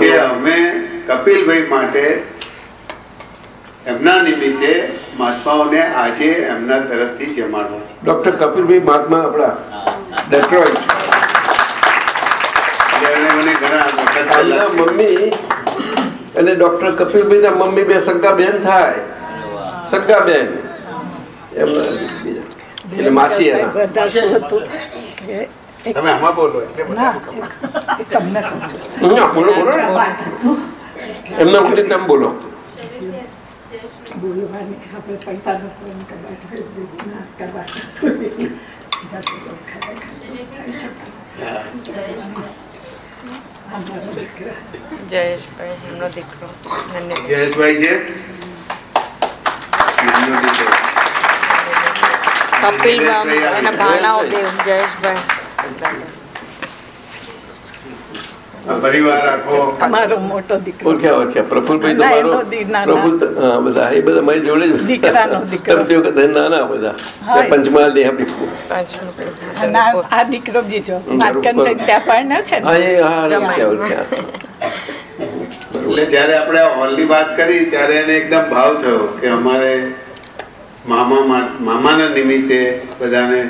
કે અમે કપિલભાઈ માટે એમના નિમિત્તે મહાત્માઓને આજે એમના તરફથી જમાડવા ડોક્ટર કપિલભાઈ મહાત્મા આપણા. એમણે મને ઘણા મમ્મી. અને ડોક્ટર કપિલભાઈ ના મમ્મી બે સગા બેન થાય સગા બેન એટલે માસી તમે આમાં બોલો બોલો બોલો. એમના માટે તમે બોલો. બોલવાની જયેશભાઈ એમનો દીકરો ધન્યવાદ. જયેશભાઈ છે એમનો દીકરો. કપિલ જયેશભાઈ આવી એના ગયા. ભાણાઓ બે જયેશભાઈ આ પરિવાર આખો. અમારો મોટો દીકરો. ઓળખ્યા ઓળખ્યા પ્રફુલભાઈ તો ના, મારો એનો દી- ના, ના. પ્રફુલ બધા એ બધા મારી જોડે જ દીકરાનો દીકરો. તે વખતે નાના બધા. પંચમહાલની આપણી આ આ દીકરો બીજો. માર્કંડ ત્યાં પરણ્યો છે હા ને એ હા ઓળખ્યા ઓળખ્યા એટલે જ્યારે આપણે આ હોલની વાત કરી ત્યારે એને એકદમ ભાવ થયો કે અમારે મામા મામાના નિમિત્તે બધાને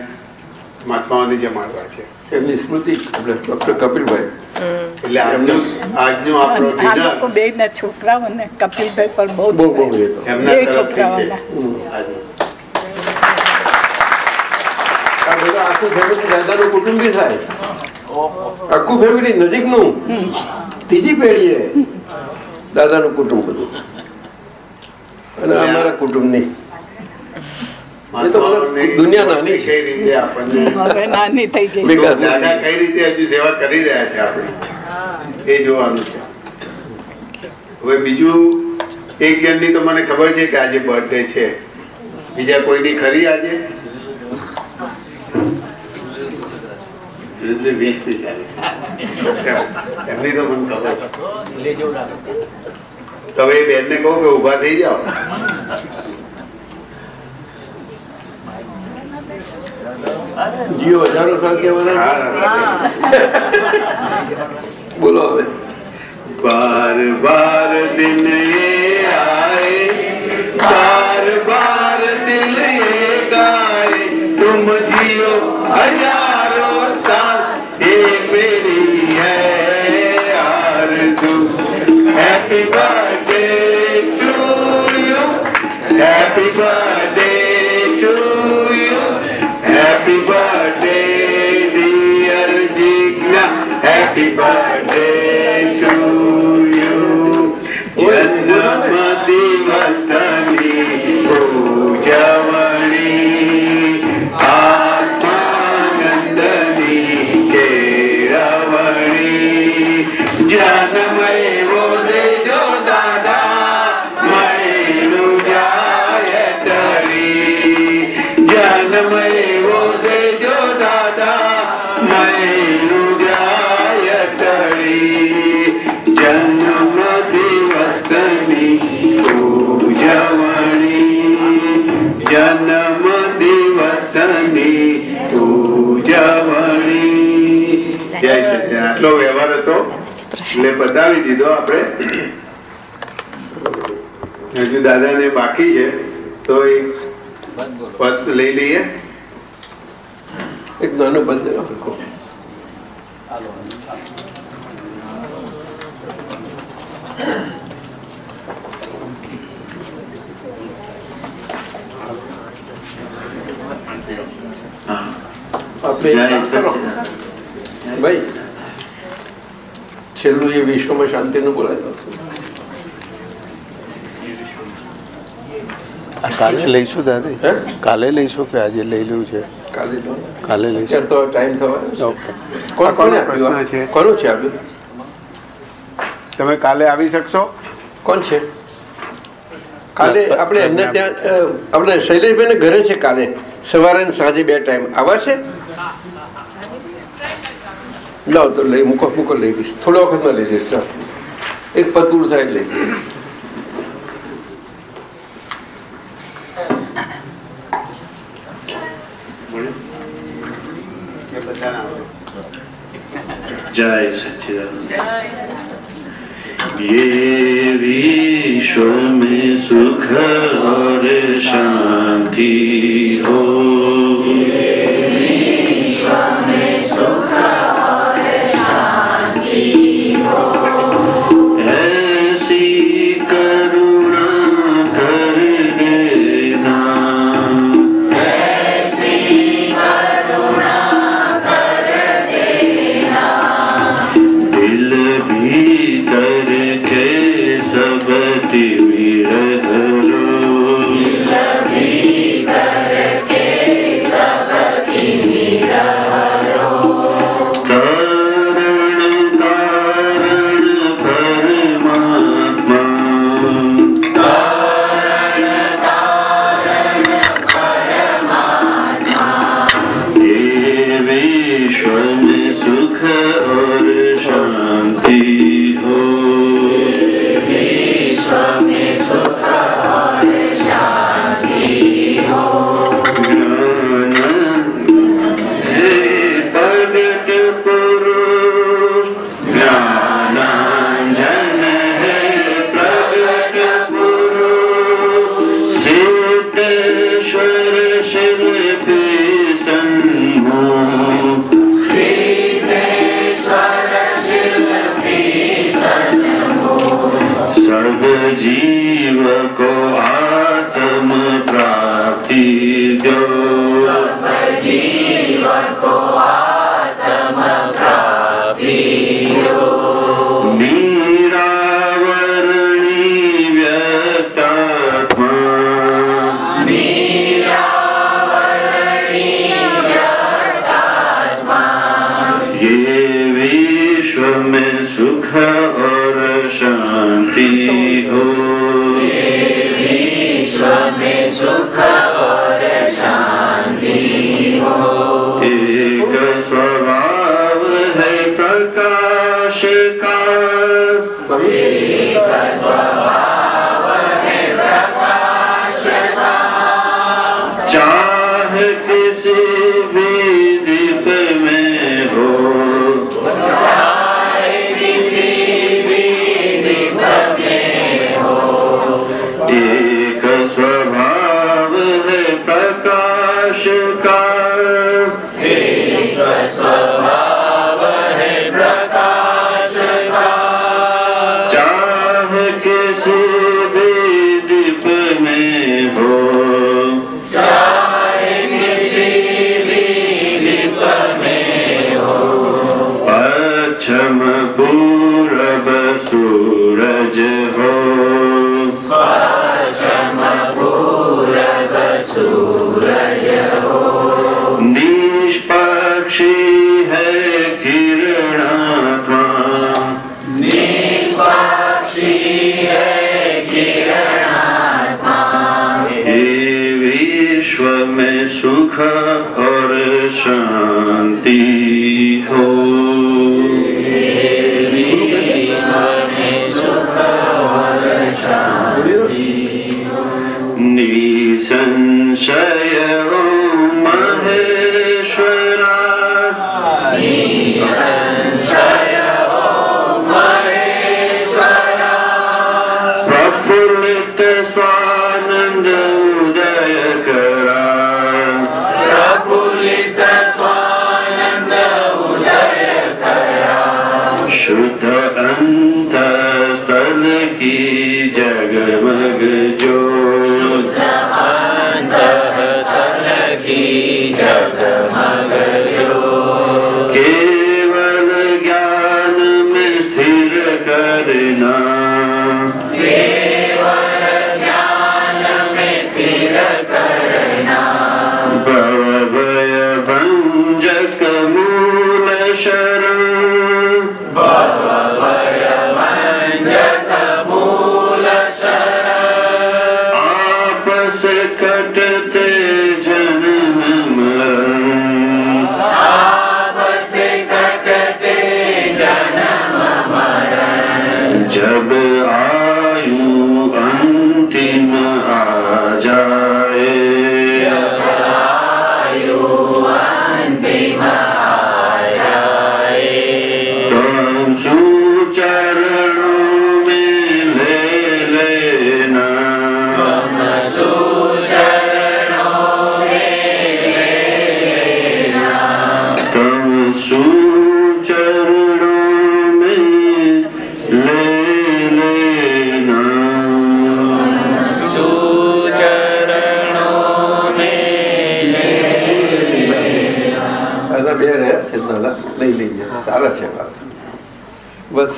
મહાત્માઓને જમાડવા છે. એમની સ્મૃતિ એટલે ડોક્ટર કપિલભાઈ. એટલે આજનું આજનું આપણો લોકો બે ના છોકરાઓ કપિલભાઈ પણ બહુ બહુ બહુ એમના તરફથી છે. આખું ફેમિલી દાદાનું કુટુંબી થાય. આખું ફેમિલી નજીકનું. ત્રીજી પેઢીએ દાદાનું કુટુંબ બધું અને અમારા કુટુંબની એ તો બધા મહાત્માઓની દુનિયા નાની છે. રીતે આપણને નાની થઈ ગઈ. દાદા કઈ રીતે હજુ સેવા કરી રહ્યા છે આપણી? એ જોવાનું છે. હવે બીજું એક જણની તો મને ખબર છે કે આજે બર્થડે છે. બીજા કોઈની ખરી આજે? એમની તો મને ખબર છે. તમે બેનને કહો કે ઊભા થઈ જાઓ. જીઓ હજારો સાલ બોલો હવે. બાર બાર દિન બાર બાર દિલ તુમ જીઓ હજારો સાલ એ મેરી હૈ Arzoo happy birthday to you happy birthday back એટલે બતાવી દીધો આપણે. હજુ દાદાને બાકી છે તો એ પદ લઈ લઈએ. એક નાનો પદ આપણે. ભાઈ છેલ્લું એ વિશ્વમાં શાંતિનું બોલાય કાલે લઈશું દાદી? કાલે લઈશું કે આજે લઈ લેવું છે? કાલે કાલે લઈશું. તો ટાઈમ થવાનો. કોણ કોને આપ્યું? પ્રશ્ન છે? કોનું છે આપ્યું? તમે કાલે આવી શકશો? કોણ છે? કાલે આપણે એમને ત્યાં આપણે શૈલેષભાઈને ઘરે છે કાલે. સવારે સાંજે બે ટાઈમ. આવા છે? લાવ તો લઈ મૂકો મૂકો લઈ લઈશ થોડા વખતમાં લઈ લઈશ ચાલ. એક પતુર થાય એટલે લઈ લઈશ. जय सच्चिदानंद ये विश्व में सुख और शांति हो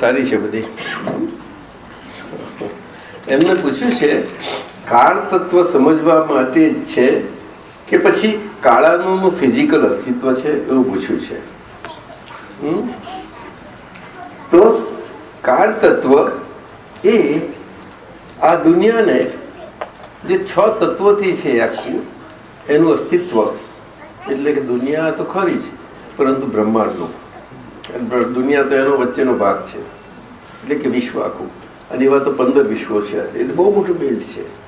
સારી છે બધી. એમને પૂછ્યું છે, કાળ તત્વ સમજવા માટે જ છે કે પછી કાળાનું ફિઝિકલ અસ્તિત્વ છે? એવું પૂછ્યું છે? તો કાળ તત્વ એ આ દુનિયાને જે છ તત્વોથી છે આખું, એનું અસ્તિત્વ. એટલે કે દુનિયા તો ખરી છે પરંતુ બ્રહ્માંડનું. દુનિયા તો એનો વચ્ચેનો ભાગ છે. એટલે કે વિશ્વ આખું. અને એવા તો પંદર વિશ્વો છે. એટલે બહુ મોટું બિલ્ડ છે.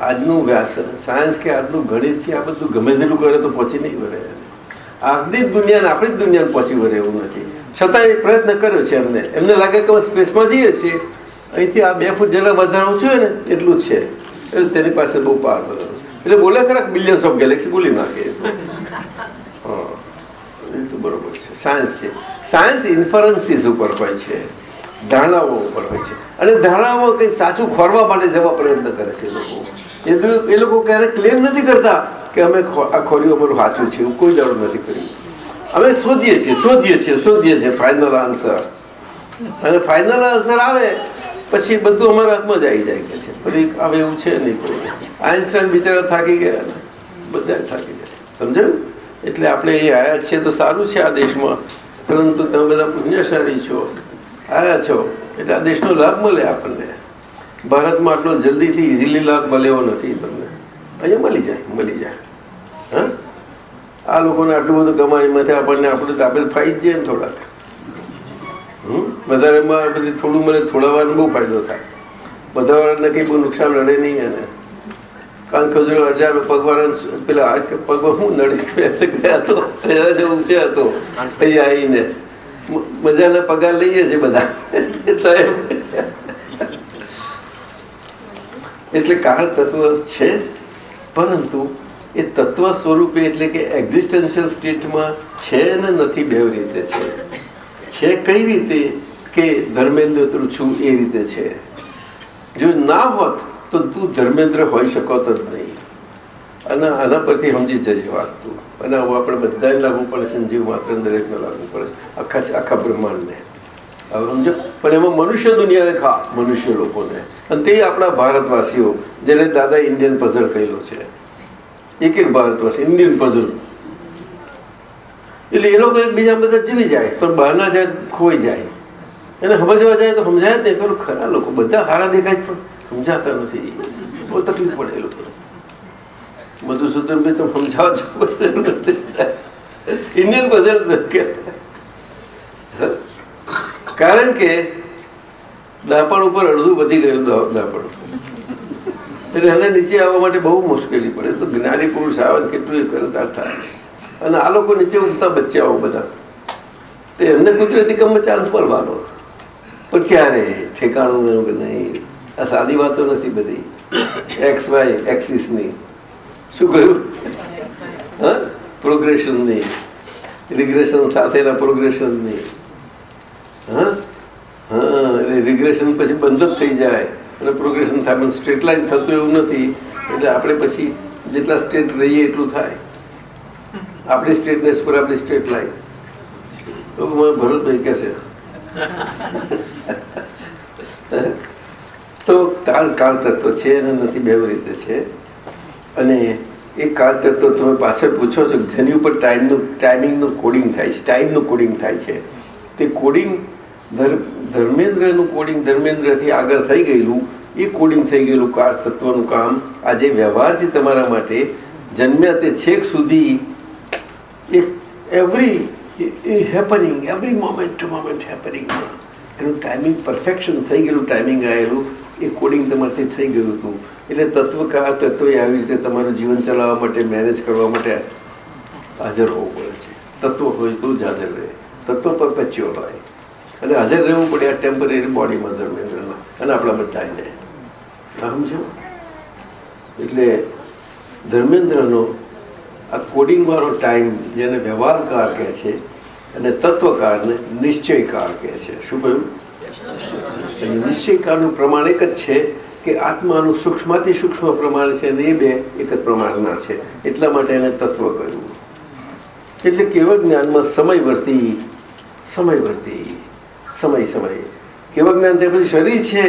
આજનું વ્યાસન સાયન્સ કે આજનું ગણિત કે આ બધું ગમે તેટલું કરે તો પહોંચી નહીં વળે. આપણી જ દુનિયાને, આપણી જ દુનિયાને પહોંચી વળે એવું નથી. છતાં એ પ્રયત્ન કર્યો છે એમને. એમને લાગે કે અમે સ્પેસમાં જઈએ છીએ. અહીંથી આ બે ફૂટ જેટલા વધારે છે ને, એટલું જ છે. એટલે તેની પાસે બહુ પાર બધો એટલે બોલે ખરા બિલિયન્સ ઓફ ગેલેક્સી બોલી નાખે. હા. એ તો બરોબર છે. સાયન્સ છે. સાયન્સ ઇન્ફરન્સીસ ઉપર હોય છે. ધારણાઓ ઉપર હોય છે. અને ધારણાઓ કંઈ સાચું ખોરવા માટે જવા પ્રયત્ન કરે છે લોકો. એ એ લોકો ક્યારેક ક્લેમ નથી કરતા કે અમે આ ખોર્યું અમારું સાચું છે, એવું કોઈ દાડો નથી કર્યું. અમે શોધીએ છીએ શોધીએ છીએ શોધીએ છીએ ફાઇનલ આન્સર અને ફાઇનલ આન્સર આવે, પછી બધું અમારા હાથમાં જ આવી જાય કે છે. પણ હવે એવું છે નહીં કોઈ. આઈન્સ્ટાઈન બિચારા થાકી ગયા બધા થાકી ગયા. સમજાયું? એટલે આપણે એ આયા છીએ તો સારું છે આ દેશમાં. પરંતુ તમે બધા પુણ્યશાળી છો આયા છો. એટલે આ દેશનો લાભ મળે આપણને. ભારતમાં આટલો જલ્દીથી ઇઝીલી લાભ મળ્યો નથી તમને. અહીંયા મળી જાય મળી જાય. હા? આ લોકોને આટલું બધું કમાણીમાંથી આપણને આપણું આપણે ફાઈ જ જાય ને થોડાક? વધારેમાં પછી થોડું મને થોડા વાર બહુ ફાયદો થાય. બધા વાળાને કંઈ બહુ નુકસાન રડે નહીં એને. કારણ કે હજાર હતો અહીંયા મજાના પગાર લઈએ છીએ બધા. એટલે કાળ તત્વ છે, પરંતુ એ તત્વ સ્વરૂપે એટલે કે એક્ઝિસ્ટન્શિયલ સ્ટેટમાં છે ને નથી બે રીતે છે. છે કઈ રીતે કે ધર્મેન્દ્ર છું એ રીતે છે. જો ના હોત તો તું ધર્મેન્દ્ર હોઈ શકો તો જ નહીં. અને આના પરથી સમજી જજે વાત તું. અને આવું આપણે બધાને લાગુ પડે છે જીવ માત્ર દરેકને લાગુ પડે છે. આખા આખા બ્રહ્માંડને. હવે સમજો? પણ એમાં મનુષ્ય દુનિયાને ખાસ, મનુષ્ય લોકોને. અને તે આપણા ભારતવાસીઓ, જેને દાદા ઇન્ડિયન પઝલ કહેલો છે. એક એક ભારતવાસી, ઇન્ડિયન પઝલ એટલે એ લોકો એકબીજા બધા જીવી જાય, પણ બહારના જાય ખોઈ જાય. એને સમજવા જાય તો સમજાય જ નહીં, ખરું? ખરા લોકો, બધા હારા દેખાય પણ. સમજાતા નથી. બહુ તકલીફ પડે એ લોકો. મધુસૂદનભાઈ તો સમજાવો છો ઇન્ડિયન પઝલ કારણ કે દાપણ ઉપર અડધું વધી ગયું દાપણ એટલે એને નીચે આવવા માટે બહુ મુશ્કેલી પડે. તો જ્ઞાની પુરુષ આવે કેટલું કરતા થાય. અને આ લોકો નીચે ઉગતા બચ્ચાઓ બધા. તે એમને કુદરતી કમમાં ચાન્સ મળવાનો. પણ ક્યારે? ઠેકાણું એનું કે નહીં? આ સાદી વાતો નથી બધી. એક્સ વાય એક્સિસની શું કહ્યું? હા? પ્રોગ્રેશન નહીં રિગ્રેશન સાથેના પ્રોગ્રેશન નહીં હા? હા, એટલે રિગ્રેશન પછી બંધ જ થઈ જાય. અને પ્રોગ્રેશન થાય, પણ સ્ટ્રેટ લાઈન થતું એવું નથી. એટલે આપણે પછી જેટલા સ્ટેટ રહીએ એટલું થાય. આપણી સ્ટેટનેસ પર આપણી સ્ટ્રેટ લાઈન તો મને ભરતભાઈ કહે છે. તો કાલ કાળ તત્વ છે અને નથી, બે રીતે છે. અને એ કાળ તત્વ તમે પાછળ પૂછો છો જેની ઉપર ટાઈમનું, ટાઈમિંગનું કોડિંગ થાય છે, ટાઈમનું કોડિંગ થાય છે. તે કોડિંગ ધર્મેન્દ્રનું કોડિંગ ધર્મેન્દ્રથી આગળ થઈ ગયેલું, એ કોડિંગ થઈ ગયેલું કાળ તત્વનું કામ આજે વ્યવહારથી તમારા માટે જન્મ્યા તે છેક સુધી એ every happening every moment to moment happening એનું ટાઈમિંગ પરફેક્શન થઈ ગયેલું ટાઈમિંગ આવેલું એ કોડિંગ તમારથી થઈ ગયું હતું. એટલે તત્વ કા તત્વ આવી રીતે તમારું જીવન ચલાવવા માટે મેનેજ કરવા માટે હાજર હોવું પડે છે. તત્વ હોય તો જ હાજર રહે. તત્વ પર પચ્યો હોય. અને હાજર રહેવું પડે આ ટેમ્પરરી બોડીમાં ધર્મેન્દ્રના અને આપણા બધાને. સમજો એટલે ધર્મેન્દ્રનો આ કોડિંગવાળો ટાઈમ જેને વ્યવહાર કાળ કહે છે અને તત્વકાળને નિશ્ચય કાળ કહે છે. શું કહ્યું? અને પ્રમાણ એક જ છે કે આત્માનું સૂક્ષ્માથી સૂક્ષ્મ પ્રમાણ છે અને એ બે એક જ પ્રમાણના છે. એટલા માટે એને તત્વ કહ્યું. એટલે કેવળ જ્ઞાનમાં સમય વર્તી સમય વર્તી, સમય સમય. કેવળ જ્ઞાન તે પછી શરીર છે,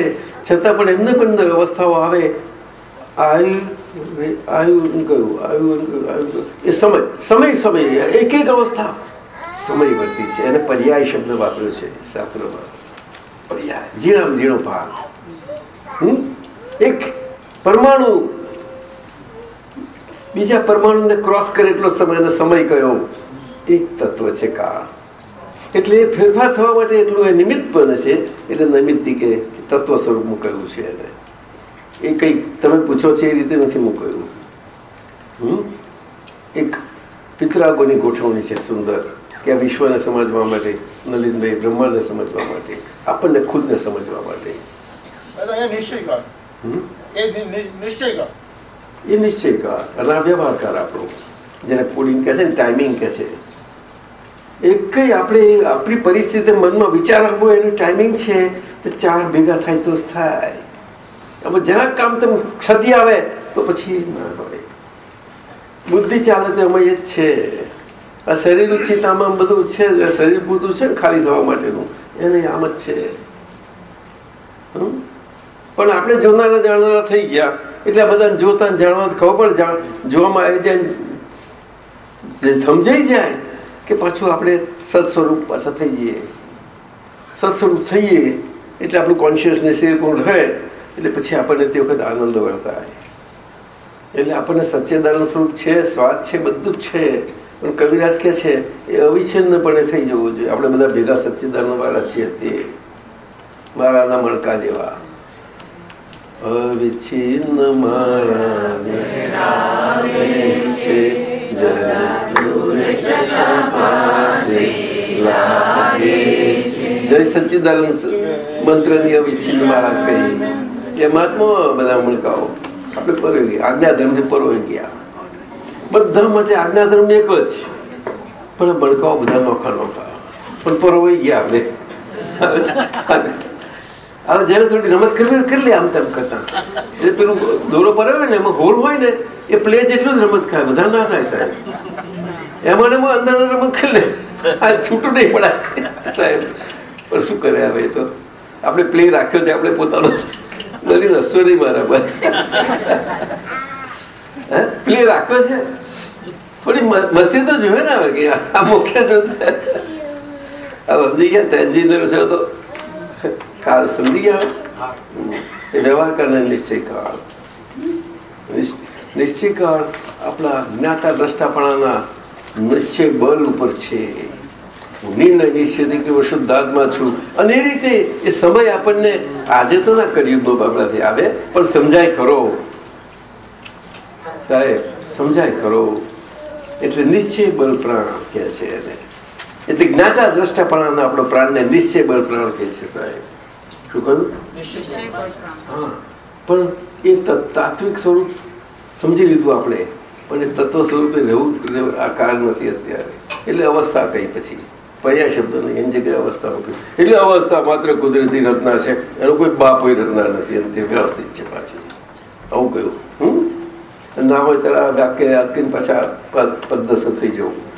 છતાં પણ એમને પણ અવસ્થાઓ આવે. આયુ આયુ કહ્યું, આયુ આયુ એ સમય સમય સમય, એક એક અવસ્થા. સમય વર્તી છે. એને પર્યાય શબ્દ વાપર્યો છે શાસ્ત્રમાં. ઝીણામ ઝીણો ભાગ હમ? એક પરમાણુ. બીજા પરમાણુને ક્રોસ કરે એટલો સમય સમય કયો? એક તત્વ છે કાળ. એટલે એ ફેરફાર થવા માટે એટલું એ નિમિત્ત બને છે, એટલે નૈમિત્તિકે તત્વ સ્વરૂપ મૂકાયું છે એને. એ કંઈક તમે પૂછો છો એ રીતે નથી મૂકાયું. હમ? એક પિતરાગોની ગોઠવણી છે સુંદર, કે આ વિશ્વને સમજવા માટે, નલિનભાઈ બ્રહ્માંડને સમજવા માટે. આપણને ખુદને સમજવા માટે. એ નિશ્ચય કર. હમ? એ નિ- નિ- નિશ્ચય કર. એ નિશ્ચય કર. અને આ વ્યવહારકાર આપણો. જેને કોડિંગ કહે છે ને ટાઈમિંગ કહે છે. એક આપણે આપણી પરિસ્થિતિ મનમાં વિચાર આપવો એનું ટાઈમિંગ છે તો ચાર ભેગા થાય તો થાય. આમાં જરાક કામ તમે ક્ષતિ આવે તો પછી ના હોય બુદ્ધિ ચાલે તો એમાં એ જ છે. આ શરીરનું ચિત્તામાં બધું છે શરીર પૂરતું છે ને ખાલી થવા માટેનું. એને આમ જ છે? પણ આપણે જોનારા જાણનારા થઈ ગયા. એટલે બધાને જોતા જાણવા ખબર પડે. જોવામાં આવી જાય સમજાઈ જાય કે પાછું આપણે સત્સ્વરૂપ પાછા થઈ જઈએ. સત્સ્વરૂપ થઈએ એટલે આપણું કોન્શિયસનેસ એ પણ રહે. એટલે પછી આપણને તે વખત આનંદ વર્તાય. એટલે આપણને સચ્ચેદાનંદ સ્વરૂપ છે, સ્વાદ છે, બધું જ છે. પણ કવિરાજ કે છે, એ અવિચ્છિન્નપણે થઈ જવું જોઈએ. આપણે બધા ભેગા સચ્ચિદાન વાળા છીએ તે. મારાના મણકા જેવા. અવિચ્છિન્ન મારા જય સચ્ચિદાનંદ મંત્રની અવિચ્છિન્ન મારા કહી. એ મહાત્મા, બધા મણકાઓ, આપણે ગયા. આજ્ઞા ધર્મથી પરોઈ ગયા. બધા માટે આજ્ઞા ધર્મ એક જ. પણ મણકાઓ બધા નોખા નોખા પણ પરોવાઈ ગયા આપણે. હવે જયારે થોડી રમત કરવી કરી લે આમ તેમ કરતા. એટલે પેલું દોરો પર આવે ને, એમાં હોલ હોય ને, એ પ્લે જેટલું જ રમત ખાય. બધા ના ખાય સાહેબ. એમાં એમાં અંદર રમત કરી લે. આ છૂટું નહીં પડે. સાહેબ, પણ શું કરે હવે તો? આપણે પ્લે રાખ્યો છે, આપણે પોતાનો. બધી રસ્તો નહીં હે પ્લે રાખ્યો છે? થોડી મસ્તી તો જોયે ને હવે કે આ મુખ્ય તો સમજી ગયા એન્જિનિયર છે તો. કાલ સમજી ગયા વ્યવહાર કરનાર નિશ્ચય કાળ. નિશ્ચય કાળ આપણા જ્ઞાતા દ્રષ્ટાપણાના નિશ્ચય બળ ઉપર છે. નિર્ણય નિશ્ચિત કે હું શુદ્ધાત્મા છું. અને એ રીતે એ સમય આપણને આજે તો ના કરિયુગનો બાબલાથી આવે, પણ સમજાય ખરો. સાહેબ સમજાય ખરો એટલે નિશ્ચય બળ પ્રાણ કહે છે એને. એટલે જ્ઞાતા દ્રષ્ટાપણાના આપણો પ્રાણને નિશ્ચય બળ પ્રાણ કહે છે સાહેબ. શું કહ્યું? હા પણ એ તાત્વિક સ્વરૂપ સમજી લીધું આપણે. પણ એ તત્વ સ્વરૂપે રહેવું આ કાળ નથી અત્યારે. એટલે અવસ્થા કહી પછી. પર્યા શબ્દ નહીં એની જગ્યાએ અવસ્થા મૂકી. એટલે અવસ્થા માત્ર કુદરતી રચના છે. એનો કોઈ બાપ હોય રચના નથી અને તે વ્યવસ્થિત છે પાછી. આવું કહ્યું. હમ? ના હોય ત્યારે વાક્ય કરીને પાછા પદ પદ્ધત થઈ જવું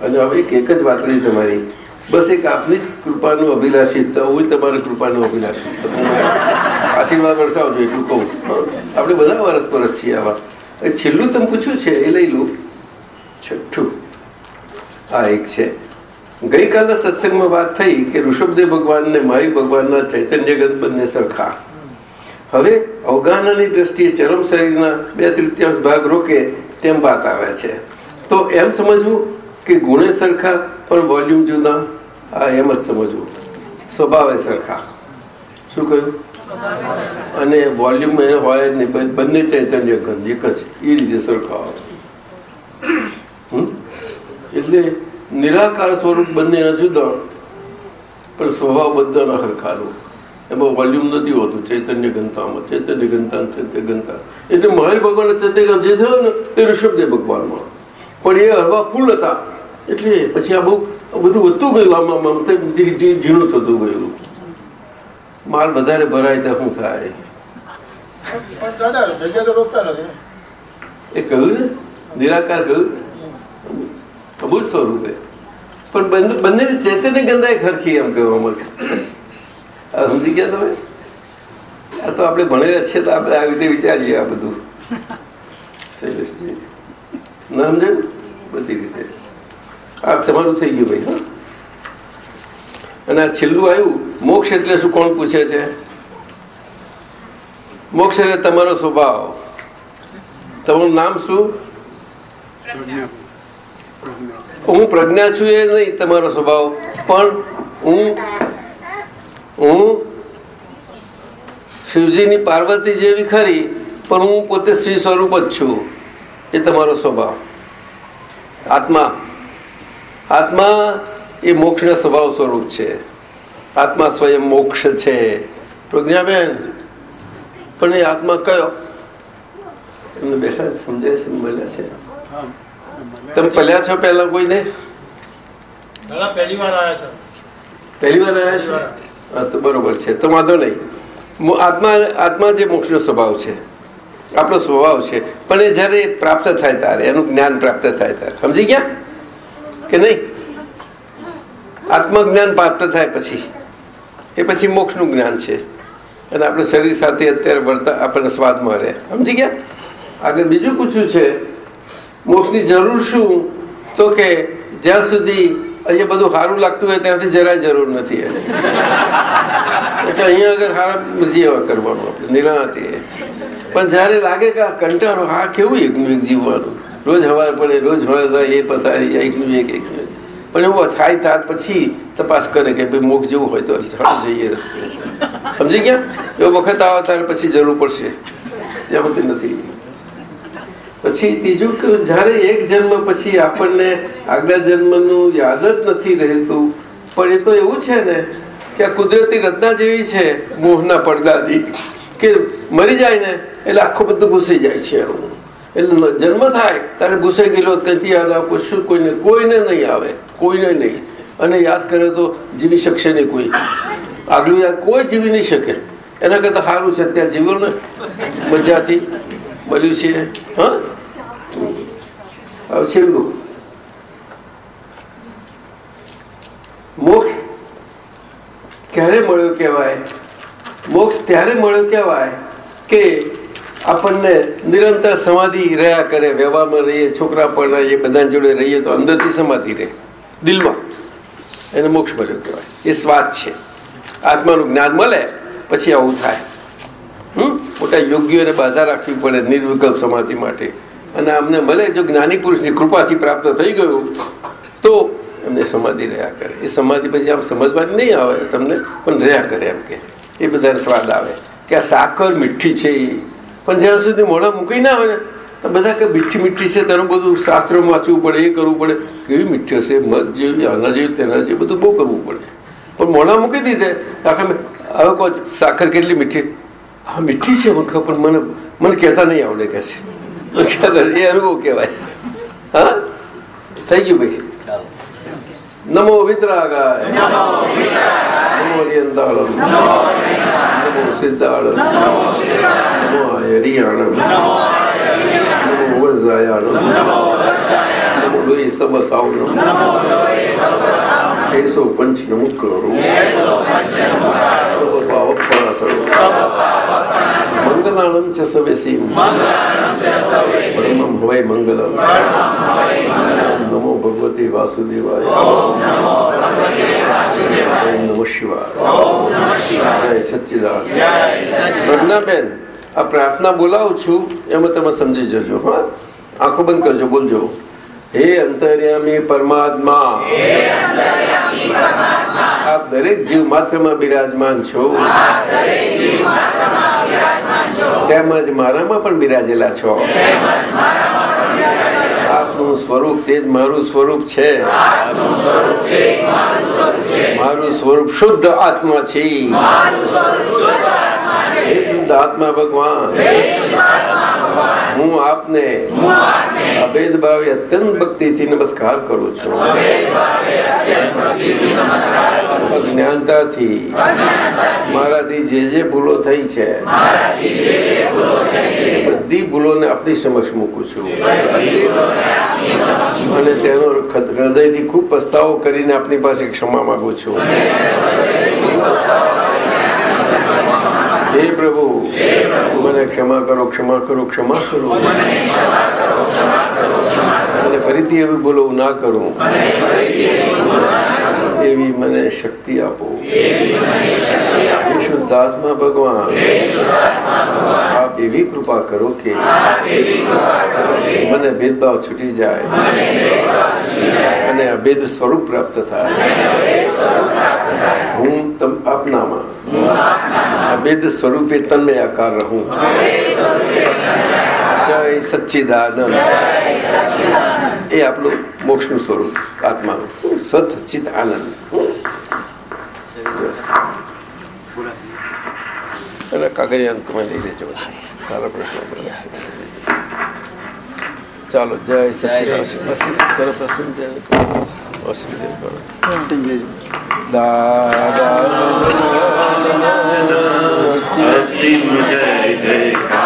અને હવે એક એક જ વાત રહી તમારી. બસ એક આપની જ કૃપાનું અભિલાષી. હું તમારી કૃપાનું અભિલાષી. આશીર્વાદ વરસાવજો, એટલું કહું. આપણે બધા વરસ પરસ છીએ આવા. છેલ્લું તમે પૂછ્યું છે, એ લઈ લઉં છઠ્ઠું. આ એક છે. ગઈકાલે સત્સંગમાં વાત થઈ કે ઋષભદેવ ભગવાન ને મારી ભગવાનના ચૈતન્યગત બંને સરખા. હવે અવગાહનાની દ્રષ્ટિએ ચરમ શરીરના બે તૃતીયાંશ ભાગ રોકે તેમ વાત આવે છે. તો એમ સમજવું કે ગુણે સરખા પણ વોલ્યુમ જુદા? આ એમ જ સમજવું. સ્વભાવે સરખા. શું કહ્યું? અને વોલ્યુમ એ હોય જ નહીં બંને ચૈતન્ય ગંધ એક જ. એ રીતે સરખા હોય? એટલે નિરાકાર સ્વરૂપ બંને જુદા, પણ સ્વભાવ બધાના હરખાનું એમાં વોલ્યુમ નથી હોતું ચૈતન્ય ઘનતામાં ચૈતન્ય ઘનતા ચૈત્ય ઘનતા એટલે મહાવીર ભગવાન ચૈતન્ય જે થયો ને તે ઋષભદેવ ભગવાનમાં. પણ એ હળવા ફૂલ હતા. એટલે પછી આ બહુ બધું વધતું ગયું આમ આમ ઝીણું થતું ગયું. માલ વધારે ભરાય તો શું થાય? એ કહ્યું ને? નિરાકાર કહ્યું અભૂત સ્વરૂપે. પણ બંને ચૈતન્ય ગંધા હરખી એમ કહેવા મળે આ સમજી ગયા તમે? આ તો આપણે ભણેલા છીએ તો આપણે આવી રીતે વિચારીએ આ બધું. શૈલેષજી ના સમજાયું? બધી રીતે. આ તમારું થઈ ગયું ભાઈ હા. અને આ છેલ્લું આવ્યું મોક્ષ એટલે શું કોણ પૂછે છે? મોક્ષ એટલે તમારો સ્વભાવ. તમારું નામ શું? હું પ્રજ્ઞા છું એ નહીં તમારો સ્વભાવ. પણ હું હું શિવજીની પાર્વતી જેવી ખરી પણ હું પોતે શ્રી સ્વરૂપ જ છું. એ તમારો સ્વભાવ. આત્મા. આત્મા એ મોક્ષના સ્વભાવ સ્વરૂપ છે. આત્મા સ્વયં મોક્ષ છે. પ્રજ્ઞાબેન પણ એ આત્મા કયો? એમને બેઠા સમજાય છે મળ્યા છે. તમે પલ્યા છો પહેલા કોઈને? પહેલી વાર આવ્યા છે. પહેલી વાર આવ્યા છો? તો બરોબર છે. તો વાંધો નહીં. આત્મા આત્મા જે મોક્ષનો સ્વભાવ છે, આપણો સ્વભાવ છે, પણ એ જ્યારે પ્રાપ્ત થાય ત્યારે, એનું જ્ઞાન પ્રાપ્ત થાય ત્યારે. સમજી ગયા? કે નહીં? આત્મજ્ઞાન પ્રાપ્ત થાય પછી. એ પછી મોક્ષનું જ્ઞાન છે. અને આપણે શરીર સાથે અત્યારે વર્તા, આપણને સ્વાદ મળે સમજી ગયા? આગળ બીજું પૂછ્યું છે, મોક્ષની જરૂર શું? તો કે જ્યાં સુધી અહીંયા બધું સારું લાગતું હોય ત્યાંથી જરાય જરૂર નથી એટલે અહીંયા આગળ સારા જીવા કરવાનું આપણે, નિરાંતે. પણ જ્યારે લાગે કે આ કંટાળો હા કેવું એકનું એક જીવવાનું? રોજ હવાર પડે, રોજ હવાર એ પતાય એકનું એક એકનું એક. પણ એવું થાય ત્યાર પછી તપાસ કરે કે ભાઈ મોગ જેવું હોય તો જઈએ રસ્તે. સમજી ગયા? એવો વખત આવે ત્યારે પછી જરૂર પડશે. ત્યાં સુધી નથી. પછી ત્રીજું કે જ્યારે એક જન્મ પછી આપણને આગલા જન્મનું યાદ જ નથી રહેતું, પણ એ તો એવું છે ને કે આ કુદરતી રચના જેવી છે મોહના પડદાથી, કે મરી જાય ને એટલે આખું બધું ભૂસી જાય છે એનું. એટલે જન્મ થાય, ત્યારે ભૂસાઈ ગયેલો કંઈથી યાદ આવે કશું કોઈને કોઈને નહીં આવે, કોઈને નહીં. અને યાદ કરે તો જીવી શકશે નહીં કોઈ. આગલું યાદ કોઈ જીવી નહીં શકે. એના કરતાં સારું છે ત્યાં જીવો ને મજાથી. મળ્યું છે, હા? છેલ્લું મોક્ષ ક્યારે મળ્યો કહેવાય? મોક્ષ ત્યારે મળ્યો કહેવાય કે આપણને નિરંતર સમાધિ રહ્યા કરે, વ્યવહારમાં રહીએ, છોકરા પણ રહીએ બધા જોડે રહીએ તો અંદરથી સમાધિ રહે, દિલમાં. એને મોક્ષ મળ્યો કહેવાય. એ સ્વાદ છે. આત્માનું જ્ઞાન મળે, પછી આવું થાય. મોટા યોગ્યોને બાધા રાખવી પડે નિર્વિકલ્પ સમાધિ માટે. અને અમને મળે જો જ્ઞાની પુરુષની કૃપાથી પ્રાપ્ત થઈ ગયું, તો એમને સમાધિ રહ્યા કરે. એ સમાધિ પછી આમ સમજવાની નહીં આવે તમને, પણ રહ્યા કરે એમ કે. એ બધાને સ્વાદ આવે કે આ સાકર મીઠી છે એ પણ જ્યાં સુધી મોઢા મૂકી ના આવે ને બધા કે મીઠી મીઠી છે, તેનું બધું શાસ્ત્રો વાંચવું પડે, એ કરવું પડે. કેવી મીઠી હશે, મધ જેવી, આના જેવી, તેના જેવી, બધું બહુ કરવું પડે. પણ મોઢા મૂકી દીધે આખા હવે કોઈ સાકર કેટલી મીઠી? હા મીઠી છે વખત પણ મને મને કહેતા નહીં આવડે કે છે કહેતા એ અનુભવ કહેવાય હા થઈ ગયું ભાઈ નમો વિતરાગાય નમો રિયંતાળમ નમો સિદ્ધાળમ નમો હરિયાણમ નમો વજ્રાયાણમ નમો લોહી સબસાવણમ એસો પંચ નમુક કરો. સબ પાવપણાસણમ મંગલાણમ ચ સવેસીમ પરમમ હવૈ મંગલમ. નમો ભગવતે વાસુદેવાય. ઓમ નમો શિવાય. જય સચ્ચિદાન પ્રજ્ઞાબેન, આ પ્રાર્થના બોલાવું છું, એમાં તમે સમજી જજો, હા? આંખો બંધ કરજો, બોલજો. હે અંતર્યામી પરમાત્મા. આપ દરેક જીવ માત્રમાં બિરાજમાન છો. તેમજ મારામાં પણ બિરાજેલા છો. આપનું સ્વરૂપ તે જ મારું સ્વરૂપ છે. મારું સ્વરૂપ શુદ્ધ આત્મા છે. શુદ્ધ આત્મા ભગવાન. હું આપને અભેદ ભાવે અત્યંત ભક્તિથી નમસ્કાર કરું છું. અજ્ઞાનતાથી મારાથી જે જે ભૂલો થઈ છે, બધી ભૂલોને આપની સમક્ષ મૂકું છું. અને તેનો હૃદયથી ખૂબ પસ્તાવો કરીને આપની પાસે ક્ષમા માંગુ છું. હે પ્રભુ મને ક્ષમા કરો ક્ષમા કરો ક્ષમા કરો. અને ફરીથી એવું બોલવું ના કરું. એવી મને શક્તિ આપો. હે શુદ્ધાત્મા ભગવાન, આપ એવી કૃપા કરો કે મને ભેદભાવ છૂટી જાય અને અભેદ સ્વરૂપ પ્રાપ્ત થાય. હું તમ આપનામાં અભેદ સ્વરૂપે તમે આકાર રહું. જય સચ્ચિદાનંદ. એ આપણું મોક્ષનું સ્વરૂપ આત્માનું. સત આનંદ. અને કાગળિયાનું તમે લઈ લેજો. સારા પ્રશ્નો ચાલો જય કરો દાદા Asim Jai Jai